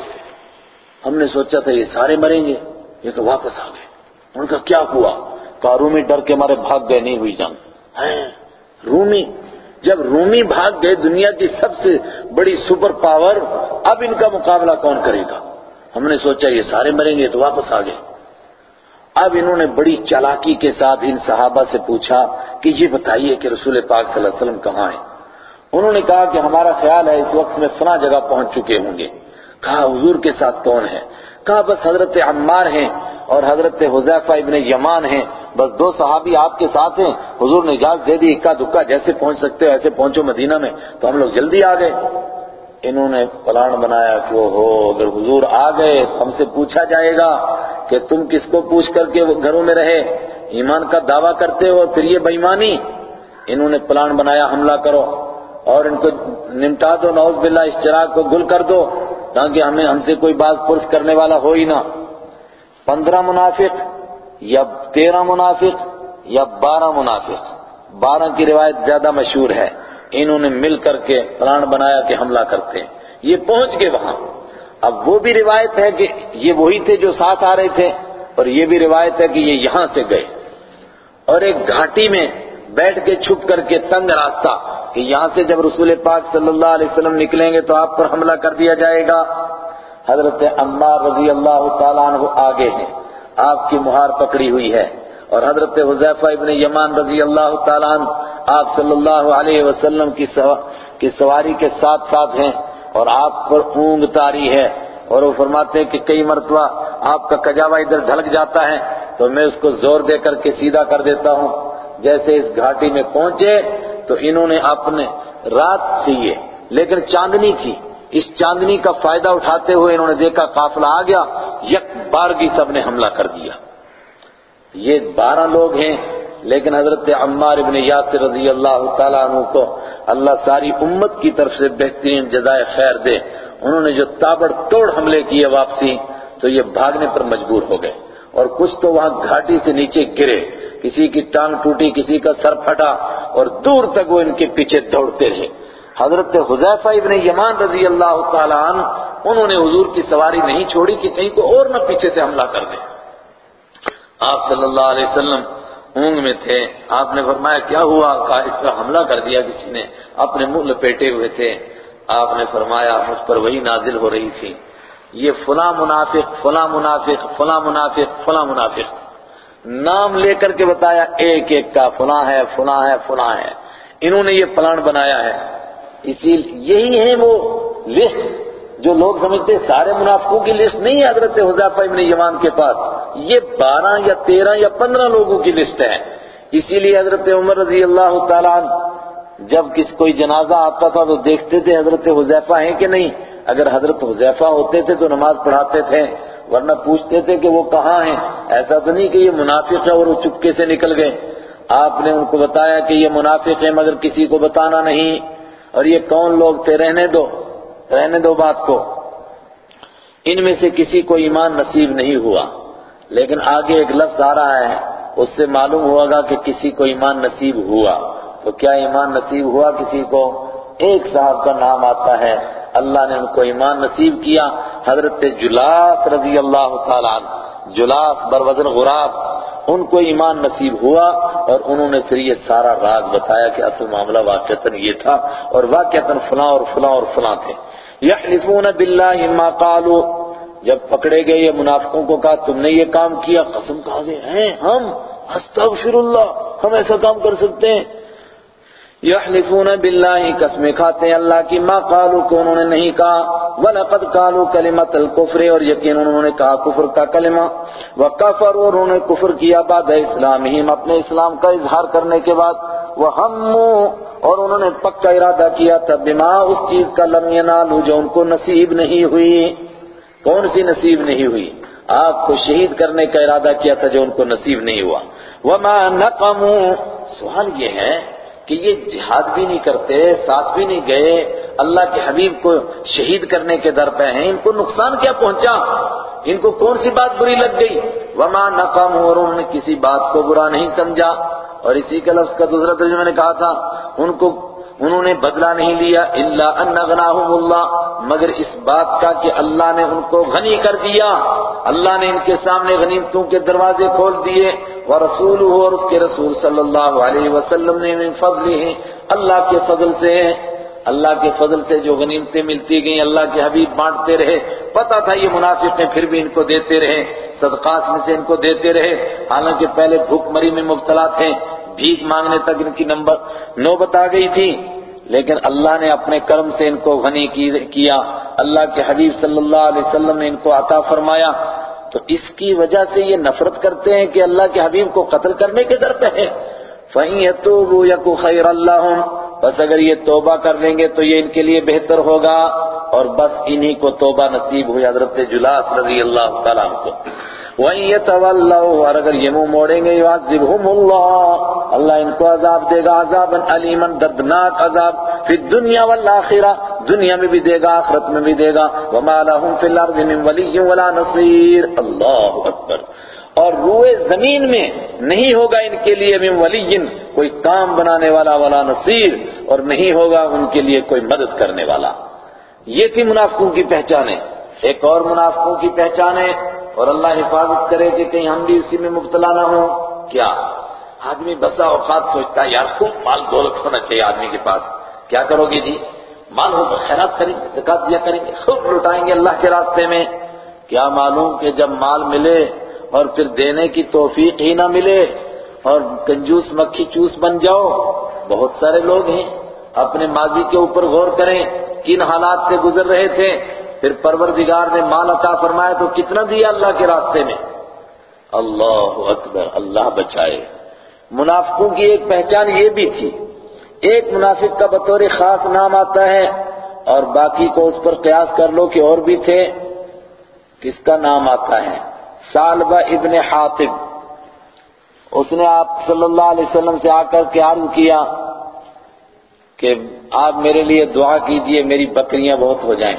ہم نے سوچا تھا یہ سارے مریں گے، یہ تو واپس آ گئے۔ ان کا کیا ہوا؟ رومی ڈر کے مارے بھاگ گئے، نہیں ہوئی جنگ ہاں، رومی، جب رومی بھاگ گئے، دنیا کی سب سے بڑی سپر پاور، اب ان کا مقابلہ کون کرے گا؟ ہم نے سوچا یہ سارے مریں گے تو واپس آ گئے۔ اب انہوں نے بڑی چالاکی کے ساتھ ان صحابہ سے پوچھا کہ یہ بتائیے کہ رسول پاک صلی اللہ علیہ وسلم کہاں ہیں۔ انہوں نے کہا کہ ہمارا خیال ہے اس وقت میں فنا جگہ پہنچ چکے ہوں گے۔ کہا، حضور کے ساتھ کون ہے؟ کہا، بس حضرت عمار ہیں۔ اور حضرت حذیفہ ابن یمان ہیں۔ بس دو صحابی آپ کے ساتھ ہیں۔ حضور نے اجازت دے دی اکا دکا جیسے پہنچ سکتے ہو، ایسے پہنچو مدینہ میں۔ تو ہم لوگ جلدی آ گئے۔ انہوں نے پلان بنایا کہ ہو اگر حضور آ گئے تو ہم سے پوچھا جائے گا کہ تم کس کو پوچھ کر کے گھروں میں رہے؟ ایمان کا دعویٰ کرتے ہو اور پھر یہ بےمانی انہوں نے پلان بنایا حملہ کرو اور ان کو نمٹا دو نوز باللہ، اس چراغ کو گل کر دو تاکہ ہمیں ہم سے کوئی بات پرس کرنے والا ہو ہی نہ۔ پندرہ منافق یا تیرہ منافق یا بارہ منافق۔ بارہ کی روایت زیادہ مشہور ہے۔ انہوں نے مل کر کے پلان بنایا کہ حملہ کرتے ہیں۔ یہ پہنچ گئے وہاں۔ اب وہ بھی روایت ہے کہ یہ وہی تھے جو ساتھ آ رہے تھے اور یہ بھی روایت ہے کہ یہ یہاں سے گئے۔ اور ایک گھاٹی میں بیٹھ کے چھپ کر کے تنگ راستہ کہ یہاں سے جب رسول پاک صلی اللہ علیہ وسلم نکلیں گے تو آپ پر حملہ کر دیا جائے گا۔ حضرت عمار رضی اللہ تعالیٰ عنہ آگے ہیں۔ آپ کی مہار پکڑی ہوئی ہے۔ اور حضرت حضیفہ ابن یمان رضی اللہ تعالیٰ عنہ آپ صلی اللہ علیہ وسلم کی سواری کے ساتھ ساتھ ہیں اور آپ پر اونگ تاری ہے۔ اور وہ فرماتے ہیں کہ کئی مرتبہ آپ کا کجاوا ادھر ڈھلک جاتا ہے تو میں اس کو زور دے کر کے سیدھا کر دیتا ہوں۔ جیسے اس گھاٹی میں پہنچے تو انہوں نے اپنے رات تھی یہ، لیکن چاندنی تھی اس چاندنی کا فائدہ اٹھاتے ہوئے انہوں نے دیکھا قافلہ آ گیا، یک بارگی سب نے حملہ کر دیا۔ یہ بارہ لوگ ہیں، لیکن حضرت عمار ابن یاسر رضی اللہ تعالیٰ عنہ کو اللہ ساری امت کی طرف سے بہترین جزائے خیر دے۔ انہوں نے جو تابڑ توڑ حملے کیے واپسی، تو یہ بھاگنے پر مجبور ہو گئے۔ اور کچھ تو وہاں گھاٹی سے نیچے گرے، کسی کی ٹانگ ٹوٹی، کسی کا سر پھٹا، اور دور تک وہ ان کے پیچھے دوڑتے رہے۔ حضرت حذیفہ ابن یمان رضی اللہ تعالیٰ عنہ، انہوں نے حضور کی سواری نہیں چھوڑی کہ کہیں کو اور نہ پیچھے سے حملہ کر دے۔ آپ صلی اللہ علیہ وسلم اونگ میں تھے۔ آپ نے فرمایا، کیا ہوا؟ کہا اس پر حملہ کر دیا کسی نے؟ اپنے منہ لپیٹے ہوئے تھے۔ آپ نے فرمایا، مجھ پر وہی نازل ہو رہی تھی۔ یہ فلاں منافق فلاں منافق فلاں منافق فلاں منافق۔ نام لے کر کے بتایا، ایک ایک کا فلاں ہے فلاں ہے فلاں ہے۔ انہوں نے یہ پلان بنایا ہے۔ اسی یہی ہے وہ لسٹ جو لوگ سمجھتے سارے منافقوں کی لسٹ نہیں ہے حضرت حضافہ ابن یمان کے پاس۔ یہ بارہ یا تیرہ یا پندرہ لوگوں کی لسٹ ہے۔ اسی لیے حضرت عمر رضی اللہ تعالیٰ جب کس کوئی جنازہ آتا تھا تو دیکھتے تھے حضرت حضیفہ ہیں کہ نہیں۔ اگر حضرت حضیفہ ہوتے تھے تو نماز پڑھاتے تھے، ورنہ پوچھتے تھے کہ وہ کہاں ہیں۔ ایسا تو نہیں کہ یہ منافق ہے اور وہ چپکے سے نکل گئے۔ آپ نے ان کو بتایا کہ یہ منافق ہے مگر کسی کو بتانا نہیں۔ اور یہ کون لوگ تھے؟ رہنے دو رہنے دو بات کو۔ ان میں سے کسی کو ایمان نصیب نہیں ہوا۔ لیکن آگے ایک لفظ آ رہا ہے، اس سے معلوم ہوگا کہ کسی کو ایمان نصیب ہوا۔ تو کیا ایمان نصیب ہوا کسی کو؟ ایک صاحب کا نام آتا ہے۔ اللہ نے ان کو ایمان نصیب کیا، حضرت جلاس رضی اللہ تعالیٰ جلاس، بروزن غراب، ان کو ایمان نصیب ہوا اور انہوں نے پھر یہ سارا راز بتایا کہ اصل معاملہ واقعتاً یہ تھا اور واقعتاً فلاں اور فلاں اور فلاں تھے۔ یحلفون باللہ ما قالوا، جب پکڑے گئے یہ منافقوں کو کہا، تم نے یہ کام کیا؟ قسم کہا گئے، ہیں ہم؟ استغفر اللہ، ہم ایسا کام کر سکتے ہیں۔ یحلفون باللہ قسمیں کھاتے ہیں اللہ کی ما قالو کو انہوں نے نہیں کہا، وَلَقَدْ قَالُوا كَلِمَةَ الْكُفْرِ اور یقین انہوں نے کہا کفر کا کلمہ۔ وَقَفَرُوا اور انہوں نے کفر کیا بعد اسلامہم، اپنے اسلام کا اظہار کرنے کے بعد۔ وَهَمُّوا اور انہوں نے پکا ارادہ کیا تھا، بما اس چیز کا لم ینالو جو ان کو نصیب نہیں ہوئی۔ کون سی نصیب نہیں ہوئی؟ آپ کو شہید کرنے کا ارادہ کیا تھا جو ان کو نصیب نہیں ہوا۔ وَمَا نَقَمُوا، سوال یہ ہے کہ یہ جہاد بھی نہیں کرتے، ساتھ بھی نہیں گئے، اللہ کے حبیب کو شہید کرنے کے در پہ ہیں، ان کو نقصان کیا پہنچا؟ ان کو کون سی بات بری لگ گئی؟ وما نقم اور انہوں نے کسی بات کو برا نہیں سمجھا۔ اور اسی کے لفظ کا دوسرا ترجمہ میں نے کہا تھا، ان کو انہوں نے بدلہ نہیں لیا الا ان غناہم اللہ، مگر اس بات کا کہ اللہ نے ان کو غنی کر دیا۔ اللہ نے ان کے سامنے غنیمتوں کے دروازے کھول دیے۔ ورسولہ، اور اس کے رسول صلی اللہ علیہ وسلم نے من فضلہ، اللہ کے فضل سے، اللہ کے فضل سے جو غنیمتیں ملتی گئیں، اللہ کے حبیب بانٹتے رہے۔ پتا تھا یہ منافق ہیں، پھر بھی ان کو دیتے رہے۔ صدقات میں سے ان کو دیتے رہے۔ حالانکہ پہلے بھوک مری میں مبتلا تھے۔ بھیک مانگنے تک ان کی نمبر نوبت آ گئی تھی، لیکن اللہ نے اپنے کرم سے ان کو غنی کیا۔ اللہ کے حبیب صلی اللہ علیہ وسلم نے ان کو عطا فرمایا۔ تو اس کی وجہ سے یہ نفرت کرتے ہیں کہ اللہ کے حبیب کو قتل کرنے کے در پہ ہے۔ فَإِن يَتُوبُوا يَكُ خَيْرَ اللَّهُمْ بس اگر یہ توبہ کر لیں گے تو یہ ان کے لیے بہتر ہوگا۔ اور بس انہی کو توبہ نصیب ہوئی حضرت جلاس رضی اللہ تعالیٰ کو. وَإِن يَتَوَلَّوْا، اور اگر یہ منہ موڑیں گے، يُعَذِّبْهُمُ اللَّهُ۔ اللہ ان کو عذاب دے گا، عذابا علیما، دردناک عذاب۔ فی الدنیا والآخرہ، دنیا میں بھی دے گا، آخرت میں بھی دے گا۔ وَمَا لَهُمْ فِي الْأَرْضِ مِنْ وَلِيٍّ وَلَا نَصِيرٍ۔ اللہ اکبر۔ اور روئے زمین میں نہیں ہوگا ان کے لیے من ولی کوئی کام بنانے والا، ولا نصیر۔ اور نہیں ہوگا ان کے لیے کوئی مدد کرنے والا۔ یہ تھی منافقوں کی پہچانیں۔ ایک اور منافقوں کی پہچانیں اور اللہ حفاظت کرے کہ کہیں ہم بھی اسی میں مبتلا نہ ہوں۔ کیا؟ آدمی بسا اوقات سوچتا ہے، یار خوب مال دولت ہونا چاہیے آدمی کے پاس۔ کیا کرو گے جی؟ مال ہو تو خیرات کریں گے زکات دیا کریں گے خوب لٹائیں گے اللہ کے راستے میں۔ کیا معلوم کہ جب مال ملے اور پھر دینے کی توفیق ہی نہ ملے اور کنجوس مکھی چوس بن جاؤ، بہت سارے لوگ ہیں، اپنے ماضی کے اوپر غور کریں۔ کن حالات سے گزر رہے تھے، پھر پروردگار نے مال عطا فرمایا تو کتنا دیا اللہ کے راستے میں؟ اللہ اکبر، اللہ بچائے۔ منافقوں کی ایک پہچان یہ بھی تھی، ایک منافق کا بطور خاص نام آتا ہے اور باقی کو اس پر قیاس کر لو کہ اور بھی تھے۔ کس کا نام آتا ہے؟ سالبہ ابن حاطب اس نے آپ صلی اللہ علیہ وسلم سے آ کر کے عرض کیا۔ کہ آپ میرے لیے دعا کیجیے، میری بکریاں بہت ہو جائیں۔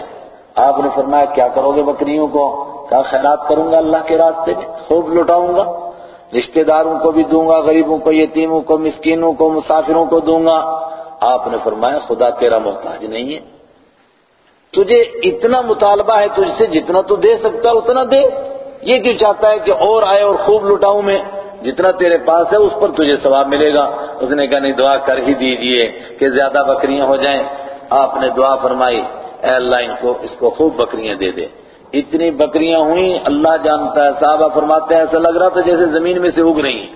آپ نے فرمایا، کیا کرو گے بکریوں کو؟ کہا، خیرات کروں گا اللہ کے راستے میں، خوب لٹاؤں گا۔ رشتہ داروں کو بھی دوں گا، غریبوں کو، یتیموں کو، مسکینوں کو، مسافروں کو دوں گا۔ آپ نے فرمایا، خدا تیرا محتاج نہیں ہے۔ تجھے اتنا مطالبہ ہے، تجھ سے جتنا تو دے سکتا، اتنا دے۔ یہ کیوں چاہتا ہے کہ اور آئے اور خوب لٹاؤں میں؟ جتنا تیرے پاس ہے اس پر تجھے ثواب ملے گا۔ اس نے کہا، نہیں، دعا کر ہی دیجیے کہ زیادہ بکریاں ہو جائیں۔ آپ نے دعا فرمائی، اے اللہ، ان کو، اس کو خوب بکریاں دے دے۔ اتنی بکریاں ہوئیں، اللہ جانتا ہے، صحابہ فرماتے ہیں، ایسا لگ رہا تھا جیسے زمین میں سے اگ رہی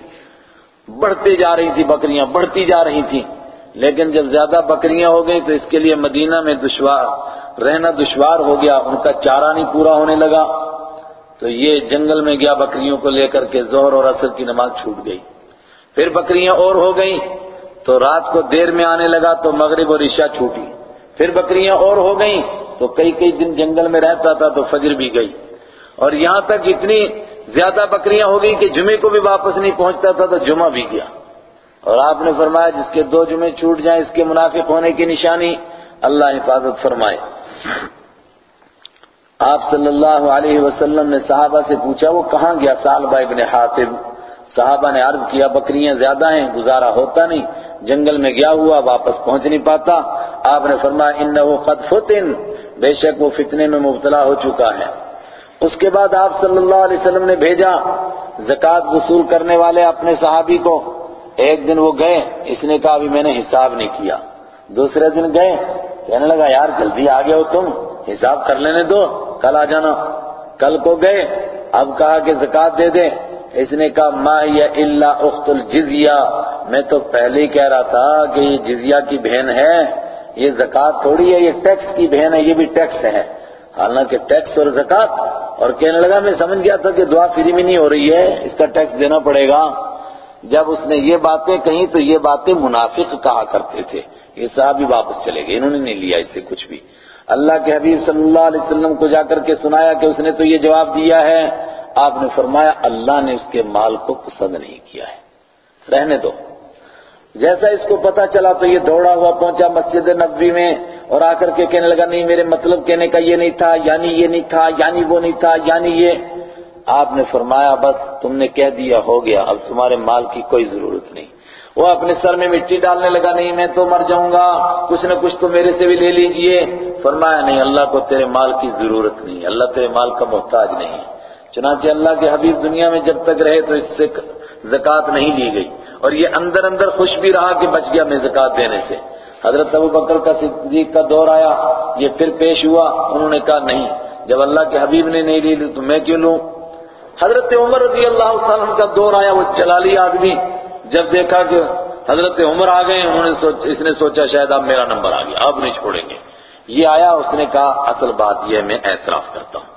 بڑھتی جا رہی تھی بکریاں، بڑھتی جا رہی تھی لیکن جب زیادہ بکریاں ہو گئی تو اس کے لیے مدینہ میں دشوار، رہنا دشوار ہو گیا۔ ان کا چارہ نہیں پورا ہونے لگا۔ تو یہ جنگل میں گیا بکریوں کو لے کر کے زہر اور عصر کی نماز چھوٹ گئی۔ پھر بکریاں اور ہو گئیں۔ تو رات کو دیر میں آنے لگا تو مغرب اور عشاء چھوٹی۔ پھر بکریاں اور ہو گئیں۔ تو کئی کئی دن جنگل میں رہتا تھا تو فجر بھی گئی۔ اور یہاں تک اتنی زیادہ بکریاں ہو گئی کہ جمعے کو بھی واپس نہیں پہنچتا تھا تو جمعہ بھی گیا۔ اور آپ نے فرمایا جس کے دو جمعے چھوٹ جائیں اس کے منافق ہونے کی نشانی اللہ حفاظت فرمائے۔ آپ صلی اللہ علیہ وسلم نے صحابہ سے پوچھا، وہ کہاں گیا؟ سالبہ ابن حاطب صحابہ نے عرض کیا، بکریاں زیادہ ہیں، گزارا ہوتا نہیں، جنگل میں گیا ہوا، واپس پہنچ نہیں پاتا۔ آپ نے فرمایا، انہو قد فتن۔ بے شک وہ فتنے میں مبتلا ہو چکا ہے۔ اس کے بعد آپ صلی اللہ علیہ وسلم نے بھیجا، زکوٰۃ وصول کرنے والے اپنے صحابی کو۔ ایک دن وہ گئے، اس نے کہا، ابھی میں نے حساب نہیں کیا۔ دوسرے دن گئے، کہنے لگا، یار جلدی آ گئے ہو تم۔ حساب کر لینے دو، کل آ جانا۔ کل کو گئے، اب کہا کہ زکات دے دیں اس نے کہا، ما یا اللہ اخت الجزیہ۔ میں تو پہلے ہی کہہ رہا تھا کہ یہ جزیہ کی بہن ہے۔ یہ زکات تھوڑی ہے، یہ ٹیکس کی بہن ہے، یہ بھی ٹیکس ہے۔ حالانکہ ٹیکس اور زکات، اور کہنے لگا، میں سمجھ گیا تھا کہ دعا فری میں نہیں ہو رہی ہے، اس کا ٹیکس دینا پڑے گا۔ جب اس نے یہ باتیں کہیں تو یہ باتیں منافق کہا کرتے تھے۔ یہ صحابی واپس چلے گئے، انہوں نے نہیں لیا اس سے کچھ بھی۔ اللہ کے حبیب صلی اللہ علیہ وسلم کو جا کر کے سنایا کہ اس نے تو یہ جواب دیا ہے، آپ نے فرمایا، اللہ نے اس کے مال کو پسند نہیں کیا ہے۔ رہنے دو۔ جیسا اس کو پتا چلا تو یہ دوڑا ہوا، پہنچا مسجد نبوی میں اور آ کر کے کہنے لگا، نہیں، میرے مطلب کہنے کا یہ نہیں تھا یعنی یہ نہیں تھا یعنی وہ نہیں تھا یعنی یہ۔ آپ نے فرمایا، بس تم نے کہہ دیا، ہو گیا، اب تمہارے مال کی کوئی ضرورت نہیں۔ وہ اپنے سر میں مٹی ڈالنے لگا، نہیں، میں تو مر جاؤں گا، کچھ نہ کچھ تو میرے سے بھی لے لیجیے۔ فرمایا، نہیں، اللہ کو تیرے مال کی ضرورت نہیں، اللہ تیرے مال کا محتاج نہیں. چنانچہ اللہ کے حبیب دنیا میں جب تک رہے تو اس سے زکوٰۃ نہیں لی گئی. اور یہ اندر اندر خوش بھی رہا کہ بچ گیا میں زکوٰۃ دینے سے. حضرت ابو بکر کا صدیق کا دور آیا، یہ پھر پیش ہوا، انہوں نے کہا، نہیں، جب اللہ کے حبیب نے نہیں لی تو میں کیوں لوں؟ حضرت عمر رضی اللہ تعالیٰ کا دور آیا، وہ چلالی آدمی، جب دیکھا کہ حضرت عمر آ گئے، انہوں نے سوچ، اس نے سوچا، شاید اب میرا نمبر آ گیا، اب نہیں چھوڑیں گے. یہ آیا، اس نے کہا، اصل بات یہ میں اعتراف کرتا ہوں۔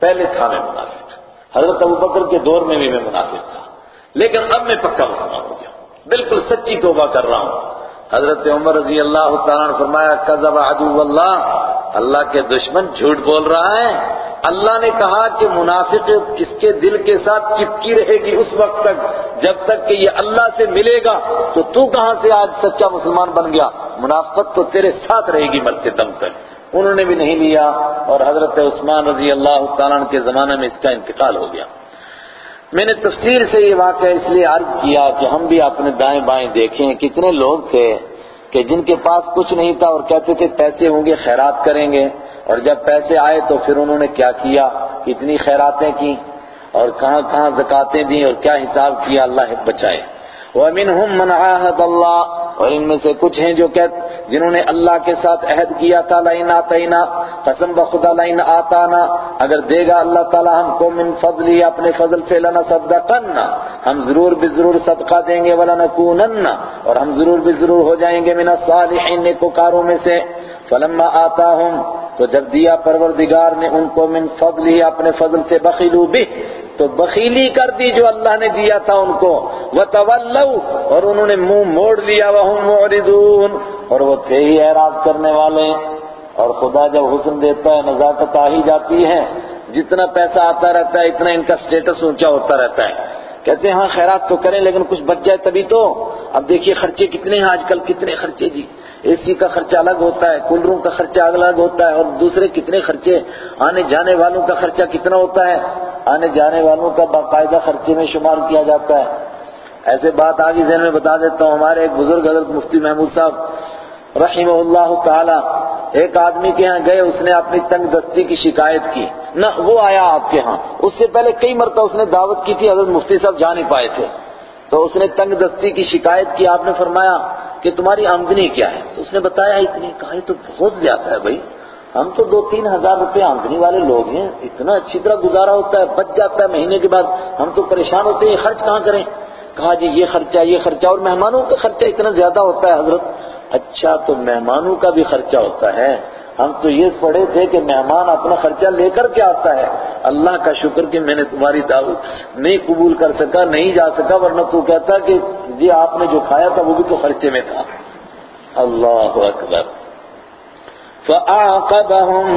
پہلے تھا میں منافق۔ حضرت ابو بکر کے دور میں بھی میں منافق تھا۔ لیکن اب میں پکا مسلمان ہو گیا۔ بالکل سچی توبہ کر رہا ہوں۔ حضرت عمر رضی اللہ تعالیٰ نے فرمایا، کذب عدو اللہ۔ اللہ کے دشمن جھوٹ بول رہا ہے۔ اللہ نے کہا کہ منافق اس کے دل کے ساتھ چپکی رہے گی اس وقت تک، جب تک کہ یہ اللہ سے ملے گا تو تو کہاں سے آج سچا مسلمان بن گیا؟ منافقت تو تیرے ساتھ رہے گی مرتے دم تک۔ انہوں نے بھی نہیں لیا اور حضرت عثمان رضی اللہ تعالیٰ کے زمانے میں اس کا انتقال ہو گیا۔ میں نے تفسیر سے یہ واقعہ اس لیے عرض کیا کہ ہم بھی اپنے دائیں بائیں دیکھیں کتنے لوگ تھے کہ جن کے پاس کچھ نہیں تھا اور کہتے تھے پیسے ہوں گے، خیرات کریں گے۔ اور جب پیسے آئے تو پھر انہوں نے کیا کیا؟ کتنی خیراتیں کی اور کہاں کہاں زکاتیں دی اور کیا حساب کیا اللہ بچائے۔ وَمِنْهُمْ مَنْ عَاهَدَ اللَّهِ، اور ان میں سے کچھ ہیں جو کہتے جنہوں نے اللہ کے ساتھ عہد کیا تھا، لَئِنْ آتَيْنَا، قسم بخدا، لَئِنْ آتَانَا، اگر دے گا اللہ تعالی ہم کو من فضلی، اپنے فضل سے لَنَصَدَّقَنَّا ہم ضرور بھی ضرور صدقہ دیں گے، وَلَنَكُونَنَّ، اور ہم ضرور بھی ضرور ہو جائیں گے من الصالحین، نیکوکاروں میں سے۔ فلما آتاہم تو جب دیا پروردگار نے ان کو من فضلی اپنے فضل سے بخیلو بھی، تو بخیلی کر دی جو اللہ نے دیا تھا ان کو۔ وَتَوَلَّوْا، اور انہوں نے منہ موڑ لیا، وَهُمْ مُعْرِضُونَ، اور وہ تھے ہی اعراض کرنے والے۔ اور خدا جب حسن دیتا ہے، نزاکت آ ہی جاتی ہے۔ جتنا پیسہ آتا رہتا ہے، اتنا ان کا سٹیٹس اونچا ہوتا رہتا ہے۔ کہتے ہیں ہاں خیرات تو کریں، لیکن کچھ بچ جائے تبھی تو۔ اب دیکھیے، خرچے کتنے ہیں آج کل، کتنے خرچے جی۔ اے سی کا خرچہ الگ ہوتا ہے کولروں کا خرچہ الگ ہوتا ہے اور دوسرے کتنے خرچے آنے جانے والوں کا خرچہ کتنا ہوتا ہے؟ آنے جانے والوں کا باقاعدہ خرچے میں شمار کیا جاتا ہے۔ ایسے بات آگے ذہن میں بتا دیتا ہوں، ہمارے ایک بزرگ حضرت مفتی محمود صاحب رحمہ اللہ تعالی، ایک آدمی کے ہاں گئے، اس نے اپنی تنگ دستی کی شکایت کی۔ نہ، وہ آیا آپ کے ہاں۔ اس سے پہلے کئی مرتبہ اس نے دعوت کی تھی، حضرت مفتی صاحب جا نہیں پائے تھے۔ تو اس نے تنگ دستی کی شکایت کی، آپ نے فرمایا کہ تمہاری آمدنی کیا ہے؟ تو اس نے بتایا، اتنی کہا یہ تو بہت زیادہ ہے بھائی۔ ہم تو دو تین ہزار روپے آمدنی والے لوگ ہیں۔ اتنا اچھی طرح گزارا ہوتا ہے، بچ جاتا ہے مہینے کے بعد۔ ہم تو پریشان ہوتے ہیں، یہ خرچ کہاں کریں؟ کہا جی یہ خرچہ یہ خرچہ۔ اور مہمانوں کا خرچہ اتنا زیادہ ہوتا ہے، حضرت۔ اچھا تو مہمانوں کا بھی خرچہ ہوتا ہے۔ ہم تو یہ پڑھے تھے کہ مہمان اپنا خرچہ لے کر کے آتا ہے۔ اللہ کا شکر کہ میں نے تمہاری دعوت نہیں قبول کر سکا، نہیں جا سکا، ورنہ تو کہتا کہ جی آپ نے جو کھایا تھا وہ بھی تو خرچے میں تھا۔ اللہ اکبر۔ فَأَعْقَبَهُمْ۔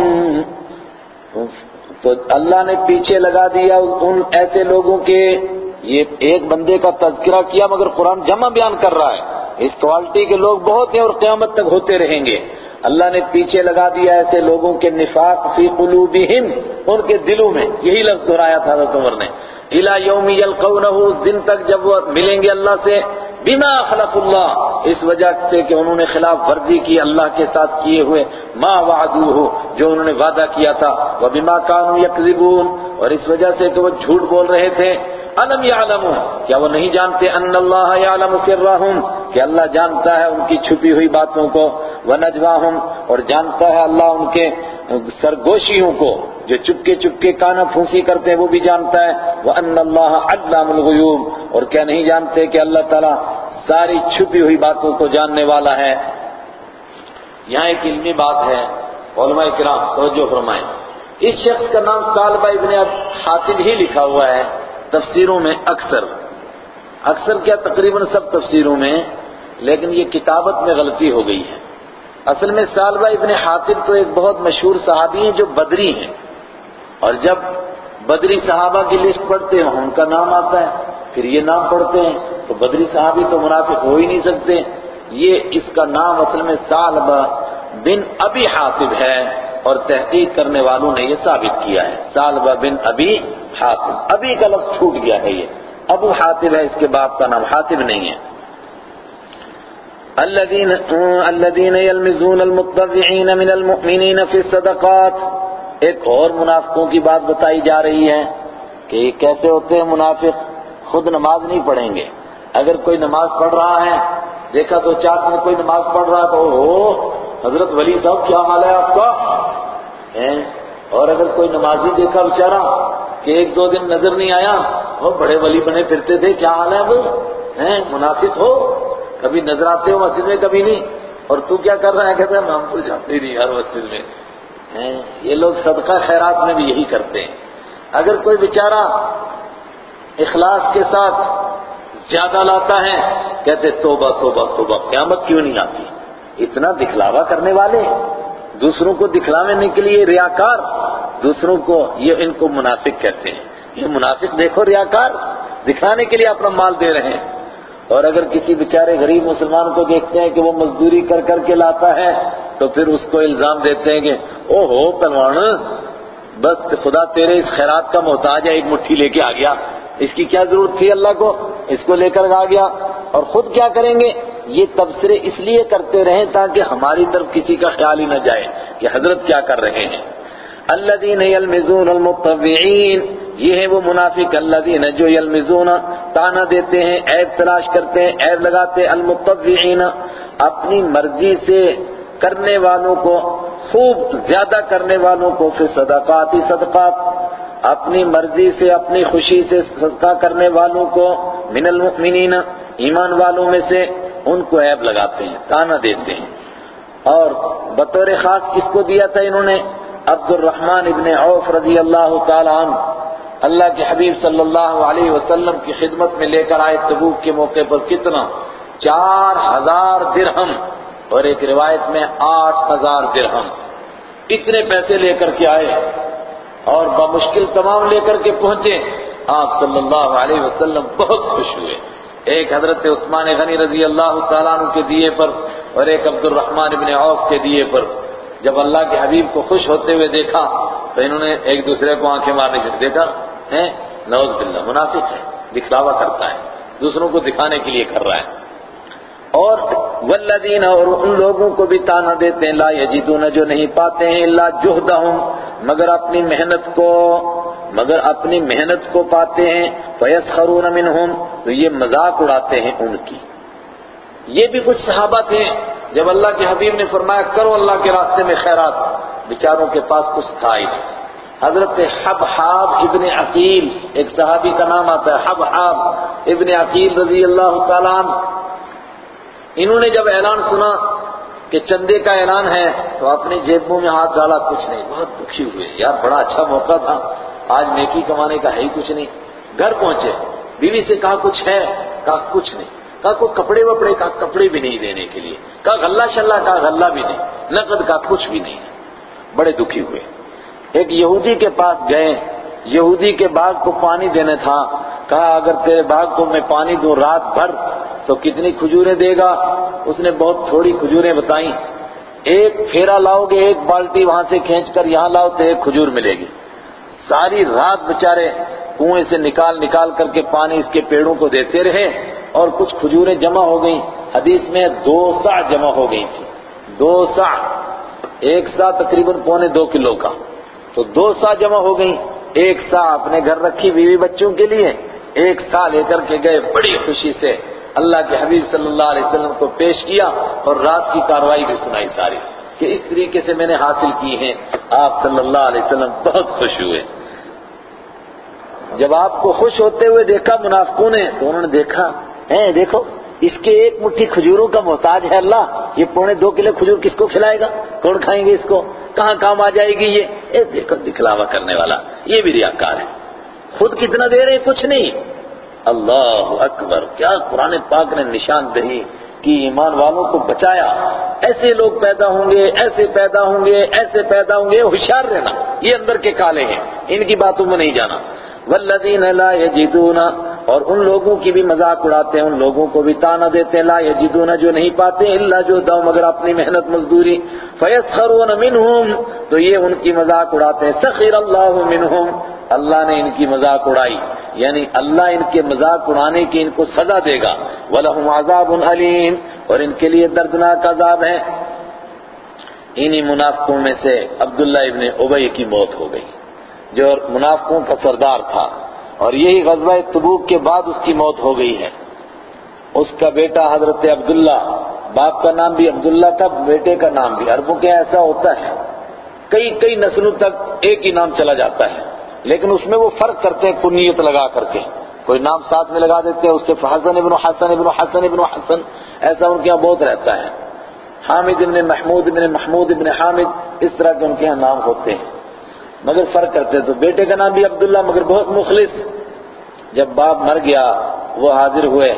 تو اللہ نے پیچھے لگا دیا ان ایسے لوگوں کے۔ یہ ایک بندے کا تذکرہ کیا مگر قرآن جمع بیان کر رہا ہے۔ اس کوالٹی کے لوگ بہت ہیں اور قیامت تک ہوتے رہیں گے۔ اللہ نے پیچھے لگا دیا ایسے لوگوں کے نفاق فی قلوبہم، ان کے دلوں میں۔ یہی لفظ دہرایا تھا حضرت عمر نے۔ الى یوم یلقونہ اس دن تک جب وہ ملیں گے اللہ سے، بما خلق اللہ، اس وجہ سے کہ انہوں نے خلاف ورزی کی، اللہ کے ساتھ کیے ہوئے ما وعدوہ جو انہوں نے وعدہ کیا تھا۔ وہ بما کانوا یکذبون، اور اس وجہ سے کہ وہ جھوٹ بول رہے تھے۔ الم یعلمون کیا وہ نہیں جانتے ان اللہ یعلم سرہم؟ کہ اللہ جانتا ہے ان کی چھپی ہوئی باتوں کو ونجواہم اور جانتا ہے اللہ ان کے سرگوشیوں کو، جو چپکے چپکے کانا پھونسی کرتے ہیں، وہ بھی جانتا ہے۔ وَأَنَّ اللَّهَ عَلَّامُ الْغُيُوبِ، اور کیا نہیں جانتے کہ اللہ تعالیٰ ساری چھپی ہوئی باتوں کو جاننے والا ہے۔ یہاں ایک علمی بات ہے، علماء کرام، توجہ فرمائیں۔ اس شخص کا نام طالبہ ابن حاطب ہی لکھا ہوا ہے، تفسیروں میں اکثر۔ اکثر کیا تقریباً سب تفسیروں میں لیکن یہ کتابت میں غلطی ہو گئی ہے۔ اصل میں سالبہ ابن حاطب تو ایک بہت مشہور صحابی ہیں جو بدری ہیں۔ اور جب بدری صحابہ کی لسٹ پڑھتے ہیں، ان کا نام آتا ہے۔ پھر یہ نام پڑھتے ہیں، تو بدری صحابی تو منافق ہو ہی نہیں سکتے۔ یہ اس کا نام اصل میں سالبہ بن ابی حاطب ہے اور تحقیق کرنے والوں نے یہ ثابت کیا ہے۔ سالبہ بن ابی حاطب ابھی کا لفظ چھوٹ گیا ہے یہ۔ ابو حاطب ہے، اس کے باپ کا نام حاطب نہیں ہے۔ الذين الذين يلمزون المتطوعين من المؤمنين في الصدقات. ایک اور منافقوں کی بات بتائی جا رہی ہے کہ یہ کیسے ہوتے ہیں منافق؟ خود نماز نہیں پڑھیں گے۔ اگر کوئی نماز پڑھ رہا ہے، دیکھا تو چار میں کوئی نماز پڑھ رہا ہے تو او حضرت ولی صاحب کیا حال ہے آپ کا؟ اور اگر کوئی نمازی دیکھا بیچارہ کہ ایک دو دن نظر نہیں آیا، وہ بڑے ولی بنے پھرتے تھے، کیا حال ہے وہ؟ منافق ہو؟ کبھی نظر آتے ہو مسجد میں، کبھی نہیں۔ اور تو کیا کر رہا ہے؟ کہتے ہیں ہم تو جاتے نہیں ہر مسجد میں۔ یہ لوگ صدقہ خیرات میں بھی یہی کرتے ہیں۔ اگر کوئی بیچارہ اخلاص کے ساتھ زیادہ لاتا ہے، کہتے توبہ توبہ توبہ، قیامت کیوں نہیں آتی؟ اتنا دکھلاوا کرنے والے۔ دوسروں کو دکھلانے کے لیے ریاکار، دوسروں کو یہ ان کو منافق کہتے ہیں۔ یہ منافق دیکھو، ریاکار دکھانے کے لیے اپنا مال دے رہے ہیں۔ اور اگر کسی بیچارے غریب مسلمان کو دیکھتے ہیں کہ وہ مزدوری کر کر کے لاتا ہے، تو پھر اس کو الزام دیتے ہیں کہ او ہو پلوان بس خدا تیرے اس خیرات کا محتاج ہے، ایک مٹھی لے کے آ گیا۔ اس کی کیا ضرورت تھی اللہ کو؟ اس کو لے کر آ گیا۔ اور خود کیا کریں گے؟ یہ تبصرے اس لیے کرتے رہیں تاکہ ہماری طرف کسی کا خیال ہی نہ جائے کہ حضرت کیا کر رہے ہیں۔ الذين يلمزون المطوعين یہ ہے وہ منافق الذين جو يلمزون تانا دیتے ہیں، عیب تلاش کرتے ہیں، عیب لگاتے المطوعين اپنی مرضی سے کرنے والوں کو، خوب زیادہ کرنے والوں کو پھر صدقات ہی صدقات اپنی مرضی سے، اپنی خوشی سے صدقہ کرنے والوں کو من المؤمنین، ایمان والوں میں سے ان کو عیب لگاتے ہیں، تانا دیتے ہیں۔ اور بطور خاص کس کو دیا تھا انہوں نے؟ عبد الرحمن ابن عوف رضی اللہ تعالی عنہ۔ اللہ کے حبیب صلی اللہ علیہ وسلم کی خدمت میں لے کر آئے تبوک کے موقع پر کتنا؟ چار ہزار درہم اور ایک روایت میں آٹھ ہزار درہم۔ اتنے پیسے لے کر کے آئے اور بمشکل تمام لے کر کے پہنچے۔ آپ صلی اللہ علیہ وسلم بہت خوش ہوئے۔ ایک حضرت عثمان غنی رضی اللہ تعالیٰ عنہ کے دیے پر اور ایک عبد الرحمن ابن عوف کے دیے پر۔ جب اللہ کے حبیب کو خوش ہوتے ہوئے دیکھا تو انہوں نے ایک دوسرے کو آنکھیں مارنے سے دیکھا۔ ہے نوز باللہ، منافق ہے دکھلاوا کرتا ہے، دوسروں کو دکھانے کے لیے کر رہا ہے۔ اور والذین، اور ان لوگوں کو بھی تانا دیتے ہیں، لا یجدون، جو نہیں پاتے ہیں، الا جہدہم، مگر اپنی محنت کو، مگر اپنی محنت کو پاتے ہیں، فیسخرون منہم، تو یہ مذاق اڑاتے ہیں ان کی۔ یہ بھی کچھ صحابہ تھے، جب اللہ کے حبیب نے فرمایا، کرو اللہ کے راستے میں خیرات، بیچاروں کے پاس کچھ تھا ہی نہیں۔ حضرت حب حاب ابن عقیل، ایک صحابی کا نام آتا ہے حب حاب ابن عقیل رضی اللہ تعالیٰ عنہ۔ انہوں نے جب اعلان سنا کہ چندے کا اعلان ہے، تو اپنی جیبوں میں ہاتھ ڈالا، کچھ نہیں، بہت دکھی ہوئے، یار بڑا اچھا موقع تھا، آج نیکی کمانے کا ہے ہی کچھ نہیں۔ گھر پہنچے، بیوی سے کہا، کچھ ہے؟ کہا، کچھ نہیں۔ کہا، کوئی کپڑے وپڑے کا کپڑے بھی نہیں دینے کے لیے۔ کہا، غلہ شلہ کا غلہ بھی نہیں۔ نقد کا کچھ بھی نہیں۔ بڑے دکھی ہوئے۔ ایک یہودی کے پاس گئے، یہودی کے باغ کو پانی دینے تھا۔ کہا، اگر تیرے باغ کو میں پانی دوں رات بھر، تو کتنی کھجوریں دے گا؟ اس نے بہت تھوڑی کھجوریں بتائیں۔ ایک پھیرا لاؤ گے، ایک بالٹی وہاں سے کھینچ کر یہاں لاؤ، تو ایک کھجور ملے گی۔ ساری رات بچارے کنویں سے نکال نکال کر کے پانی اس کے پیڑوں کو دیتے رہے اور کچھ کھجوریں جمع ہو گئیں۔ حدیث میں دو سا جمع ہو گئی تھی دو سا ایک سا تقریباً پونے دو کلو کا۔ تو دو سا جمع ہو گئی ایک سا اپنے گھر رکھی بیوی بچوں کے لیے، ایک سا لے کر کے گئے بڑی خوشی سے۔ اللہ کے حبیب صلی اللہ علیہ وسلم کو پیش کیا اور رات کی کاروائی بھی سنائی ساری۔ کہ اس طریقے سے میں نے حاصل کی ہیں۔ آپ صلی اللہ علیہ وسلم بہت خوش ہوئے۔ جب آپ کو خوش ہوتے ہوئے دیکھا منافقوں نے، تو انہوں نے دیکھا ہے دیکھو، اس کے ایک مٹھی کھجوروں کا محتاج ہے اللہ۔ یہ پونے دو کلو کھجور کس کو کھلائے گا؟ کون کھائیں گے اس کو؟ کہاں کام آ جائے گی یہ؟ اے دیکھو دکھلاوا کرنے والا، یہ بھی ریاکار ہے۔ خود کتنا دے رہے کچھ نہیں۔ اللہ اکبر، کیا قرآن پاک نے نشان دہی کہ ایمان والوں کو بچایا؟ ایسے لوگ پیدا ہوں گے، ایسے پیدا ہوں گے، ایسے پیدا ہوں گے، ہوشیار رہنا۔ یہ اندر کے کالے ہیں۔ ان کی باتوں میں نہیں جانا۔ والذین لا یجدون اور ان لوگوں کی بھی مذاق اڑاتے ہیں، ان لوگوں کو بھی تانا دیتے ہیں، لا یجدون جو نہیں پاتے الا جو دو مگر اپنی محنت مزدوری، فیسخرون منہم، تو یہ ان کی مذاق اڑاتے ہیں۔ سخر اللہ منہم، اللہ نے ان کی مذاق اڑائی۔ یعنی اللہ ان کے مذاق اڑانے کی ان کو سزا دے گا۔ وَلَهُمْ عَذَابٌ عَلِيمٌ، اور ان کے لیے دردناک عذاب ہے۔ انہی منافقوں میں سے عبداللہ ابن عبی کی موت ہو گئی، جو منافقوں کا سردار تھا۔ اور یہی غزوہ تبوک کے بعد اس کی موت ہو گئی ہے۔ اس کا بیٹا حضرت عبداللہ، باپ کا نام بھی عبداللہ تھا، بیٹے کا نام بھی۔ عربوں کے ایسا ہوتا ہے۔ کئی کئی نسلوں تک ایک ہی نام چلا جاتا ہے۔ لیکن اس میں وہ فرق کرتے ہیں، کنیت لگا کر کے۔ کوئی نام ساتھ میں لگا دیتے ہیں، اس سے حسن ابن حسن ابن حسن ابن حسن، ایسا ان کے یہاں بہت رہتا ہے۔ حامد ابن محمود ابن محمود، ابن حامد، اس طرح کے ان کے یہاں نام ہوتے ہیں۔ مگر فرق کرتے تو بیٹے کا نام بھی عبداللہ، مگر بہت مخلص۔ جب باپ مر گیا، وہ حاضر ہوئے۔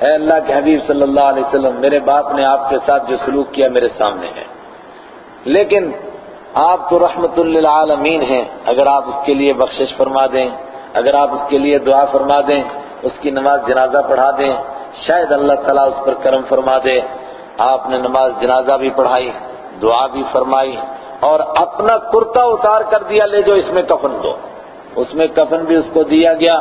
اے اللہ کے حبیب صلی اللہ علیہ وسلم، میرے باپ نے آپ کے ساتھ جو سلوک کیا میرے سامنے ہے۔ لیکن آپ تو رحمت للعالمین ہیں۔ اگر آپ اس کے لیے بخشش فرما دیں، اگر آپ اس کے لیے دعا فرما دیں، اس کی نماز جنازہ پڑھا دیں، شاید اللہ تعالیٰ اس پر کرم فرما دے۔ آپ نے نماز جنازہ بھی پڑھائی، دعا بھی فرمائی۔ اور اپنا کرتا اتار کر دیا، لے جو اس میں کفن دو۔ اس میں کفن بھی اس کو دیا گیا۔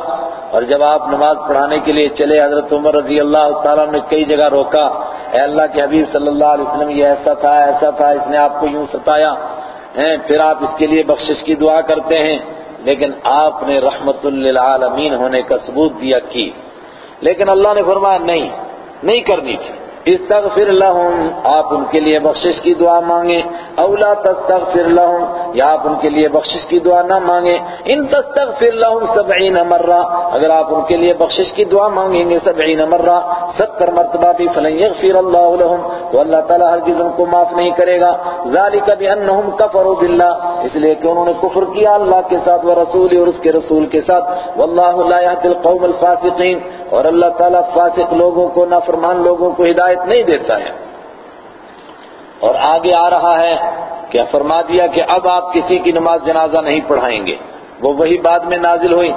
اور جب آپ نماز پڑھانے کے لیے چلے، حضرت عمر رضی اللہ تعالیٰ نے کئی جگہ روکا۔ اے اللہ کے حبیب صلی اللہ علیہ وسلم، یہ ایسا تھا ایسا تھا، اس نے آپ کو یوں ستایا۔ پھر آپ اس کے لیے بخشش کی دعا کرتے ہیں۔ لیکن آپ نے رحمت للعالمین ہونے کا ثبوت دیا، کی۔ لیکن اللہ نے فرمایا، نہیں نہیں کرنی تھی۔ استغفر لهم، آپ ان کے لیے بخشش کی دعا مانگیں۔ اولا تستغفر لهم، یا آپ ان کے لیے بخشش کی دعا نہ مانگیں۔ ان تستغفر لهم سبعین مرہ اگر آپ ان کے لیے بخشش کی دعا مانگیں گے سبعین مرہ ستر مرتبہ بھی فلن یغفر اللہ لهم، تو اللہ تعالیٰ ہرگز ان کو معاف نہیں کرے گا۔ ذالک بانہم کفروا باللہ، اس لیے کہ انہوں نے کفر کیا اللہ کے ساتھ و رسول اور اس کے رسول کے ساتھ۔ واللہ لا يهدي القوم الفاسقین، اور اللہ تعالیٰ فاسق لوگوں کو، نافرمان لوگوں کو ہدایت نہیں دیتا ہے۔ اور آگے آ رہا ہے کہ فرما دیا کہ اب آپ کسی کی نماز جنازہ نہیں پڑھائیں گے۔ وہ وہی بعد میں نازل ہوئی۔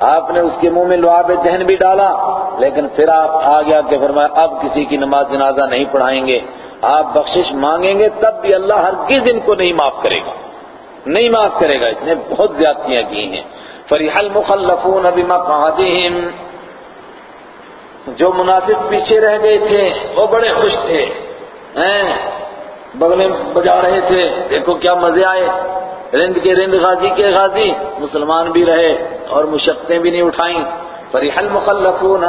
آپ نے اس کے منہ میں لعاب ذہن بھی ڈالا، لیکن پھر آپ آ گیا کہ فرمایا، اب کسی کی نماز جنازہ نہیں پڑھائیں گے۔ آپ بخشش مانگیں گے، تب بھی اللہ ہر کس دن کو نہیں معاف کرے گا۔ نہیں معاف کرے گا۔ اس نے بہت زیادتیاں کی ہیں۔ فریح المخلفون بمقعدهم جو منافق پیچھے رہ گئے تھے، وہ بڑے خوش تھے۔ بغلے بجا رہے تھے۔ دیکھو کیا مزے آئے۔ رند کے رند، غازی کے غازی۔ مسلمان بھی رہے اور مشقتیں بھی نہیں اٹھائیں۔ فریح المخلفون،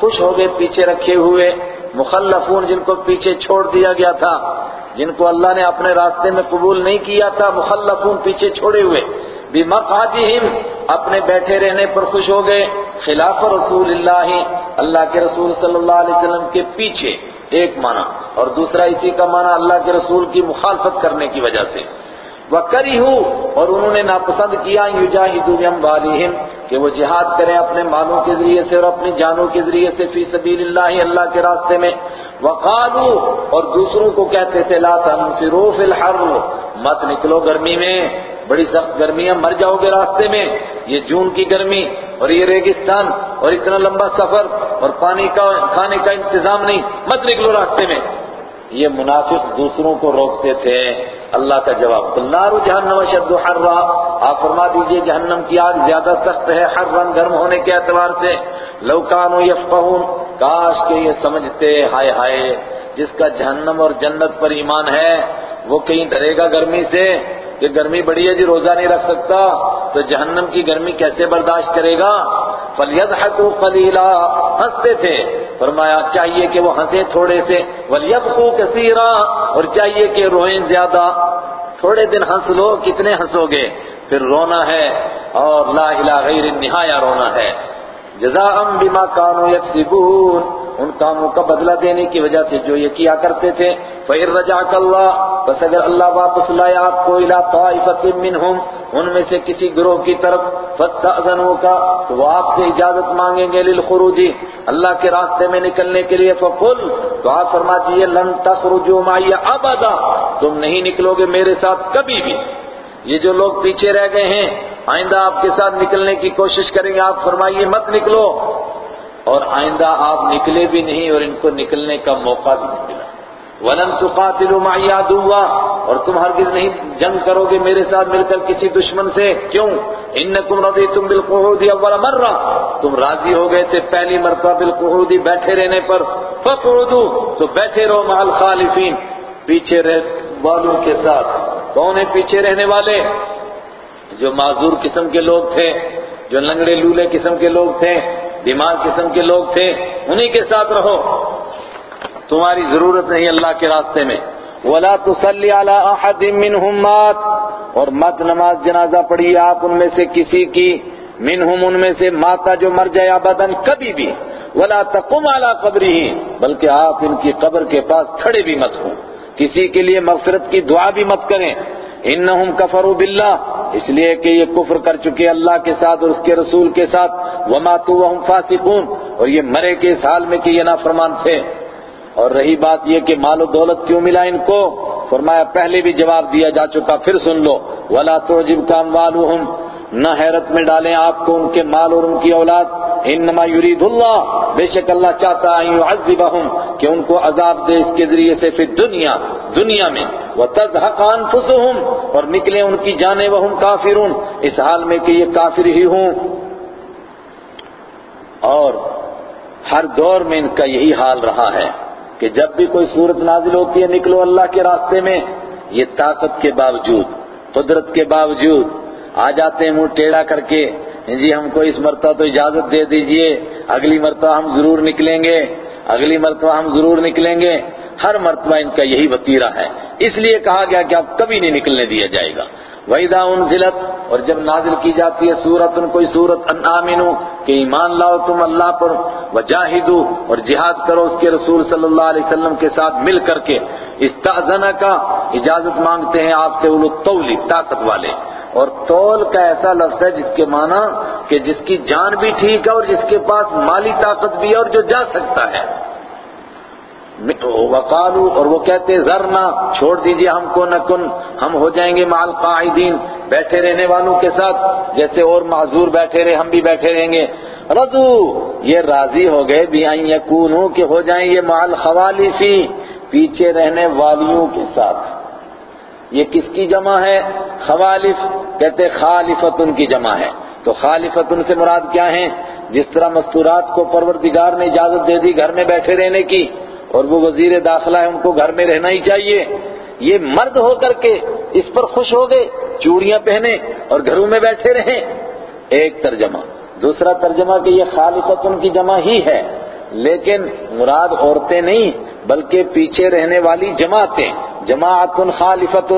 خوش ہو گئے پیچھے رکھے ہوئے۔ مخلفون جن کو پیچھے چھوڑ دیا گیا تھا، جن کو اللہ نے اپنے راستے میں قبول نہیں کیا تھا، مخلفون پیچھے چھوڑے ہوئے۔ بمقعدہم، اپنے بیٹھے رہنے پر خوش ہو گئے۔ خلاف رسول اللہ اللہ کے رسول صلی اللہ علیہ وسلم کے پیچھے، ایک معنی۔ اور دوسرا اسی کا معنی اللہ کے رسول کی مخالفت کرنے کی وجہ سے۔ وَكَرِهُ اور انہوں نے ناپسند کیا يُجَاهِدُ بِأَمْوَالِهِمْ کہ وہ جہاد کریں اپنے مالوں کے ذریعے سے اور اپنی جانوں کے ذریعے سے فی سبیل اللہ اللہ کے راستے میں۔ وَقَالُوا اور دوسروں کو کہتے تھے، لَا تَنْفِرُوا فِي الْحَرِّ مت نکلو گرمی میں، بڑی سخت گرمی ہے مر جاؤ گے راستے میں۔ یہ جون کی گرمی اور یہ ریگستان اور اتنا لمبا سفر اور پانی کا، کھانے کا انتظام نہیں، مت نکلو راستے میں۔ یہ منافق دوسروں کو روکتے تھے۔ اللہ کا جواب النار جہنم شد حرا۔ آپ فرما دیجیے جہنم کی آگ زیادہ سخت ہے ہر رنگ گرم ہونے کے اعتبار سے۔ لوکانو یفقہون۔ کاش کہ یہ سمجھتے، ہائے ہائے، جس کا جہنم اور جنت پر ایمان ہے، وہ کہیں ڈرے گا گرمی سے۔ کہ گرمی بڑی ہے جی روزہ نہیں رکھ سکتا، تو جہنم کی گرمی کیسے برداشت کرے گا؟ فَلْيَضْحَكُوا قَلِيلًا، ہنستے تھے۔ فرمایا، چاہیے کہ وہ ہنسے تھوڑے سے۔ وَلْيَبْقُوا كَثِيرًا، اور چاہیے کہ روئیں زیادہ۔ تھوڑے دن ہنس لو، کتنے ہنسو گے؟ پھر رونا ہے، اور لا الہ غیر النہایا رونا ہے۔ جزاء بما كانوا يكسبون۔ ان کاموں کا بدلہ دینے کی وجہ سے جو یہ کیا کرتے تھے۔ فَإِن رَجَعَكَ اللَّهُ، بس اگر اللہ واپس لائے آپ کو الى طائفت منہم ان میں سے کسی گروہ کی طرف فَتَأْذَنُوكَ تو وہ آپ سے اجازت مانگیں گے للخروج۔ اللہ کے راستے میں نکلنے کے لیے فَقُلْ، تو آپ فرما دیئے لَن تَخْرُجُوا مَعِيَ أَبَدًا۔ تم نہیں نکلو گے میرے ساتھ کبھی بھی۔ یہ جو لوگ پیچھے رہ گئے ہیں، آئندہ آپ کے ساتھ نکلنے کی کوشش کریں گے، آپ فرمائیے، مت نکلو۔ اور آئندہ آپ نکلے بھی نہیں اور ان کو نکلنے کا موقع بھی نہیں ملا۔ وَلَن تُقَاتِلُوا مَعِيَ عَدُوًّا۔ اور تم ہرگز نہیں جنگ کرو گے میرے ساتھ مل کر کسی دشمن سے۔ کیوں؟ اِنَّكُمْ رَضِيتُمْ بِالْقُعُودِ اَوَّلَ مَرَّةٍ۔ تم راضی ہو گئے تھے پہلی مرتبہ بالقعود بیٹھے رہنے پر۔ فَقْعُدُوا۔ تو بیٹھے رہو مع الخالفین۔ پیچھے رہ والوں کے ساتھ۔ کون ہیں پیچھے رہنے والے؟ جو معذور قسم کے لوگ تھے، جو لنگڑے لولے قسم کے لوگ تھے۔ بیمار قسم کے لوگ تھے، انہی کے ساتھ رہو۔ تمہاری ضرورت نہیں اللہ کے راستے میں۔ وَلَا تُصَلِّ عَلَىٰ أَحَدٍ مِّنْهُمْ مَاتٍ۔ اور مت نماز جنازہ پڑھیے آپ ان میں سے کسی کی۔ منہم ان میں سے ماتا جو مر جائے ابداً کبھی بھی۔ وَلَا تَقُمْ عَلَىٰ قَبْرِهِ۔ بلکہ آپ ان کی قبر کے پاس کھڑے بھی مت ہوں۔ کسی کے لیے مغفرت کی دعا بھی مت کریں۔ انہم کفروا باللہ، اس لیے کہ یہ کفر کر چکے اللہ کے ساتھ اور اس کے رسول کے ساتھ وماتوا وهم فاسقون، اور یہ مرے کے اس حال میں کہ یہ نافرمان تھے۔ اور رہی بات یہ کہ مال و دولت کیوں ملا ان کو؟ فرمایا، پہلے بھی جواب دیا جا چکا، پھر سن لو۔ ولا تعجبك اموالهم نہ حیرت میں ڈالیں آپ کو ان کے مال اور ان کی اولاد۔ انما یرید اللہ، بے شک اللہ چاہتا ہے یعذبہم، کہ ان کو عذاب دے اس کے ذریعے سے پھر دنیا دنیا میں۔ وتزهق انفسهم اور نکلے ان کی جانیں وہم کافرون۔ اس حال میں کہ یہ کافر ہی ہوں۔ اور ہر دور میں ان کا یہی حال رہا ہے کہ جب بھی کوئی صورت نازل ہوتی ہے، نکلو اللہ کے راستے میں۔ یہ طاقت کے باوجود، قدرت کے باوجود آ جاتے ہیں، منہ ٹیڑھا کر کے جی ہم کو اس مرتبہ تو اجازت دے دیجیے، اگلی مرتبہ ہم ضرور نکلیں گے، اگلی مرتبہ ہم ضرور نکلیں گے۔ ہر مرتبہ ان کا یہی وطیرہ ہے۔ اس لیے کہا گیا کہ اب کبھی نہیں نکلنے دیا جائے گا۔ وَإِذَا أُنزِلَتْ، اور جب نازل کی جاتی ہے سورت ان کوئی سورت، ان آمنو، کہ ایمان لاؤ تم اللہ پر وجاہدو اور جہاد کرو اس کے رسول صلی اللہ علیہ وسلم کے ساتھ مل کر کے۔ استعذنہ کا اجازت مانگتے ہیں آپ سے اولو الطولی طاقت والے۔ اور طول کا ایسا لفظ ہے جس کے معنی کہ جس کی جان بھی ٹھیک ہے اور جس کے پاس مالی طاقت بھی ہے اور جو جا سکتا ہے۔ وقالو اور وہ کہتے ذرنا، چھوڑ دیجیے ہم کو نکن ہم ہو جائیں گے مع القاعدین، بیٹھے رہنے والوں کے ساتھ، جیسے اور معذور بیٹھے رہے، ہم بھی بیٹھے رہیں گے۔ رضو، یہ راضی ہو گئے، بھی آئیں یکونو، کہ ہو جائیں یہ مع الخوالیفی پیچھے رہنے والیوں کے ساتھ۔ یہ کس کی جمع ہے؟ خوالف، کہتے خالفتن کی جمع ہے۔ تو خالفتن سے مراد کیا ہیں؟ جس طرح مستورات کو پروردگار نے اجازت دے دی گھر میں بیٹھے رہنے کی، اور وہ وزیر داخلہ ہے، ان کو گھر میں رہنا ہی چاہیے۔ یہ مرد ہو کر کے اس پر خوش ہو گئے، چوڑیاں پہنے اور گھروں میں بیٹھے رہیں ایک ترجمہ۔ دوسرا ترجمہ کہ یہ خالصت ان کی جمع ہی ہے۔ لیکن مراد عورتیں نہیں بلکہ پیچھے رہنے والی جماعتیں جماعت خالفت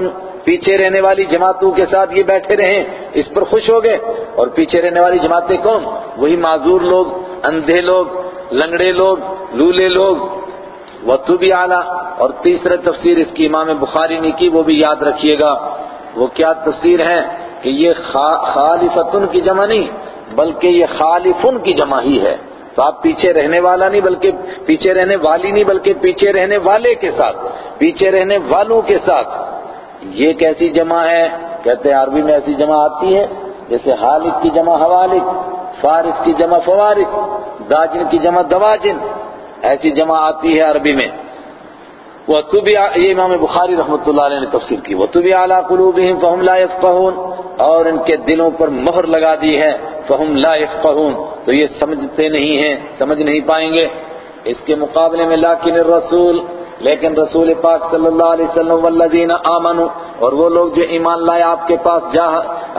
پیچھے رہنے والی جماعتوں کے ساتھ یہ بیٹھے رہیں، اس پر خوش ہو گئے۔ اور پیچھے رہنے والی جماعتیں کون؟ وہی معذور لوگ، اندھے لوگ، لنگڑے لوگ، لولے لوگ۔ وہ بھی اعلیٰ اور تیسرا تفسیر اس کی امام بخاری نے کی، وہ بھی یاد رکھیے گا۔ وہ کیا تفسیر ہے کہ یہ خالفتن کی جمع نہیں، بلکہ یہ خالفن کی جمع ہی ہے۔ تو آپ پیچھے رہنے والا نہیں بلکہ پیچھے رہنے والی نہیں بلکہ پیچھے رہنے والے کے ساتھ، پیچھے رہنے والوں کے ساتھ۔ یہ کیسی جمع ہے، کہتے ہیں عربی میں ایسی جمع آتی ہے، جیسے حالق کی جمع حوالق، فارس کی جمع فوارس، داجن کی جمع دواجن، ایسی جمع آتی ہے عربی میں۔ وہ تو بھی یہ امام بخاری رحمۃ اللہ علیہ نے تفسیر کی وہ تو بھی اعلیٰ قلوبہم فہم لا يفقهون، اور ان کے دلوں پر مہر لگا دی ہے فہم لا يفقهون۔ تو یہ سمجھتے نہیں ہیں، سمجھ نہیں پائیں گے۔ اس کے مقابلے میں لیکن الرسول لیکن رسول پاک صلی اللہ علیہ وسلم والذین آمنوا، اور وہ لوگ جو ایمان لائے، آپ کے پاس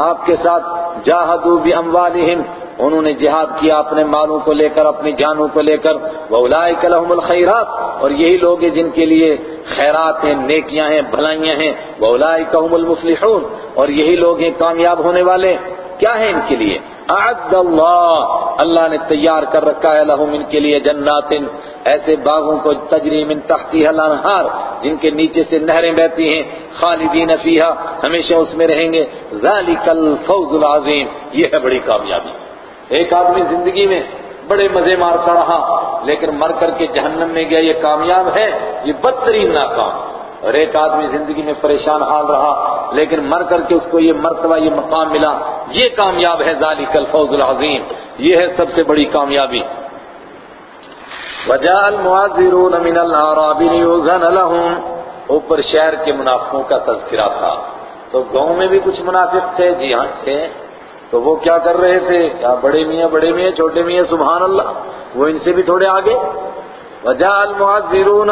آپ کے ساتھ جاہدوا باموالہم انہوں نے جہاد کیا اپنے مالوں کو لے کر، اپنی جانوں کو لے کر۔ وَأُولَئِكَ لَهُمُ الْخَيْرَاتِ۔ اور یہی لوگ ہیں جن کے لیے خیرات ہیں، نیکیاں ہیں، بھلائیاں ہیں۔ وَأُولَئِكَ هُمُ الْمُفْلِحُونَ۔ اور یہی لوگ ہیں کامیاب ہونے والے۔ کیا ہے ان کے لیے؟ اعد اللہ اللہ نے تیار کر رکھا ہے لہم ان کے لیے جنات۔ ایسے باغوں کو تجری من تحتی الانہار، جن کے نیچے سے نہریں بہتی ہیں۔ خالدین فیہا، ہمیشہ اس میں رہیں گے۔ ذالک الفوز العظیم یہ ہے بڑی کامیابی۔ ایک آدمی زندگی میں بڑے مزے مارتا رہا، لیکن مر کر کے جہنم میں گیا، یہ کامیاب ہے، یہ بدترین ناکام۔ اور ایک آدمی زندگی میں پریشان حال رہا، لیکن مر کر کے اس کو یہ مرتبہ، یہ مقام ملا۔ یہ کامیاب ہے ذالک الفوز العظیم، یہ ہے سب سے بڑی کامیابی۔ وجاء المعذرون من الاعراب ليؤذن لهم، اوپر شہر کے منافقوں کا تذکرہ تھا۔ تو گاؤں میں بھی کچھ منافق تھے؟ جی ہاں تھے۔ تو وہ کیا کر رہے تھے؟ کیا بڑے میاں بڑے میاں، چھوٹے میاں، سبحان اللہ، وہ ان سے بھی تھوڑے آگے۔ وجاء المعذرون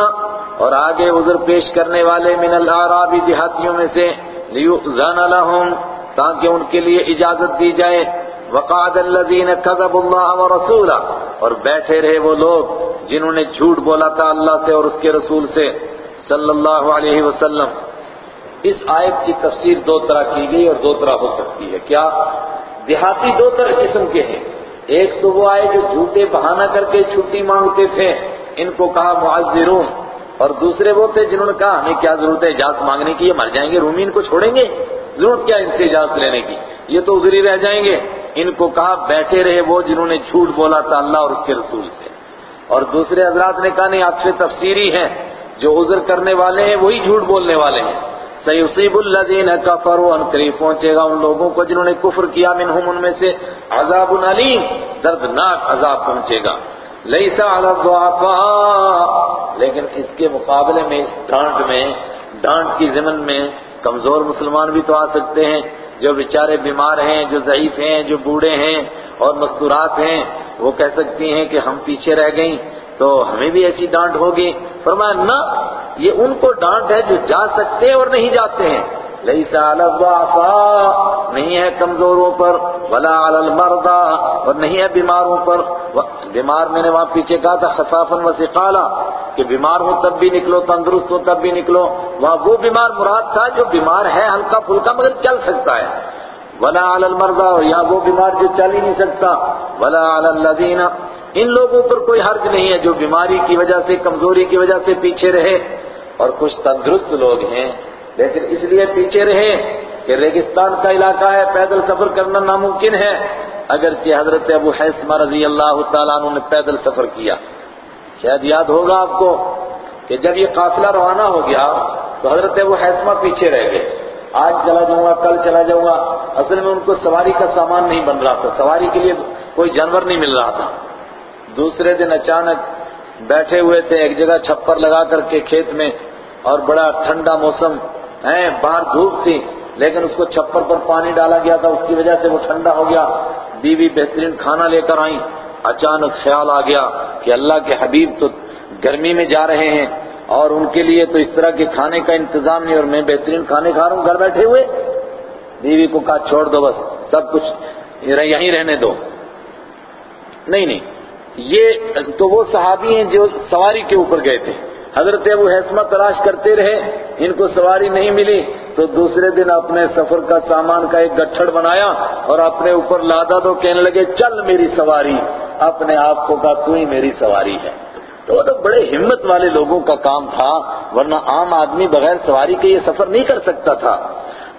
اور آگے عذر پیش کرنے والے من الاعراب دیہاتیوں میں سے لیؤذن لهم، تاکہ ان کے لیے اجازت دی جائے۔ وقعد الذین كذبوا الله ورسوله، اور بیٹھے رہے وہ لوگ جنہوں نے جھوٹ بولا تھا اللہ سے اور اس کے رسول سے صلی اللہ علیہ وسلم۔ اس آیت کی تفسیر دو طرح کی گئی اور دو طرح ہو سکتی ہے۔ کیا؟ دیہاتی دو طرح قسم کے ہیں۔ ایک تو وہ آئے جو جھوٹے بہانہ کر کے چھٹی مانگتے تھے، ان کو کہا معذرون۔ اور دوسرے وہ تھے جنہوں نے کہا، ہمیں کیا ضرورت ہے اجازت مانگنے کی؟ یہ مر جائیں گے رومی ان کو چھوڑیں گے؟ ضرورت کیا ان سے اجازت لینے کی؟ یہ تو ادھر ہی رہ جائیں گے۔ ان کو کہا، بیٹھے رہے وہ جنہوں نے جھوٹ بولا تھا اللہ اور اس کے رسول سے۔ اور دوسرے حضرات نے کہا، نہیں عطف تفسیری ہیں۔ جو عذر کرنے والے ہیں، وہی جھوٹ بولنے والے ہیں۔ سیصیب الذین کفروا ان قریب پہنچے گا ان لوگوں کو جنہوں نے کفر کیا، منہم ان میں سے عذاب علیم، دردناک عذاب پہنچے گا۔ لیسا علی الضعفاء، لیکن اس کے مقابلے میں، اس ڈانٹ میں، ڈانٹ کی ضمن میں کمزور مسلمان بھی تو آ سکتے ہیں۔ جو بیچارے بیمار ہیں، جو ضعیف ہیں، جو بوڑھے ہیں اور مستورات ہیں، وہ کہہ سکتی ہیں کہ ہم پیچھے رہ گئیں۔ تو ہمیں بھی ایسی ڈانٹ ہوگی۔ فرمایا، نہ، یہ ان کو ڈانٹ ہے جو جا سکتے اور نہیں جاتے ہیں۔ لیسا علی الضعفاء، نہیں ہے کمزوروں پر، ولا علی المرضى، اور نہیں ہے بیماروں پر۔ بیمار، میں نے وہاں پیچھے کہا تھا، خفافا وثقالا، کہ بیمار ہو تب بھی نکلو، تندرست ہو تب بھی نکلو۔ وہاں وہ بیمار مراد تھا جو بیمار ہے، ہلکا پھلکا، مگر چل سکتا ہے۔ ولا علی المرضى اور یا وہ بیمار جو چل ہی نہیں سکتا، ولا علی الذین، ان لوگوں پر کوئی حرج نہیں ہے جو بیماری کی وجہ سے، کمزوری کی وجہ سے پیچھے رہے، اور کچھ تندرست لوگ ہیں۔ لیکن اس لیے پیچھے رہے کہ ریگستان کا علاقہ ہے، پیدل سفر کرنا ناممکن ہے۔ اگرچہ حضرت ابو حیثمہ رضی اللہ تعالیٰ عنہ نے پیدل سفر کیا۔ شاید یاد ہوگا آپ کو کہ جب یہ قافلہ روانہ ہو گیا، تو حضرت ابو حیثمہ پیچھے رہ گئے۔ آج چلا جاؤں گا، کل چلا جاؤں گا۔ اصل میں ان کو سواری کا سامان نہیں بن رہا تھا۔ سواری کے لیے کوئی جانور نہیں مل رہا تھا۔ دوسرے دن اچانک بیٹھے ہوئے تھے، ایک جگہ چھپر لگا کر کے کھیت میں اور بڑا ٹھنڈا موسم ہے باہر دھوپ تھی، لیکن اس کو چھپر پر پانی ڈالا گیا تھا۔ اس کی وجہ سے وہ ٹھنڈا ہو گیا۔ بیوی بہترین کھانا لے کر آئیں۔ اچانک خیال آ گیا کہ اللہ کے حبیب تو گرمی میں جا رہے ہیں۔ اور ان کے لیے تو اس طرح کے کھانے کا انتظام نہیں اور میں بہترین کھانے کھا رہا ہوں، گھر بیٹھے ہوئے۔ بیوی کو کہا، چھوڑ دو بس، سب کچھ یہیں رہنے دو۔ نہیں نہیں، یہ تو وہ صحابی ہیں جو سواری کے اوپر گئے تھے۔ حضرت ابو حسمہ تلاش کرتے رہے، ان کو سواری نہیں ملی۔ تو دوسرے دن اپنے سفر کا سامان کا ایک گٹھڑ بنایا اور اپنے اوپر لادا تو کہنے لگے، چل میری سواری۔ اپنے آپ کو کہا، تو ہی میری سواری ہے۔ تو وہ تو بڑے ہمت والے لوگوں کا کام تھا، ورنہ عام آدمی بغیر سواری کے یہ سفر نہیں کر سکتا تھا۔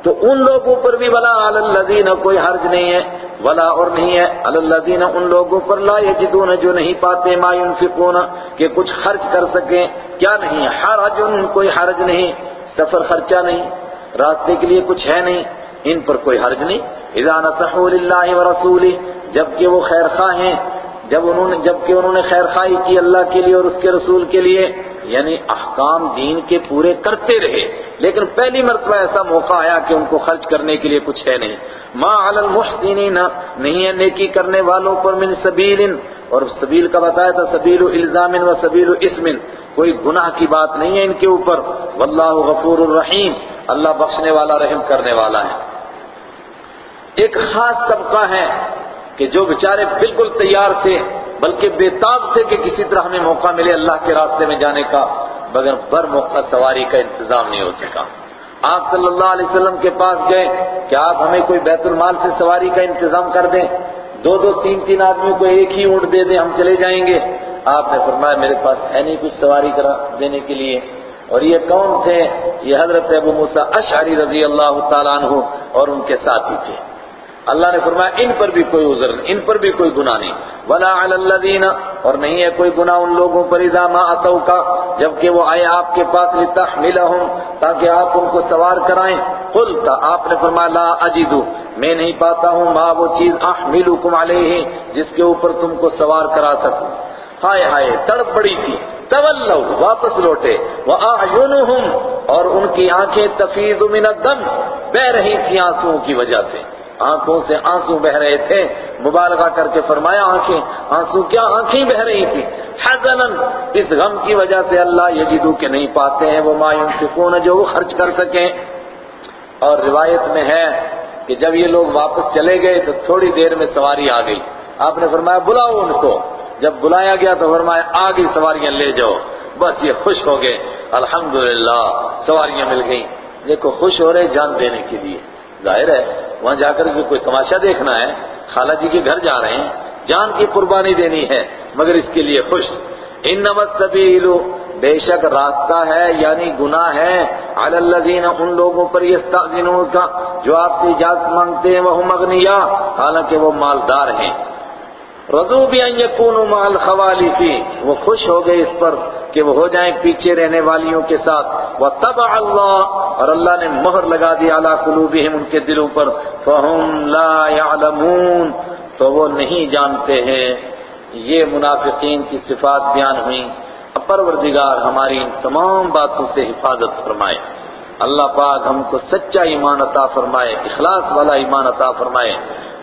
تو ان لوگوں پر بھی ولا الذین، کوئی حرج نہیں ہے ولا اور نہیں ہے۔ الذین، ان لوگوں پر لا یجدون، جو نہیں پاتے، ما ينفقون، کہ کچھ خرچ کر سکیں۔ کیا نہیں حرج کوئی حرج نہیں، سفر خرچہ نہیں، راستے کے لیے کچھ ہے نہیں، ان پر کوئی حرج نہیں۔ اذا نصحوا للہ ورسولہ جبکہ وہ خیر خواہ ہیں جب انہوں نے جبکہ انہوں نے خیر خواہی کی اللہ کے لیے اور اس کے رسول کے لیے یعنی احکام دین کے پورے کرتے رہے۔ لیکن پہلی مرتبہ ایسا موقع آیا کہ ان کو خرچ کرنے کے لیے کچھ ہے نہیں۔ ما علی المحسنین، نہیں ہے نیکی کرنے والوں پر من سبیل، اور سبیل کا بتایا تھا، سبیل الزام و سبیل اسم۔ کوئی گناہ کی بات نہیں ہے ان کے اوپر۔ واللہ غفور الرحیم، اللہ بخشنے والا، رحم کرنے والا ہے۔ ایک خاص طبقہ ہے کہ جو بیچارے بالکل تیار تھے، بلکہ بےتاب تھے کہ کسی طرح ہمیں موقع ملے اللہ کے راستے میں جانے کا، مگر بر موقع سواری کا انتظام نہیں ہو سکا آپ صلی اللہ علیہ وسلم کے پاس گئے کہ آپ ہمیں کوئی بیت المال سے سواری کا انتظام کر دیں؟ دو دو تین تین آدمیوں کو ایک ہی اونٹ دے دیں، ہم چلے جائیں گے۔ آپ نے فرمایا، میرے پاس ہے نہیں کچھ سواری کرا دینے کے لیے۔ اور یہ کون تھے؟ یہ حضرت ابو موسیٰ اشعری رضی اللہ تعالیٰ عنہ اور ان کے ساتھی تھے۔ اللہ نے فرمایا، ان پر بھی کوئی عذر نہیں، ان پر بھی کوئی گناہ نہیں۔ ولا علی الذین اور نہیں ہے کوئی گناہ ان لوگوں پر، اذا ما اتوا کا جبکہ وہ آئے آپ کے پاس لتحملهم، تاکہ آپ ان کو سوار کرائیں۔ قلت، آپ نے فرمایا، لا اجد میں نہیں پاتا ہوں، ما وہ چیز احملکم علیہ جس کے اوپر تم کو سوار کرا سکوں۔ ہائے ہائے، تڑپ پڑی تھی۔ تولو واپس لوٹے۔ وَأَعْيُنُهُمْ، اور ان کی آنکھیں تفیض من الدم، بہ رہی تھی آنسوں کی وجہ سے۔ آنکھوں سے آنسو بہ رہے تھے۔ مبالغہ کر کے فرمایا آنکھیں، آنسو کیا آنکھیں بہ رہی تھی حزنن اس غم کی وجہ سے اللہ یجدو کے نہیں پاتے ہیں، وہ ما ينفقون، جو وہ خرچ کر سکیں۔ اور روایت میں ہے کہ جب یہ لوگ واپس چلے گئے تو تھوڑی دیر میں سواری آ گئی۔ آپ نے فرمایا، بلاؤ ان کو۔ جب بلایا گیا تو فرمایا، آگے سواریاں لے جاؤ۔ بس یہ خوش ہو گئے۔ الحمدللہ، سواریاں مل گئیں۔ دیکھو، خوش ہو رہے جان دینے کے لیے۔ ظاہر ہے، وہاں جا کر کے کوئی تماشا دیکھنا ہے، خالہ جی کے گھر جا رہے ہیں، جان کی قربانی دینی ہے، مگر اس کے لیے خوش۔ ان نمت بے شک راستہ ہے یعنی گناہ ہے۔ علی الذین، ان لوگوں پر یستاذنون کا، جو آپ سے اجازت مانگتے ہیں وہ مغنیا حالانکہ وہ مالدار ہیں۔ رضو بھی ان یکونوا مع الخوالف وہ خوش ہو گئے اس پر۔ کہ وہ ہو جائیں پیچھے رہنے والیوں کے ساتھ۔ وہ تب اللہ اور اللہ نے مہر لگا دی اعلیٰ قلوبہم ان کے دلوں پر۔ فہم لا يعلمون، تو وہ نہیں جانتے ہیں۔ یہ منافقین کی صفات بیان ہوئی پروردگار ہماری ان تمام باتوں سے حفاظت فرمائے۔ اللہ پاک ہم کو سچا ایمان عطا فرمائے، اخلاص والا ایمان عطا فرمائے۔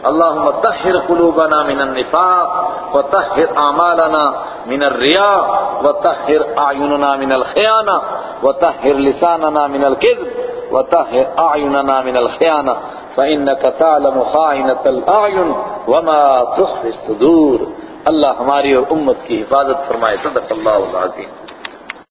اللهم طهر قلوبنا من النفاق وطهر اعمالنا من الرياء وطهر اعيننا من الخيانه وطهر لساننا من الكذب وطهر اعيننا من الخيانه فانك تعلم خائنه الاعين وما تخفي الصدور اللہ ہماری اور امت کی حفاظت فرمائے، صدق اللہ العظیم۔